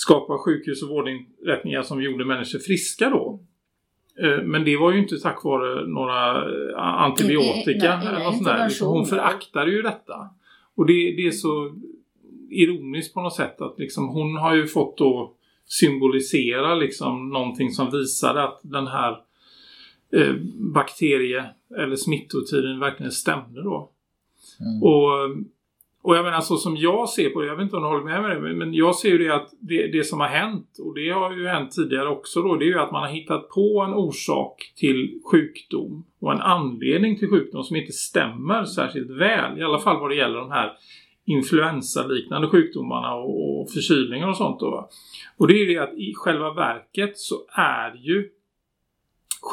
skapa sjukhus och vårdinrättningar som gjorde människor friska då. Eh, men det var ju inte tack vare några eh, antibiotika. Nej, nej, eller sådär. Liksom, hon föraktade ju detta. Och det, det, är så ironiskt på något sätt att liksom, hon har ju fått då symbolisera liksom någonting som visade att den här eh, bakterie eller smittotiden verkligen stämde då. Mm. Och, och jag menar så som jag ser på det, jag vet inte om du håller med mig men jag ser ju det att det, det, som har hänt och det har ju hänt tidigare också då, det är ju att man har hittat på en orsak till sjukdom och en anledning till sjukdom som inte stämmer särskilt väl, i alla fall vad det gäller de här influensaliknande sjukdomarna och, och förkylningar och sånt då. Och det är ju det att i själva verket så är ju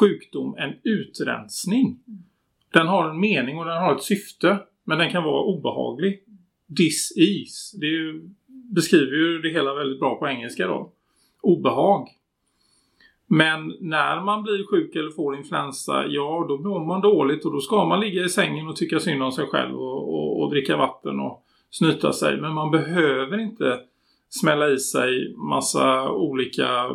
sjukdom en utrensning. Den har en mening och den har ett syfte. Men den kan vara obehaglig dis-is. Det ju, beskriver ju det hela väldigt bra på engelska då. Obehag. Men när man blir sjuk eller får influensa, ja då mår man dåligt och då ska man ligga i sängen och tycka synd om sig själv och, och, och dricka vatten och snyta sig. Men man behöver inte smälla i sig massa olika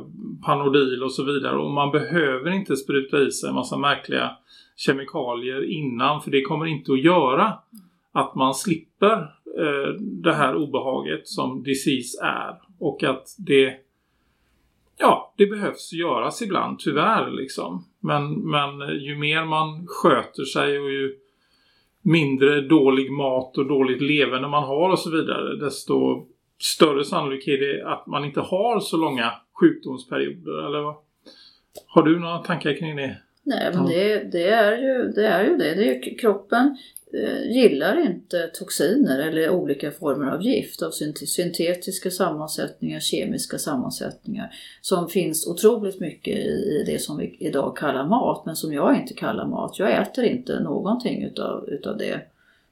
Panodil och så vidare. Och man behöver inte spruta i sig massa märkliga kemikalier innan. För det kommer inte att göra att man slipper eh, det här obehaget som disease är. Och att det ja, det behövs göras ibland, tyvärr liksom. Men, men ju mer man sköter sig och ju mindre dålig mat och dåligt levande man har och så vidare, desto större sannolikhet är det att man inte har så långa sjukdomsperioder. Eller vad? Har du några tankar kring det? Nej, men det, det, är ju, det är ju det. det är, kroppen Eh, gillar inte toxiner eller olika former av gift av syntetiska sammansättningar, kemiska sammansättningar som finns otroligt mycket i, det som vi idag kallar mat men som jag inte kallar mat. Jag äter inte någonting utav, utav det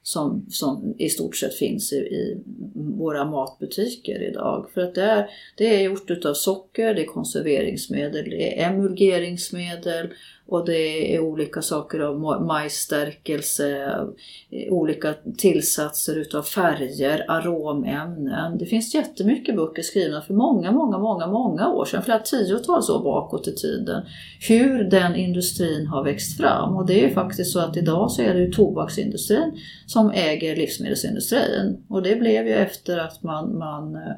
som, som i stort sett finns i, i våra matbutiker idag. För att det är, det är gjort utav socker, det är konserveringsmedel, det är emulgeringsmedel och det är olika saker av majsstärkelse, eh, olika tillsatser utav färger, aromämnen. Det finns jättemycket böcker skrivna för många, många, många, många år sedan, flera tiotals år bakåt i tiden, hur den industrin har växt fram. Och det är ju faktiskt så att idag så är det ju tobaksindustrin som äger livsmedelsindustrin. Och det blev ju efter att man, man eh,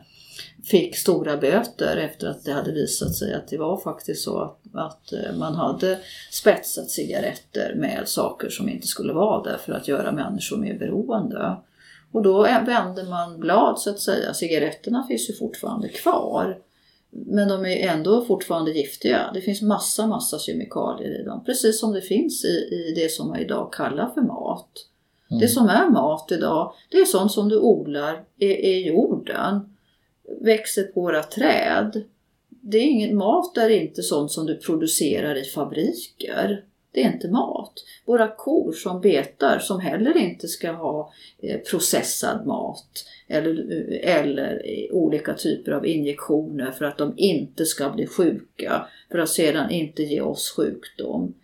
fick stora böter efter att det hade visat sig att det var faktiskt så att, att eh, man hade spetsat cigaretter med saker som inte skulle vara där för att göra människor mer beroende. Och då vände man blad så att säga. Cigaretterna finns ju fortfarande kvar. Men de är ändå fortfarande giftiga. Det finns massa, massa kemikalier i dem. Precis som det finns i, i det som man idag kallar för mat. Mm. Det som är mat idag, det är sånt som du odlar i, i jorden växer på våra träd. Det är ingen mat är inte sånt som du producerar i fabriker. Det är inte mat. Våra kor som betar som heller inte ska ha eh, processad mat eller, eller olika typer av injektioner för att de inte ska bli sjuka för att sedan inte ge oss sjukdom.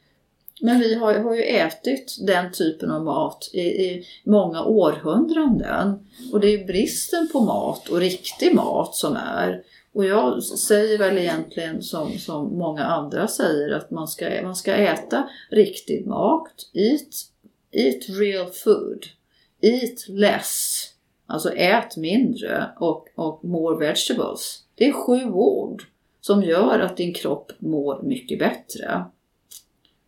Men vi har, har ju ätit den typen av mat i, i, många århundraden. Och det är bristen på mat och riktig mat som är. Och jag säger väl egentligen som, som många andra säger att man ska, man ska äta riktig mat. Eat, eat real food. Eat less. Alltså ät mindre och, och more vegetables. Det är sju ord som gör att din kropp mår mycket bättre.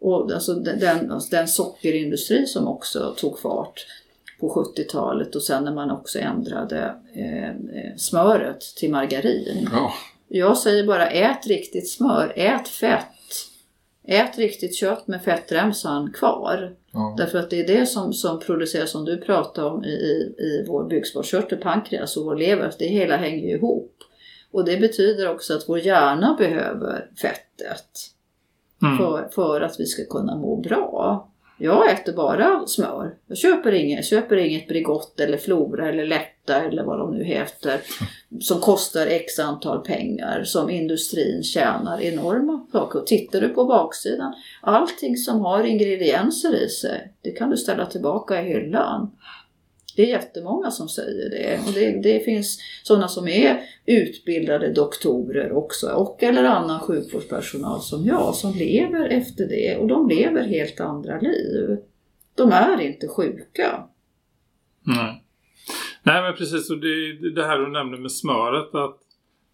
Och alltså den, alltså den sockerindustri som också tog fart på 70-talet och sen när man också ändrade eh, eh, smöret till margarin. Ja. Jag säger bara ät riktigt smör, ät fett. Ät riktigt kött med fettremsan kvar. Ja. Därför att det är det som, som produceras, som du pratade om, i, i vår bukspottkörtel, pankreas och vår lever. Det hela hänger ihop. Och det betyder också att vår hjärna behöver fettet mm. för, för att vi ska kunna må bra. Jag äter bara smör. Jag köper inget, jag köper inget Bregott eller Flora eller Lätta eller vad de nu heter. Som kostar x antal pengar som industrin tjänar enorma saker. Och tittar du på baksidan, allting som har ingredienser i sig, det kan du ställa tillbaka i hyllan. Det är jättemånga som säger det. Och det, det finns sådana som är utbildade doktorer också och eller annan sjukvårdspersonal som jag som lever efter det och de lever helt andra liv. De är inte sjuka. Nej, Nej men precis. Och det, det här du nämnde med smöret att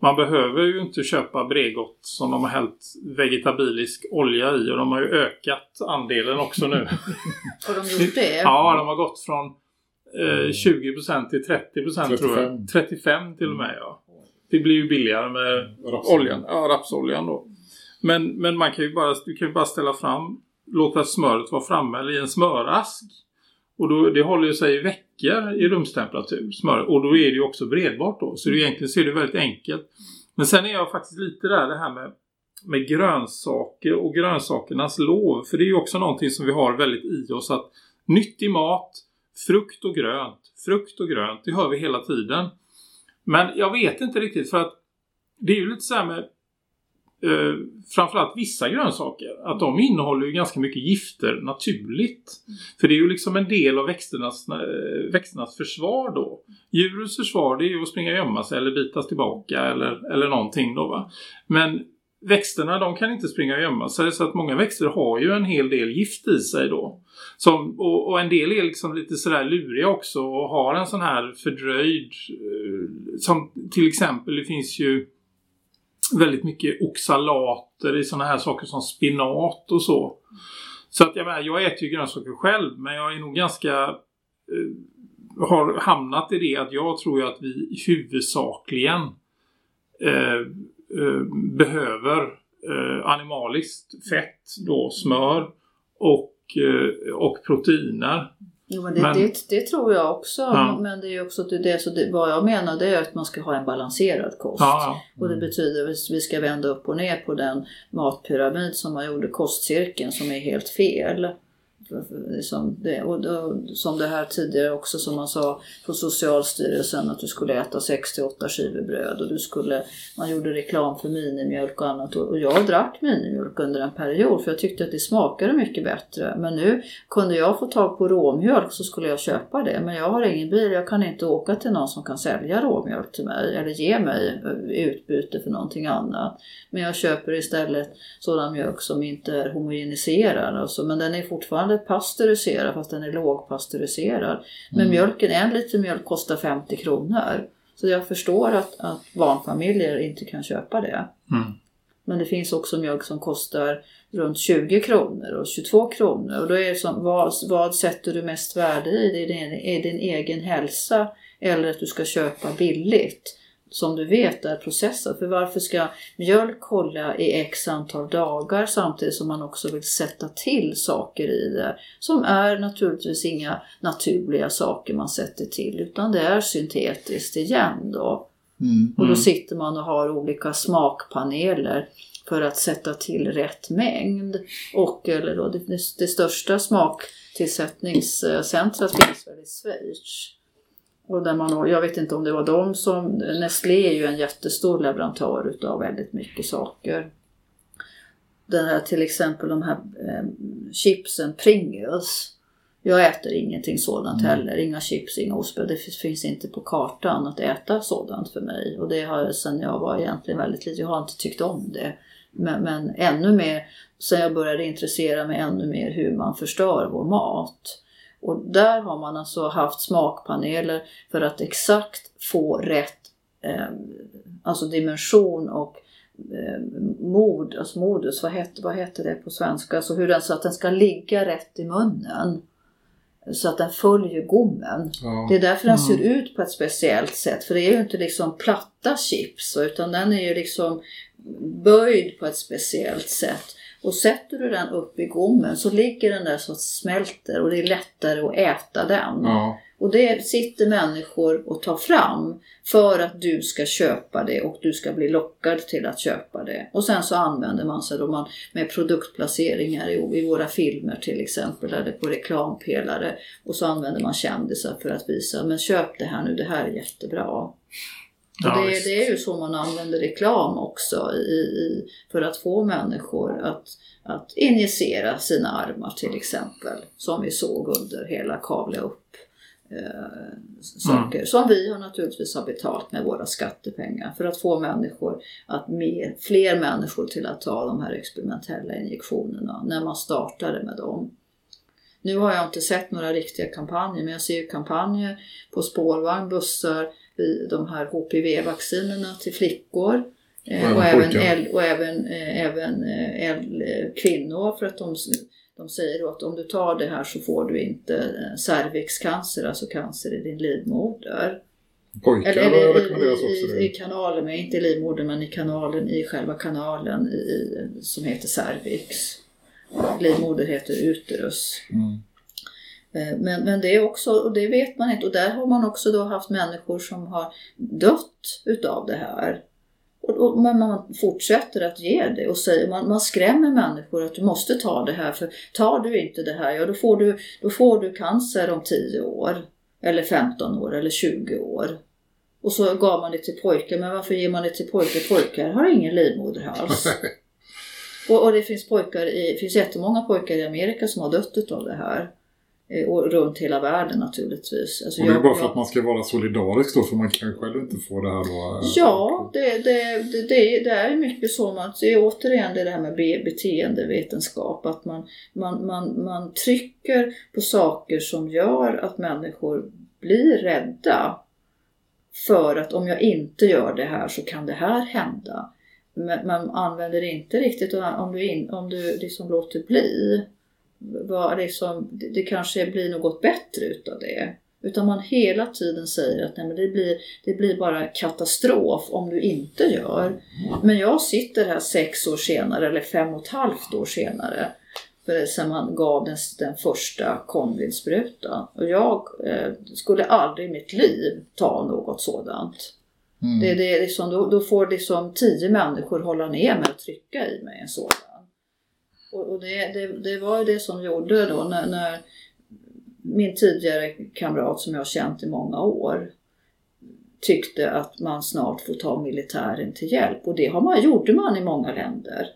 man behöver ju inte köpa Bregott som de har hällt vegetabilisk olja i och de har ju ökat andelen också nu. har de gjort det? Ja, de har gått från eh, 20% till 30% tror jag. 35 till och med ja. Det blir ju billigare med Rapsolja. oljan. Ja, rapsoljan då. Men, men man kan ju bara, du kan ju bara ställa fram, låta smöret vara framme eller i en smörask. Och då, det håller ju sig i veckor i rumstemperatur, smör. Och då är det ju också bredbart då. Så det, egentligen ser det väldigt enkelt. Men sen är jag faktiskt lite där det här med, med grönsaker och grönsakernas lov. För det är ju också någonting som vi har väldigt i oss. att Nyttig mat, frukt och grönt, frukt och grönt, det hör vi hela tiden. Men jag vet inte riktigt för att det är ju lite så här med eh, framförallt vissa grönsaker att de innehåller ju ganska mycket gifter naturligt. För det är ju liksom en del av växternas, eh, växternas försvar då. Djurens försvar det är ju att springa och gömma sig eller bitas tillbaka eller, eller någonting då va. Men växterna de kan inte springa och gömma sig så att många växter har ju en hel del gift i sig då. Som, och, och en del är liksom lite sådär luriga också och har en sån här fördröjd eh, som till exempel det finns ju väldigt mycket oxalater i sådana här saker som spinat och så. Så att jag menar, jag äter ju grönsaker själv men jag är nog ganska eh, har hamnat i det att jag tror ju att vi huvudsakligen eh, behöver eh, animaliskt fett, då smör och, eh, och proteiner. Jo, men det, Men- det, det tror jag också. Ja. Men det är också det, det, så det, vad jag menar det är att man ska ha en balanserad kost. Ja, Och det betyder att vi ska vända upp och ner på den matpyramid som man gjorde kostcirkeln som är helt fel. Som det, och då, som det här tidigare också som man sa på Socialstyrelsen att du skulle äta 6-8 skivor bröd och du skulle, man gjorde reklam för minimjölk och annat och jag drack minimjölk under en period för jag tyckte att det smakade mycket bättre. Men nu kunde jag få tag på råmjölk så skulle jag köpa det men jag har ingen bil, jag kan inte åka till någon som kan sälja råmjölk till mig eller ge mig eh, utbyte för någonting annat. Men jag köper istället sådan mjölk som inte är homogeniserad. Alltså, men den är fortfarande pasteuriserad fast den är lågpasteuriserad. Men mjölken, en liter mjölk kostar 50 kronor. Så jag förstår att, att barnfamiljer inte kan köpa det. Mm. Men det finns också mjölk som kostar runt 20 kronor och 22 kronor. Och då är det som, vad, vad sätter du mest värde i? Det är din, är din egen hälsa eller att du ska köpa billigt? Som du vet är processat. För varför ska mjölk hålla i x antal dagar samtidigt som man också vill sätta till saker i det? Som är naturligtvis inga naturliga saker man sätter till utan det är syntetiskt igen då. Mm. Och då sitter man och har olika smakpaneler för att sätta till rätt mängd. Och eller då, det, det, det största smaktillsättningscentret finns väl i Schweiz. Och där man, jag vet inte om det var de som, Nestlé är ju en jättestor leverantör utav väldigt mycket saker. Den här till exempel de här eh, chipsen Pringles. Jag äter ingenting sådant heller, inga chips, inga ostbröd. Det finns- finns inte på kartan att äta sådant för mig. Och det har jag sedan jag var egentligen väldigt liten, jag har inte tyckt om det. Men, men ännu mer, sen jag började intressera mig ännu mer hur man förstör vår mat. Och där har man alltså haft smakpaneler för att exakt få rätt eh, alltså dimension och eh, mod, alltså modus, vad heter, vad heter det på svenska? Alltså hur den, så att den ska ligga rätt i munnen. Så att den följer gommen. Ja. Det är därför den ser ut på ett speciellt sätt. För det är ju inte liksom platta chips utan den är ju liksom böjd på ett speciellt sätt. Och sätter du den upp i gommen så ligger den där så att smälter och det är lättare att äta den. Ja. Och det sitter människor och tar fram för att du ska köpa det och du ska bli lockad till att köpa det. Och sen så använder man sig då man med produktplaceringar i, i våra filmer till exempel, eller på reklampelare. Och så använder man kändisar för att visa, men köp det här nu, det här är jättebra. Ja, det, det är ju så man använder reklam också i, i, för att få människor att, att injicera sina armar till exempel. Som vi såg under hela Kavla upp eh, saker. Som vi har naturligtvis har betalt med våra skattepengar för att få människor att mer, fler människor till att ta de här experimentella injektionerna när man startade med dem. Nu har jag inte sett några riktiga kampanjer men jag ser ju kampanjer på spårvagn, bussar, de här HPV-vaccinerna till flickor. eh, Och även äl- och även, eh, även eh, äl- eh, kvinnor för att de, de säger att om du tar det här så får du inte eh, cervixcancer, alltså cancer i din livmoder. Pojkar Eller, eller rekommenderas också i, i kanalen, men inte i livmodern men i kanalen, i själva kanalen i, som heter cervix. Livmoder heter uterus. Mm. Eh, Men, men det är också, och det vet man inte, och där har man också då haft människor som har dött utav det här. Och, och, men man fortsätter att ge det och säger, man, man skrämmer människor att du måste ta det här för tar du inte det här, ja då får du, då får du cancer om 10 år. Eller 15 år eller 20 år. Och så gav man det till pojkar, men varför ger man det till pojkar? Pojkar har ingen livmoderhals. [laughs] Och, och det finns pojkar i, finns jättemånga pojkar i Amerika som har dött av det här. Eh, Och runt hela världen naturligtvis. Alltså Och det är jag- bara för att man ska vara solidarisk då för man kan själv inte få det här då. eh, Ja, det, det, det, det, det är mycket så. Man, det är återigen det här med be- beteendevetenskap. Att man, man, man, man trycker på saker som gör att människor blir rädda. För att om jag inte gör det här så kan det här hända. Men man använder inte riktigt, om du, in, om du liksom låter bli. Vad liksom, det, det kanske blir något bättre utav det. Utan man hela tiden säger att nej, men det, blir, det blir bara katastrof om du inte gör. Men jag sitter här sex år senare, eller fem och ett halvt år senare, för sen man gav den, den första konvidsprutan. Och jag eh, skulle aldrig i mitt liv ta något sådant. Mm. Det, det är liksom, då, då får liksom tio människor hålla ner mig och trycka i mig en sådan. Och, och det, det, det var ju det som gjorde då när, när min tidigare kamrat som jag har känt i många år tyckte att man snart får ta militären till hjälp. Och det har man, gjorde man i många länder.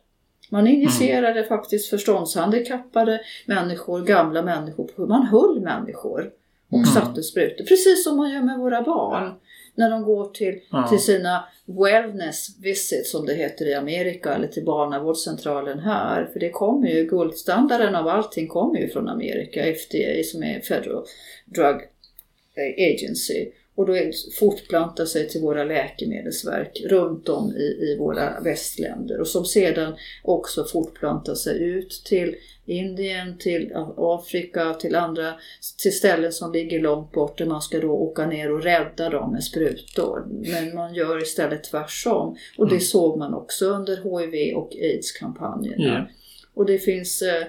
Man injicerade faktiskt förståndshandikappade människor, gamla människor, man höll människor och Mm. satte sprutor. Precis som man gör med våra barn. När de går till, Ja. till sina wellness visits som det heter i Amerika eller till barnavårdscentralen här. För det kommer ju, guldstandarden av allting kommer ju från Amerika, FDA som är Federal Drug Agency. Och då fortplantar sig till våra läkemedelsverk runt om i, i våra västländer och som sedan också fortplantar sig ut till Indien, till Afrika, till andra till ställen som ligger långt bort där man ska då åka ner och rädda dem med sprutor. Men man gör istället tvärsom. Och det såg man också under HIV och AIDS-kampanjerna. Ja. Och det finns, eh,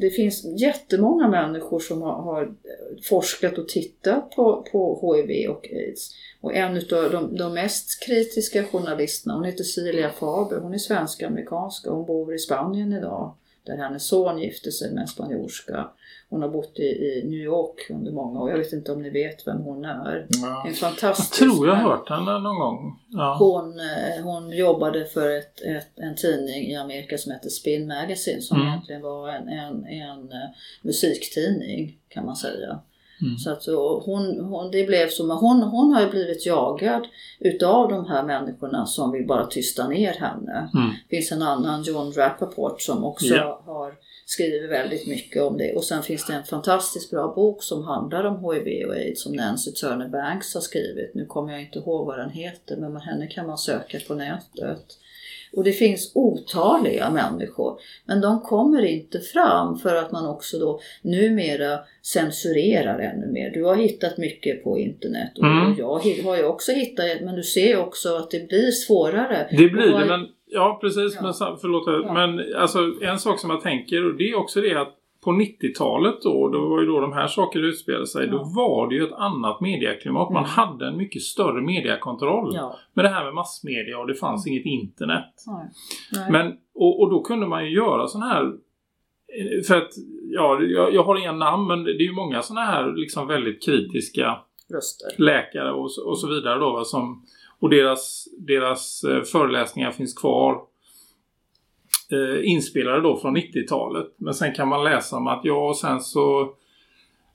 det, finns jättemånga människor som har, forskat och tittat på, på HIV och AIDS. Och en av de, de mest kritiska journalisterna, hon heter Cilia Faber, hon är svensk-amerikanska, hon bor i Spanien idag. Där hennes son gifte sig med en spanjorska. Hon har bott i, i New York under många år. Jag vet inte om ni vet vem hon är. Ja. En Jag fantastisk tror jag har hört henne någon gång. Ja. hon, eh, hon jobbade för ett, ett, en tidning i Amerika som heter Spin Magazine som Mm. egentligen var en, en, en eh, musiktidning kan man säga. Mm. Så att hon, hon, det blev som, hon, hon har ju blivit jagad utav de här människorna som vill bara tysta ner henne. Mm. Det finns en annan, John Rappaport, som också Ja. har skrivit väldigt mycket om det. Och sen finns det en fantastiskt bra bok som handlar om HIV och AIDS som Nancy Turner Banks har skrivit. Nu kommer jag inte ihåg vad den heter, men henne kan man söka på nätet. Och det finns otaliga människor, men de kommer inte fram för att man också då numera censurerar ännu mer. Du har hittat mycket på internet och Mm. jag har ju också hittat, men du ser också att det blir svårare. Det blir det, men Ja, precis. Ja. Men, förlåt, Ja. men alltså, en sak som jag tänker, och det är också det att på 90-talet då, det var ju då de här sakerna utspelade sig, då var det ju ett annat medieklimat. Man Mm. hade en mycket större mediekontroll. Ja. Med det här med massmedia och det fanns inget internet. Nej. Nej. Men, och, och då kunde man ju göra sån här eh, för att, ja, jag, jag har inga namn men det är ju många såna här liksom väldigt kritiska Röster. läkare och, så- och så vidare då va, som, och deras, deras eh, föreläsningar finns kvar eh, inspelade då från 90-talet. Men sen kan man läsa om att ja, och sen så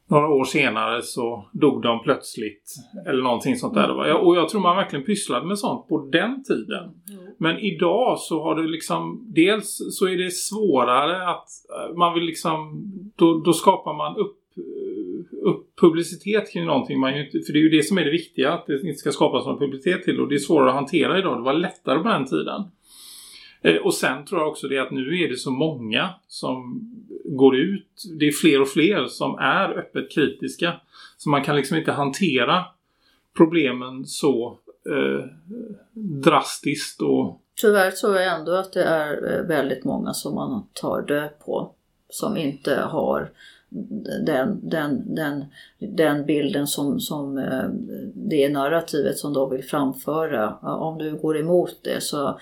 några år senare så dog de plötsligt. Eller någonting sånt där. Ja, Och jag tror man verkligen pysslade med sånt på den tiden. Men idag så har det liksom dels så är det svårare att eh, man vill liksom då, då skapar man upp, eh, upp publicitet kring någonting. Man inte, för det är ju det som är det viktiga att det inte ska skapas någon publicitet till och det är svårare att hantera idag. Det var lättare på den tiden. Eh, och sen tror jag också det att nu är det så många som går ut. Det är fler och fler som är öppet kritiska. Så man kan liksom inte hantera problemen så eh, drastiskt och Tyvärr tror jag ändå att det är eh, väldigt många som man tar död på. Som inte har den, den, den, den bilden som, som eh, det narrativet som de vill framföra. Om du går emot det så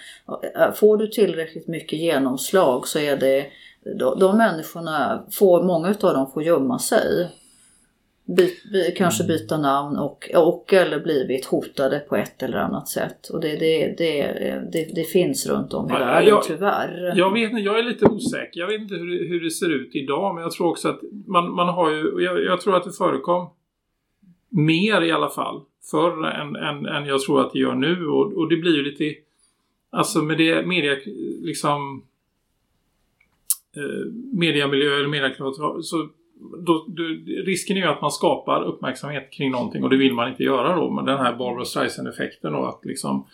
får du tillräckligt mycket genomslag så är det de människorna, får, många av dem får gömma sig. By, by, kanske byta namn och, och eller blivit hotade på ett eller annat sätt. Och det, det, det, det, finns runt om i Ja, världen jag- tyvärr. Jag vet inte, jag är lite osäker. Jag vet inte hur det, hur det ser ut idag men jag tror också att man, man har ju, jag, jag tror att det förekom mer i alla fall förr än, än, än jag tror att det gör nu och, och det blir ju lite, alltså med det media, liksom eh, mediamiljö eller mediaklimat så då, då, risken är ju att man skapar uppmärksamhet kring någonting och det vill man inte göra då med den här Barbra Streisand-effekten då att liksom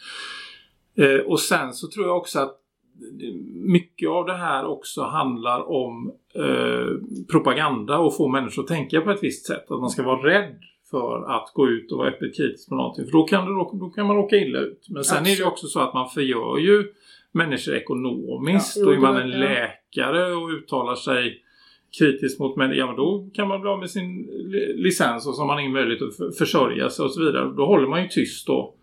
eh, och sen så tror jag också att mycket av det här också handlar om eh, propaganda och få människor att tänka på ett visst sätt. Att man ska vara rädd för att gå ut och vara öppet kritisk på någonting. För då kan, råka- då kan man råka illa ut. Men sen är det ju Absolut. också så att man förgör ju människor ekonomiskt. Ja, då jo, är man en läkare och uttalar sig kritiskt mot människor. Ja men då kan man bli av med sin li- licens och så har man ingen möjlighet att försörja sig och så vidare. Då håller man ju tyst då.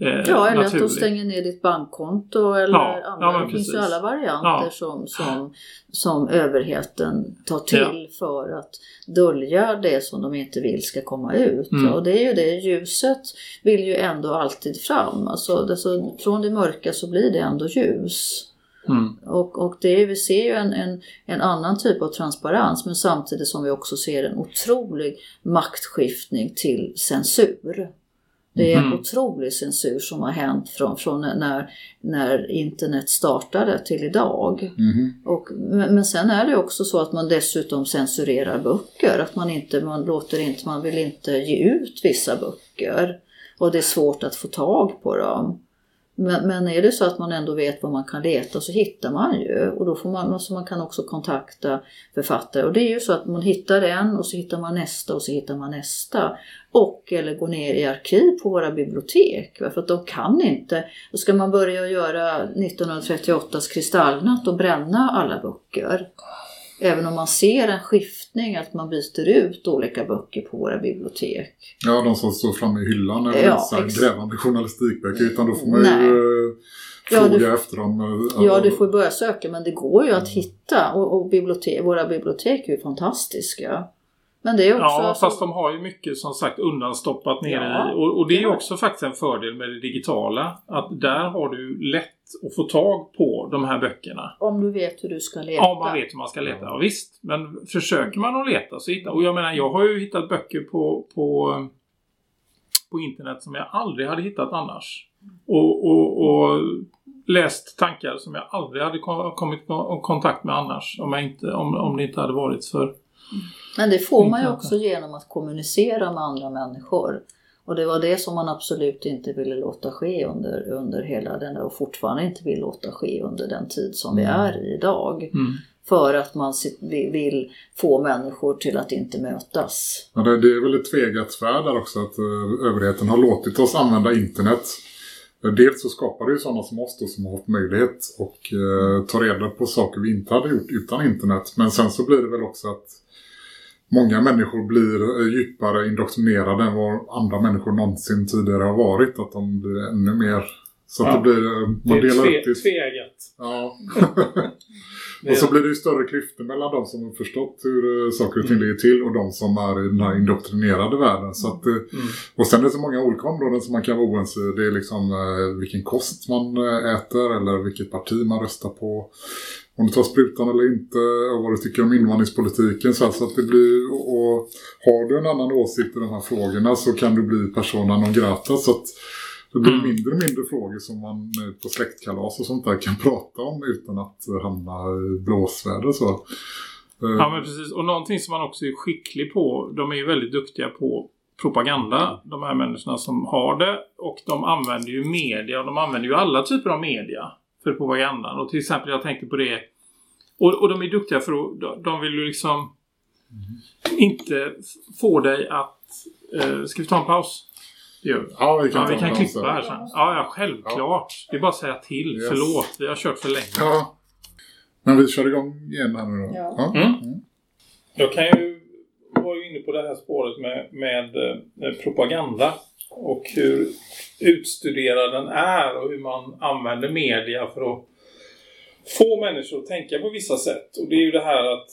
Eh, Ja, eller att de naturligt. stänger ner ditt bankkonto eller Ja, andra. ja, det finns ju alla varianter Ja. som, som, som överheten tar till för att dölja det som de inte vill ska komma ut. Mm. Och det är ju det, ljuset vill ju ändå alltid fram. Alltså, det, så, från det mörka så blir det ändå ljus. Mm. Och, och det, vi ser ju en, en, en annan typ av transparens men samtidigt som vi också ser en otrolig maktskiftning till censur. Det är en Mhm. otrolig censur som har hänt från, från när, när internet startade till idag. Mhm. Och, men, men sen är det också så att man dessutom censurerar böcker. Att man inte, man låter inte, man vill inte ge ut vissa böcker. Och det är svårt att få tag på dem. Men, men är det så att man ändå vet var man kan leta så hittar man ju. Och då får man, alltså man kan också kontakta författare. Och det är ju så att man hittar en och så hittar man nästa och så hittar man nästa. Och eller gå ner i arkiv på våra bibliotek. För att de kan inte. Då ska man börja göra 1938s kristallnatt och bränna alla böcker. Även om man ser en skiftning att man byter ut olika böcker på våra bibliotek. Ja, de som står framme i hyllan är Ja, ja, så här grävande journalistikböcker. Utan då får man Nej. ju eh, Ja, fråga du- efter dem. eh, Ja, du får börja söka men det går ju att hitta och, och bibliotek, våra bibliotek är ju fantastiska. Men det är också... Ja, fast de har ju mycket som sagt undanstoppat ner Ja, i. Och, och det är ju också faktiskt en fördel med det digitala. Att där har du lätt att få tag på de här böckerna. Om du vet hur du ska leta. Ja, man vet hur man ska leta. Ja, visst. Men försöker man att leta så hittar Och jag menar, jag har ju hittat böcker på, på, på internet som jag aldrig hade hittat annars. Och, och, och läst tankar som jag aldrig hade kom- kommit i kontakt med annars. Om, jag inte, om, om det inte hade varit för... Men det får man ju också genom att kommunicera med andra människor. Och det var det som man absolut inte ville låta ske under, under hela den och fortfarande inte vill låta ske under den tid som vi är i idag. Mm. För att man vill få människor till att inte mötas. Ja, det, det är väl ett tvegat svärd där också att uh, överheten har låtit oss använda internet Dels så skapar det ju sådana som oss då, som har haft möjlighet att eh, ta reda på saker vi inte hade gjort utan internet. Men sen så blir det väl också att många människor blir eh, djupare indoktrinerade än vad andra människor någonsin tidigare har varit. Att de blir ännu mer... Så att Ja. det blir... eh, Man Det är delar tve, i tvegat. Ja. [laughs] [laughs] Och så blir det ju större klyftor mellan de som har förstått hur eh, saker och ting Mm. ligger till och de som är i den här indoktrinerade världen. Så att, Mm. Och sen är det så många olika områden som man kan vara oense. Det är liksom vilken kost man äter eller vilket parti man röstar på. Om du tar sprutan eller inte och vad du tycker om invandringspolitiken. Så, så att det blir, och, har du en annan åsikt i de här frågorna så kan du bli persona non grata. Så att det blir Mm. mindre och mindre frågor som man på släktkalas och sånt där kan [laughs] prata om utan att hamna i blåsväder. Så. Ja men precis. Och någonting som man också är skicklig på. De är ju väldigt duktiga på propaganda. De här människorna som har det. Och de använder ju media. Och de använder ju alla typer av media. För propagandan. Och till exempel jag tänkte på det. Och, och de är duktiga för att. de- vill ju liksom. Inte f- få dig att. Eh, ska vi ta en paus? Ja, vi kan, Ja, vi kan klippa här sen. Ja, ja, självklart. Det är bara att säga till. Yes. Förlåt, vi har kört för länge. Ja. Men vi kör igång igen här nu då. Ja. Mm. Jag kan ju vara inne på det här spåret med, med, eh, propaganda och hur utstuderad den är och hur man använder media för att få människor att tänka på vissa sätt. Och det är ju det här att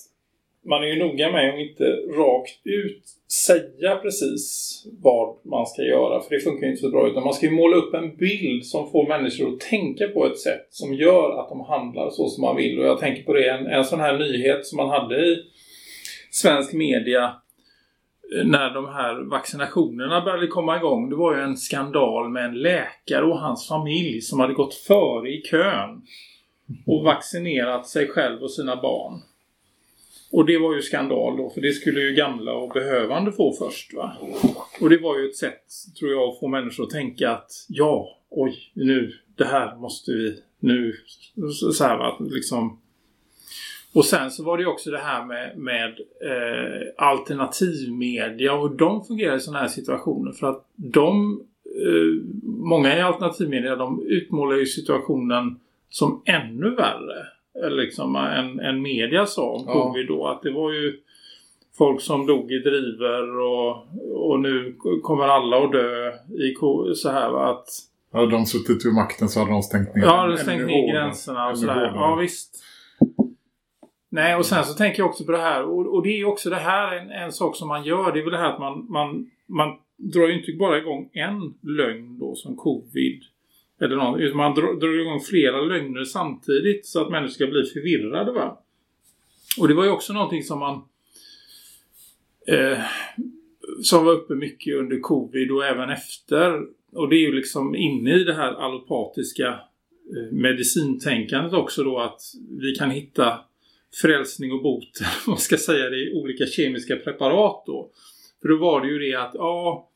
man är ju noga med att inte rakt ut säga precis vad man ska göra. För det funkar ju inte så bra. Utan man ska ju måla upp en bild som får människor att tänka på ett sätt som gör att de handlar så som man vill. Och jag tänker på det, en, en sån här nyhet som man hade i svensk media när de här vaccinationerna började komma igång. Det var ju en skandal med en läkare och hans familj som hade gått före i kön och vaccinerat sig själv och sina barn. Och det var ju skandal då, för det skulle ju gamla och behövande få först. va. Och det var ju ett sätt, tror jag, att få människor att tänka att ja, oj, nu, det här måste vi, nu, så här va, liksom. Och sen så var det ju också det här med, med eh, alternativmedia och hur de fungerar i sådana här situationer. För att de, eh, många i alternativmedia, de utmålar ju situationen som ännu värre. Liksom än, än media sa om Ja. covid då. Att det var ju folk som dog i driver och, och nu kommer alla att dö i så här va. Att, Hade de suttit vid makten så hade de stängt ner. Ja, ännu stängt ner gränserna och sådär. Ja, visst. Nej, och sen så tänker jag också på det här. Och, och det är också det här en, en sak som man gör. Det är väl det här att man, man, man drar ju inte bara igång en lögn då som covid. Eller något, utan man drar, drar igång flera lögner samtidigt så att människor ska bli förvirrade va. Och det var ju också någonting som man eh, som var uppe mycket under covid och även efter. Och det är ju liksom inne i det här allopatiska eh, medicintänkandet också då att vi kan hitta frälsning och bot, [laughs] vad man ska säga det, i olika kemiska preparat då. För då var det ju det att, ja,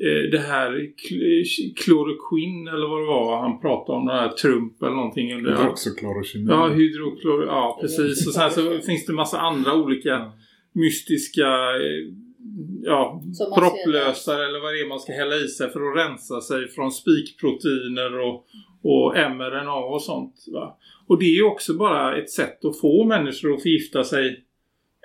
eh, det här kl- kloroquin eller vad det var han pratade om, den här Trump eller någonting. Hydroxyklorokin. Ja, hydroklor, ja precis. Och sen så finns det massa andra olika mystiska eh, ja, propplösare eller vad det är man ska hälla i sig för att rensa sig från spikproteiner och, och mRNA och sånt. Va? Och det är ju också bara ett sätt att få människor att förgifta sig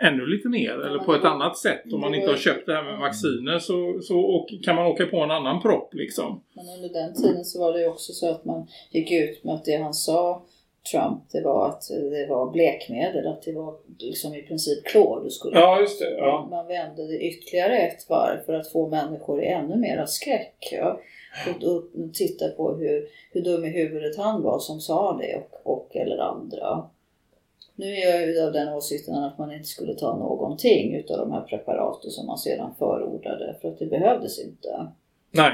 ännu lite mer eller men på ett var- annat sätt. Om man inte har köpt det här med vacciner så, så och, kan man åka på en annan propp liksom. Men under den tiden så var det ju också så att man gick ut med att det han sa, Trump, det var att det var blekmedel, att det var liksom i princip klor du skulle Ja, just det. Ja. Man vände det ytterligare ett varv för att få människor i ännu mera skräck. Ja. Och, och titta på hur, hur dum i huvudet han var som sa det och, och eller andra. Nu är jag ju av den åsikten att man inte skulle ta någonting utav de här preparaten som man sedan förordade för att det behövdes inte. Nej.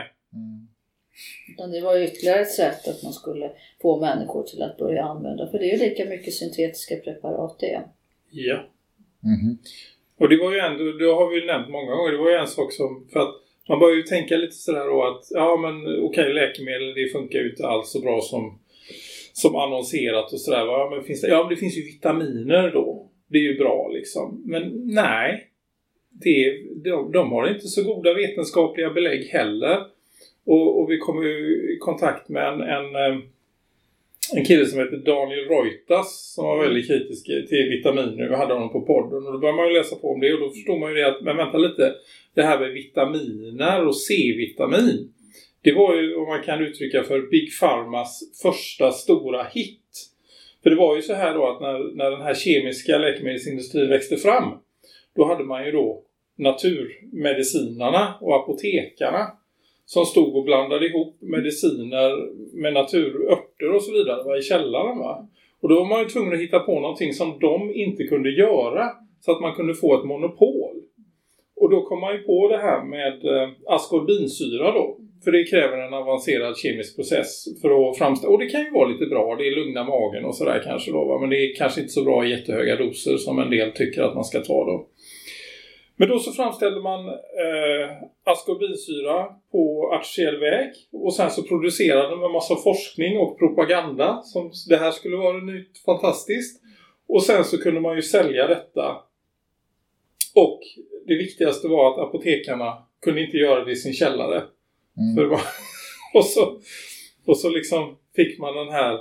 Mm. Utan det var ytterligare ett sätt att man skulle få människor till att börja använda. För det är ju lika mycket syntetiska preparat det. Ja. Mhm. Och det var ju ändå, det har vi ju nämnt många gånger, det var ju en sak som, för att man börjar ju tänka lite sådär då att, ja men okej läkemedel det funkar ju inte alls så bra som, som annonserat och sådär va. Men finns det, ja men det finns ju vitaminer då. Det är ju bra liksom. Men nej. Det, de, de har inte så goda vetenskapliga belägg heller. Och, och vi kom i kontakt med en, en, eh, en kille som heter Daniel Reutas som var väldigt kritisk till vitaminer. Vi hade honom på podden och då började man ju läsa på om det och då förstod man ju det att, men vänta lite, det här med vitaminer och C-vitamin. Det var ju om man kan uttrycka för Big Pharmas första stora hit. För det var ju så här då att när, när den här kemiska läkemedelsindustrin växte fram då hade man ju då naturmedicinarna och apotekarna som stod och blandade ihop mediciner med naturörter och så vidare va, i källaren. Va? Och då var man ju tvungen att hitta på någonting som de inte kunde göra så att man kunde få ett monopol. Och då kom man ju på det här med eh, askorbinsyra då. För det kräver en avancerad kemisk process för att framställa. Och det kan ju vara lite bra, det är lugna magen och sådär kanske då. Va? Men det är kanske inte så bra i jättehöga doser som en del tycker att man ska ta då. Men då så framställde man eh, askorbinsyra på artificiell väg och sen så producerade man massa forskning och propaganda som det här skulle vara nytt fantastiskt. Och sen så kunde man ju sälja detta. Och det viktigaste var att apotekarna kunde inte göra det i sin källare. Mm. Var, [laughs] och, så, och så liksom fick man den här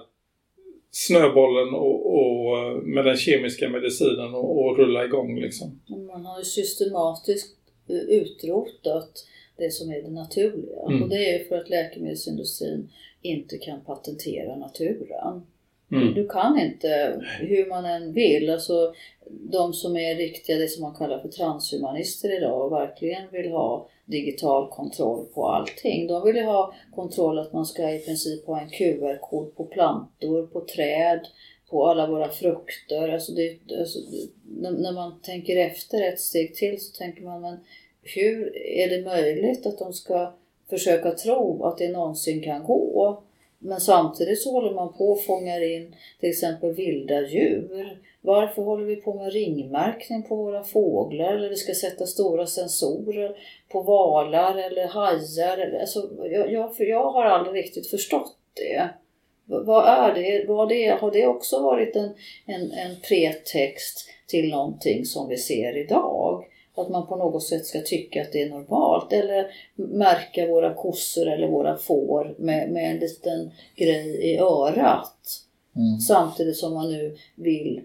snöbollen och, och, med den kemiska medicinen och, och rulla igång. Liksom. Man har ju systematiskt utrotat det som är det naturliga. Mm. Och det är ju för att läkemedelsindustrin inte kan patentera naturen. Mm. Du kan inte, hur man än vill, alltså de som är riktiga, det som man kallar för transhumanister idag och verkligen vill ha digital kontroll på allting. De vill ju ha kontroll att man ska i princip ha en QR-kod på plantor, på träd, på alla våra frukter. Alltså det, alltså, när man tänker efter ett steg till så tänker man, men hur är det möjligt att de ska försöka tro att det någonsin kan gå? Men samtidigt så håller man på och fångar in till exempel vilda djur. Varför håller vi på med ringmärkning på våra fåglar eller vi ska sätta stora sensorer på valar eller hajar? Alltså, jag, jag, för jag har aldrig riktigt förstått det. Vad är det? Vad det? Har det också varit en, en, en pretext till någonting som vi ser idag? Att man på något sätt ska tycka att det är normalt. Eller märka våra kossor eller våra får med, med en liten grej i örat. Mm. Samtidigt som man nu vill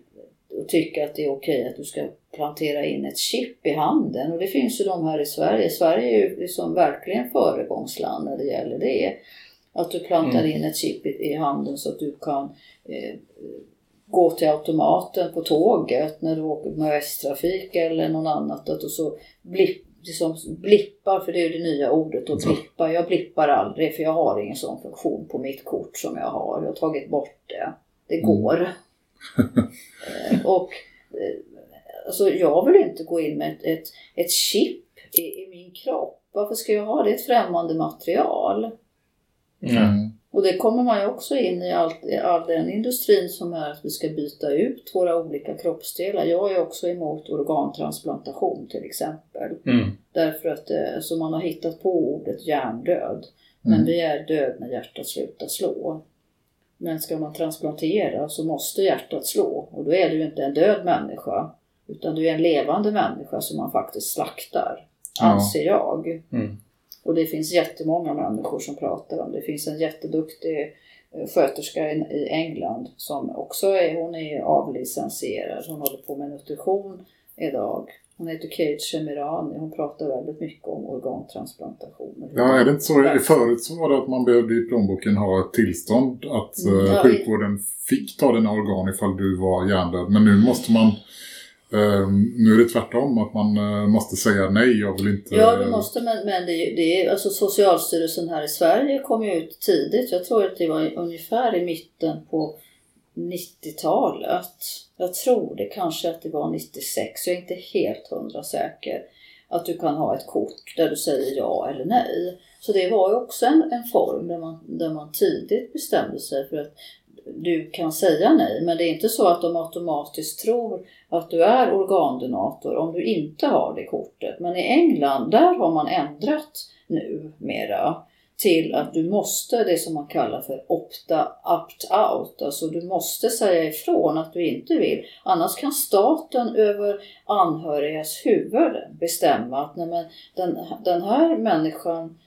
och tycka att det är okej att du ska plantera in ett chip i handen. Och det finns ju de här i Sverige. Sverige är ju liksom verkligen föregångsland när det gäller det. Att du plantar mm. in ett chip i, i handen så att du kan eh, gå till automaten på tåget när du åker med Västtrafik eller någon annat. Och så blipp, liksom blippar, för det är det nya ordet, att blippa. Jag blippar aldrig för jag har ingen sån funktion på mitt kort som jag har. Jag har tagit bort det. Det mm. går. Mm. [laughs] och eh, alltså, jag vill inte gå in med ett, ett, ett chip i, i, min kropp. Varför ska jag ha det? ett främmande material. Mm. Och det kommer man ju också in i all, all den industrin som är att vi ska byta ut våra olika kroppsdelar. Jag är också emot organtransplantation till exempel. Mm. Därför att eh, alltså man har hittat på ordet hjärndöd. Men mm. vi är död när hjärtat slutar slå. Men ska man transplantera så måste hjärtat slå och då är du ju inte en död människa utan du är en levande människa som man faktiskt slaktar, ja. anser jag. Mm. Och det finns jättemånga människor som pratar om det. Det finns en jätteduktig eh, sköterska i England som också är, hon är avlicensierad. Hon håller på med nutrition idag. Hon heter Kate Shemirani. Hon pratar väldigt mycket om organtransplantationer. Ja, är det inte så? Förut så var det att man behövde i plånboken ha ett tillstånd att mm, ja, sjukvården fick ta dina organ ifall du var hjärndöd. Men nu måste man Uh, nu är det tvärtom, att man uh, måste säga nej, jag vill inte... Ja, du måste, men, men det, det är, alltså Socialstyrelsen här i Sverige kom ju ut tidigt. Jag tror att det var ungefär i mitten på 90-talet. Jag tror det kanske att det var 96, jag är inte helt hundra säker. Att du kan ha ett kort där du säger ja eller nej. Så det var ju också en, en form där man, där man tidigt bestämde sig för att du kan säga nej. Men det är inte så att de automatiskt tror att du är organdonator om du inte har det kortet. Men i England, där har man ändrat nu mera till att du måste, det som man kallar för opta opt-out, alltså du måste säga ifrån att du inte vill. Annars kan staten över anhörigas huvud bestämma att nej men, den, den här människan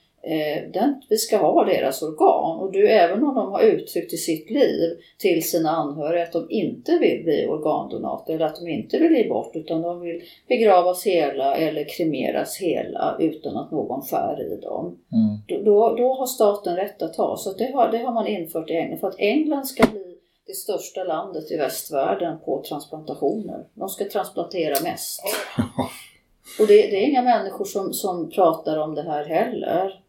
den, vi ska ha deras organ. Och du, även om de har uttryckt i sitt liv till sina anhöriga att de inte vill bli organdonator eller att de inte vill ge bort utan de vill begravas hela eller kremeras hela utan att någon skär i dem. Mm. Då, då har staten rätt att ta. Så det har, det har man infört i England för att England ska bli det största landet i västvärlden på transplantationer. De ska transplantera mest. [laughs] Och det, det är inga människor som, som pratar om det här heller.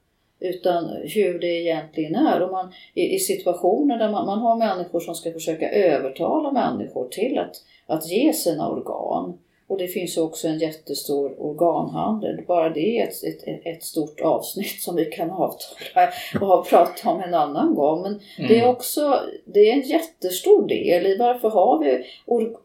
Utan hur det egentligen är. Och man, i, I situationer där man, man har människor som ska försöka övertala människor till att, att ge sina organ. Och det finns också en jättestor organhandel. Bara det är ett, ett, ett stort avsnitt som vi kan avtala och prata om en annan gång. Men det är också det är en jättestor del i varför har vi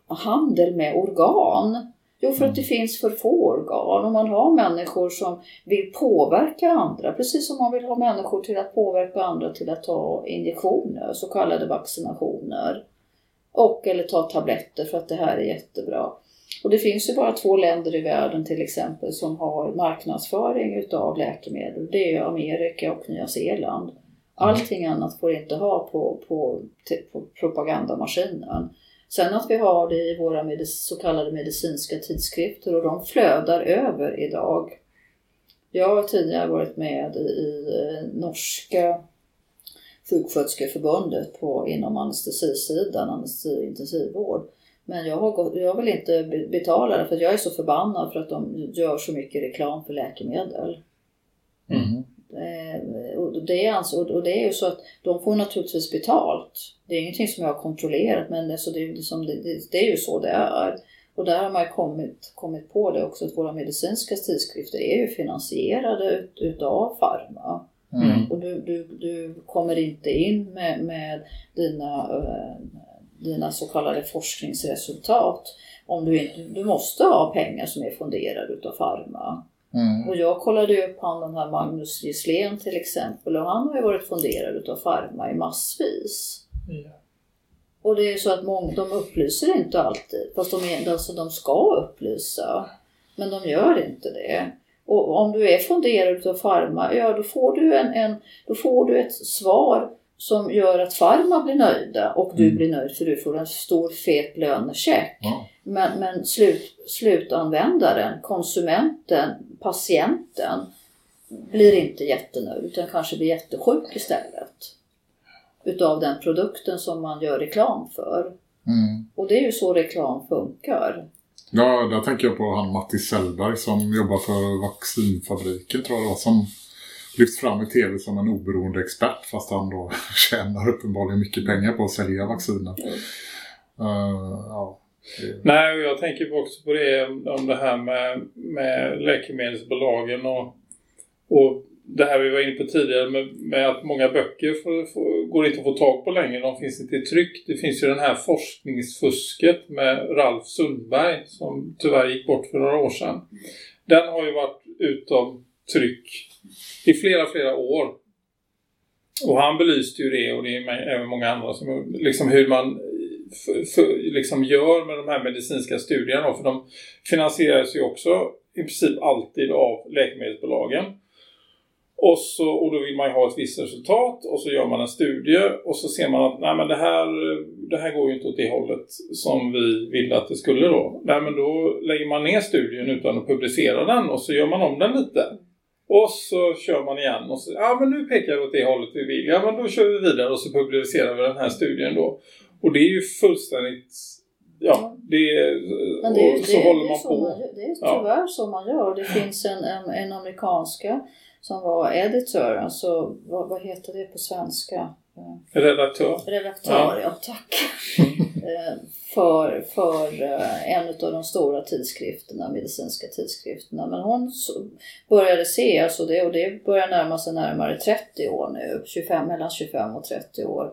handel med organ? Jo, för att det finns för få organ och man har människor som vill påverka andra, precis som man vill ha människor till att påverka andra till att ta injektioner, så kallade vaccinationer. Och eller ta tabletter för att det här är jättebra. Och det finns ju bara två länder i världen till exempel som har marknadsföring utav läkemedel. Det är Amerika och Nya Zeeland. Allting annat får inte ha på, på, på propagandamaskinen. Sen att vi har det i våra så kallade medicinska tidskrifter och de flödar över idag. Jag har tidigare varit med i, i norska sjuksköterskeförbundet på, inom anestesisidan, anestesi intensivvård. Men jag, har gått, jag vill inte betala det för jag är så förbannad för att de gör så mycket reklam för läkemedel. Mm. Och, det är alltså, och det är ju så att de får naturligtvis betalt. Det är ingenting som jag har kontrollerat men alltså det, är liksom, det, det, det är ju så det är. Och där har man ju kommit, kommit på det också att våra medicinska tidskrifter är ju finansierade ut, utav Pharma. Mm. Och du, du, du kommer inte in med, med dina, eh, dina så kallade forskningsresultat om du inte, du måste ha pengar som är fonderade utav Pharma. Mm. Och jag kollade ju upp han den här Magnus Gisslén till exempel och han har ju varit fonderad utav Pharma i massvis. Ja. Och det är så att många, de upplyser inte alltid, fast de, är, alltså, de ska upplysa. Men de gör inte det. Och om du är fonderad utav Pharma, ja då får du, en, en, då får du ett svar som gör att Pharma blir nöjda och du Mm. blir nöjd för du får en stor fet lönecheck. Ja. Men, men slut, slutanvändaren, konsumenten, patienten blir inte jättenöjd utan kanske blir jättesjuk istället. Utav den produkten som man gör reklam för. Mm. Och det är ju så reklam funkar. Ja, där tänker jag på han Mattis Sellberg som jobbar för vaccinfabriken tror jag det var, som lyfts fram i tv som en oberoende expert fast han då [laughs] tjänar uppenbarligen mycket pengar på att sälja vacciner. Uh, ja. Mm. Nej, och jag tänker också på det om det här med, med läkemedelsbolagen och, och det här vi var inne på tidigare med, med att många böcker får, får, går inte att få tag på längre. De finns inte i tryck. Det finns ju den här forskningsfusket med Ralf Sundberg som tyvärr gick bort för några år sedan. Den har ju varit utom tryck i flera, flera år. Och han belyste ju det och det är även många andra som liksom hur man för, för, liksom gör med de här medicinska studierna. För de finansieras ju också i princip alltid av läkemedelsbolagen. Och, så, och då vill man ju ha ett visst resultat och så gör man en studie och så ser man att nej men det här, det här går ju inte åt det hållet som vi ville att det skulle då. Nej men då lägger man ner studien utan att publicera den och så gör man om den lite. Och så kör man igen och så, ja men nu pekar det åt det hållet vi vill. Ja men då kör vi vidare och så publicerar vi den här studien då. Och det är ju fullständigt, ja det, Men det är, och så det, håller det, är man på. man, det är Ja. tyvärr så man gör. Det finns en, en, en amerikanska som var editor, alltså vad, vad heter det på svenska? Eh, Redaktör. Redaktör, Ja. ja, tack. Eh, för för eh, en av de stora tidskrifterna, medicinska tidskrifterna. Men hon började se, alltså det, och det börjar närma sig närmare 30 år nu, 25, mellan 25 och 30 år.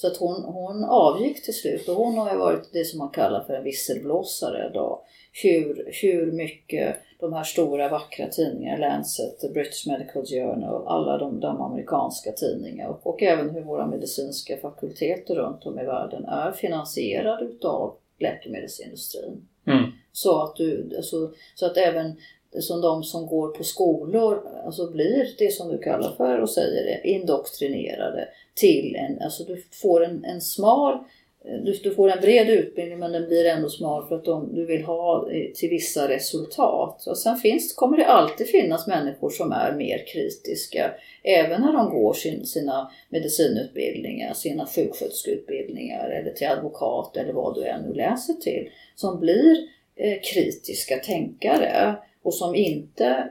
Så att hon, hon avgick till slut och hon har ju varit det som man kallar för en visselblåsare då. Hur, hur mycket de här stora vackra tidningarna, Lancet, British Medical Journal, alla de, de amerikanska tidningarna och, och även hur våra medicinska fakulteter runt om i världen är finansierade utav läkemedelsindustrin. Mm. Så att, du, alltså, så att även som de som går på skolor alltså blir det som du kallar för och säger det, indoktrinerade till en, alltså du får en, en smal du, du får en bred utbildning men den blir ändå smal för att de, du vill ha eh, till vissa resultat. Och sen finns, kommer det alltid finnas människor som är mer kritiska. Även när de går sin, sina medicinutbildningar, sina sjuksköterskeutbildningar eller till advokat eller vad du än nu läser till. Som blir eh, kritiska tänkare och som inte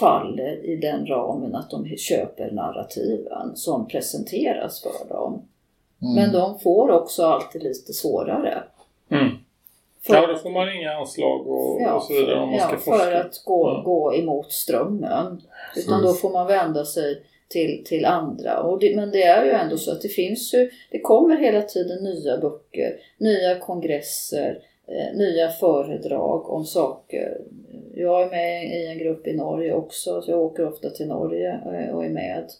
faller i den ramen att de köper narrativen som presenteras för dem. Mm. Men de får också alltid lite svårare. Mm. ja, då får man inga anslag och, ja, och så vidare om man ja, ska forska. för att gå, mm. gå emot strömmen. Utan då får man vända sig till, till andra. Och det, men det är ju ändå så att det finns ju, det kommer hela tiden nya böcker, nya kongresser, eh, nya föredrag om saker. Jag är med i en grupp i Norge också, så jag åker ofta till Norge eh, och är med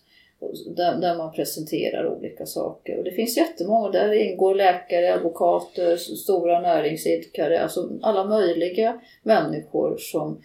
där, där, man presenterar olika saker. Och det finns jättemånga, där ingår läkare, advokater, stora näringsidkare, alltså alla möjliga människor som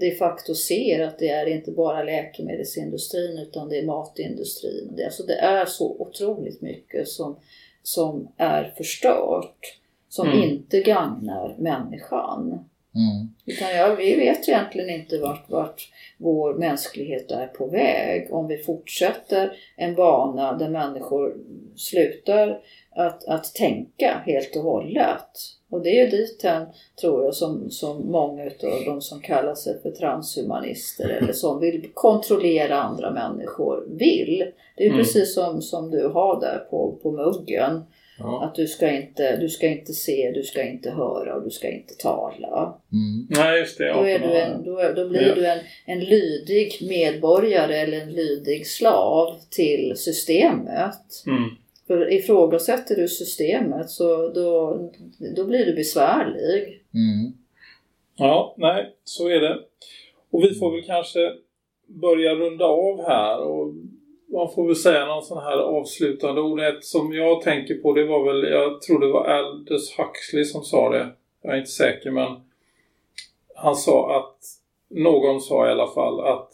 de facto ser att det är inte bara läkemedelsindustrin utan det är matindustrin. Alltså det är så otroligt mycket som, som är förstört, som mm. inte gagnar människan. Mm. Utan ja, vi vet egentligen inte vart, vart vår mänsklighet är på väg om vi fortsätter en bana där människor slutar att, att tänka helt och hållet. Och det är dit dithän, tror jag, som, som många av de som kallar sig för transhumanister eller [laughs] som vill kontrollera andra människor vill. Det är mm. precis som, som du har där på, på muggen. Ja. Att du ska, inte, du ska inte se, du ska inte höra och du ska inte tala. Mm. Nej, just det. Då, är du en, då, då blir ja. du en, en lydig medborgare eller en lydig slav till systemet. Mm. För ifrågasätter du systemet så då, då blir du besvärlig. Mm. Ja, nej, så är det. Och vi får väl kanske börja runda av här och man får väl säga någon sån här avslutande ord. Ett som jag tänker på det var väl, jag tror det var Aldous Huxley som sa det. Jag är inte säker men han sa att, någon sa i alla fall att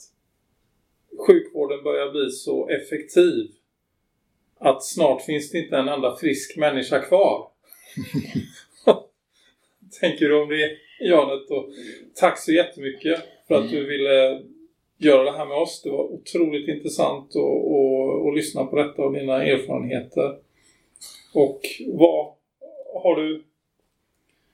sjukvården börjar bli så effektiv att snart finns det inte en enda frisk människa kvar. [laughs] Tänker du om det Janet? Och tack så jättemycket för att du ville göra det här med oss. Det var otroligt intressant att, lyssna på detta och dina erfarenheter. Och vad har du?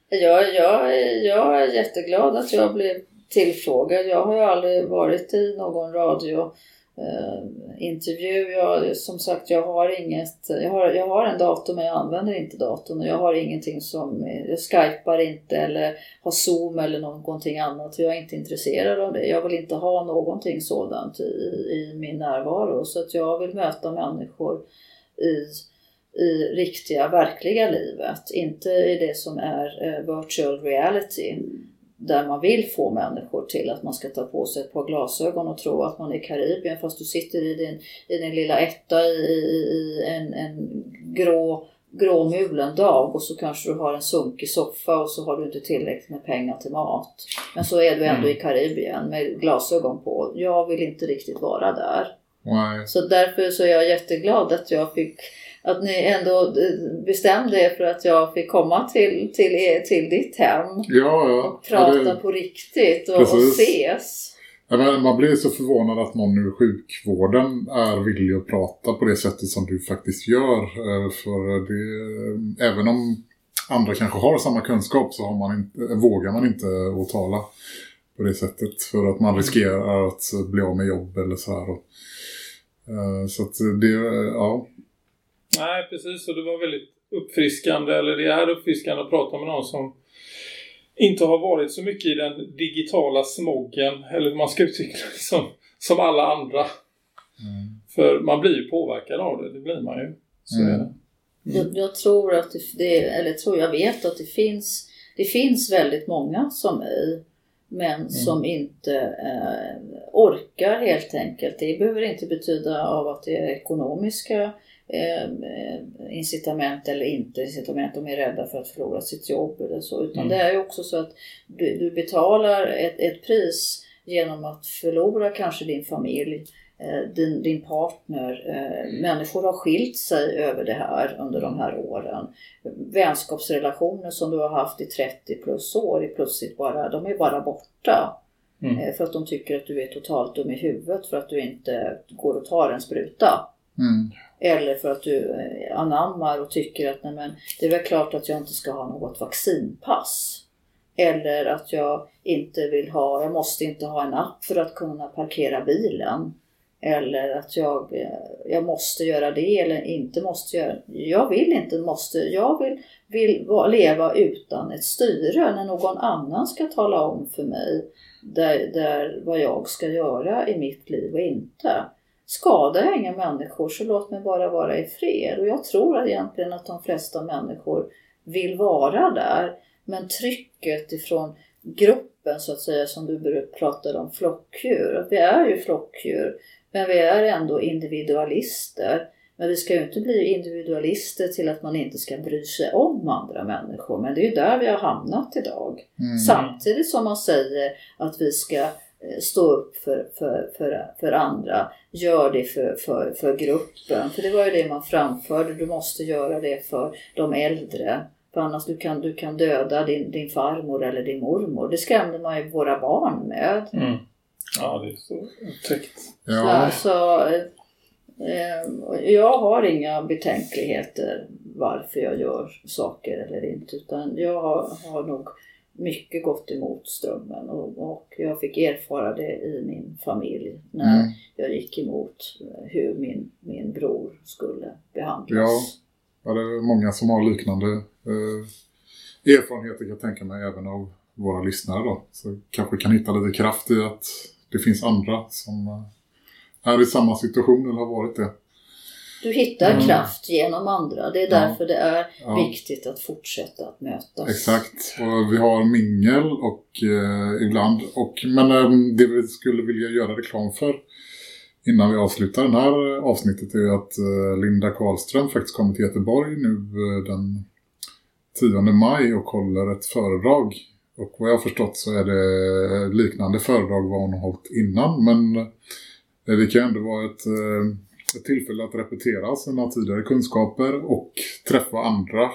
Jag, jag, jag är jätteglad att jag blev tillfrågad. Jag har ju aldrig varit i någon radio eh, Eh, intervju. Jag, som sagt, jag har inget, jag har, jag har en dator men jag använder inte datorn och jag har ingenting som, jag skypar inte eller har zoom eller någonting annat. Jag är inte intresserad av det. Jag vill inte ha någonting sådant i, i min närvaro så att jag vill möta människor i i riktiga, verkliga livet. Inte i det som är eh, virtual reality mm där man vill få människor till att man ska ta på sig ett par glasögon och tro att man är i Karibien fast du sitter i din, i din lilla etta i, i en, en grå gråmulen dag och så kanske du har en sunkig soffa och så har du inte tillräckligt med pengar till mat. Men så är du ändå mm. i Karibien med glasögon på. Jag vill inte riktigt vara där. Nej. Så därför så är jag jätteglad att jag fick att ni ändå bestämde er för att jag fick komma till, till, er, till ditt hem. Ja, ja. Och prata ja, det... på riktigt och, och ses. Ja, men man blir så förvånad att någon ur sjukvården är villig att prata på det sättet som du faktiskt gör. Eh, för det, även om andra kanske har samma kunskap så har man inte, vågar man inte att tala på det sättet. För att man riskerar att bli av med jobb eller så här. Eh, så att det, ja, Nej, precis. Och det var väldigt uppfriskande, eller det är uppfriskande att prata med någon som inte har varit så mycket i den digitala smoggen, eller man ska uttrycka det, som, som alla andra. Mm. För man blir ju påverkad av det, det blir man ju. Så mm. mm. Jag, jag, tror att det, eller tror jag vet att det finns, det finns väldigt många som mig men mm. som inte eh, orkar helt enkelt. Det behöver inte betyda av att det är ekonomiska eh, incitament eller inte incitament. De är rädda för att förlora sitt jobb eller så. Utan mm. det är ju också så att du, du betalar ett, ett pris genom att förlora kanske din familj Eh, din, din partner. Eh, människor har skilt sig över det här under de här åren. Vänskapsrelationer som du har haft i 30 plus år är plötsligt bara, de är bara borta. Mm. Eh, för att de tycker att du är totalt dum i huvudet för att du inte går och tar en spruta. Mm. Eller för att du eh, anammar och tycker att nej men, det är väl klart att jag inte ska ha något vaccinpass. Eller att jag inte vill ha, jag måste inte ha en app för att kunna parkera bilen. Eller att jag, eh, jag måste göra det eller inte måste göra Jag vill inte måste. Jag vill, vill leva utan ett styre när någon annan ska tala om för mig där, där vad jag ska göra i mitt liv och inte. Skadar jag inga människor så låt mig bara vara i fred. Och jag tror egentligen att de flesta människor vill vara där. Men trycket ifrån gruppen så att säga som du pratade om, flockdjur. Vi är ju flockdjur men vi är ändå individualister. Men vi ska ju inte bli individualister till att man inte ska bry sig om andra människor. Men det är ju där vi har hamnat idag. Mm. Samtidigt som man säger att vi ska stå upp för, för, för, för andra. Gör det för, för, för gruppen. För det var ju det man framförde. Du måste göra det för de äldre. För annars du kan du kan döda din, din farmor eller din mormor. Det skrämde man ju våra barn med. Mm. Ja, det är så otäckt. Ja. Så, så eh, jag har inga betänkligheter varför jag gör saker eller inte. Utan jag har, har nog mycket gått emot strömmen och, och, jag fick erfara det i min familj när mm. jag gick emot hur min, min bror skulle behandlas. Ja, ja det är många som har liknande eh, erfarenheter kan jag tänka mig även av våra lyssnare då. Så kanske kan hitta lite kraft i att det finns andra som eh, är i samma situation eller har varit det. Du hittar mm. kraft genom andra. Det är därför ja. det är ja. viktigt att fortsätta att mötas. Exakt. Och vi har mingel och eh, ibland. Och, men eh, det vi skulle vilja göra reklam för innan vi avslutar den här avsnittet är att eh, Linda Karlström faktiskt kommer till Göteborg nu eh, den 10 maj och håller ett föredrag och vad jag har förstått så är det liknande föredrag vad hon har hållit innan. Men eh, det kan ändå vara ett, eh, ett tillfälle att repetera sina tidigare kunskaper och träffa andra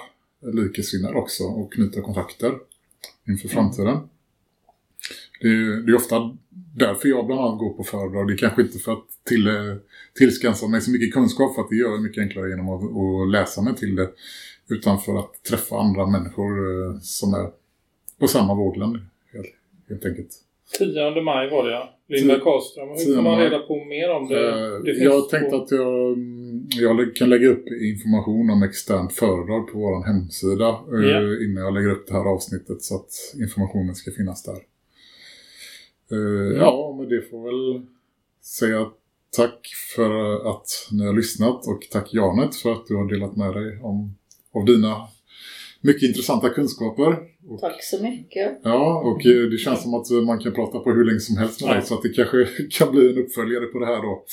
likesinnare också och knyta kontakter inför mm. framtiden. Det är, det är ofta därför jag bland annat går på föredrag. Det är kanske inte för att till, tillskansa mig så mycket kunskap för att det gör jag mycket enklare genom att, att läsa mig till det. Utan för att träffa andra människor eh, som är på samma våglängd helt, helt enkelt. 10 maj var det ja. Linda Karlström. Hur får man reda på mer om det? Uh, det jag tänkte på... att jag, jag kan lägga upp information om externt föredrag på vår hemsida yeah. uh, innan jag lägger upp det här avsnittet så att informationen ska finnas där. Uh, mm. Ja, men det får väl säga tack för att ni har lyssnat och tack Janet för att du har delat med dig om, av dina mycket intressanta kunskaper. Och, Tack så mycket. Ja, och eh, det känns som att man kan prata på hur länge som helst med ja. dig så att det kanske [laughs] kan bli en uppföljare på det här då.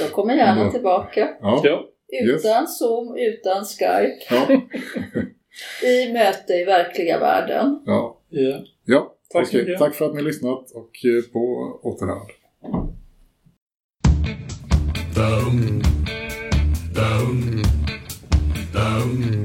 Jag kommer gärna Eller, tillbaka. Ja. Utan yes. Zoom, utan Skype. Ja. [laughs] [laughs] I möte i verkliga världen. Ja. Yeah. ja. Tack, okay. Tack för att ni har lyssnat och eh, på återhörande. Down. Down. Down.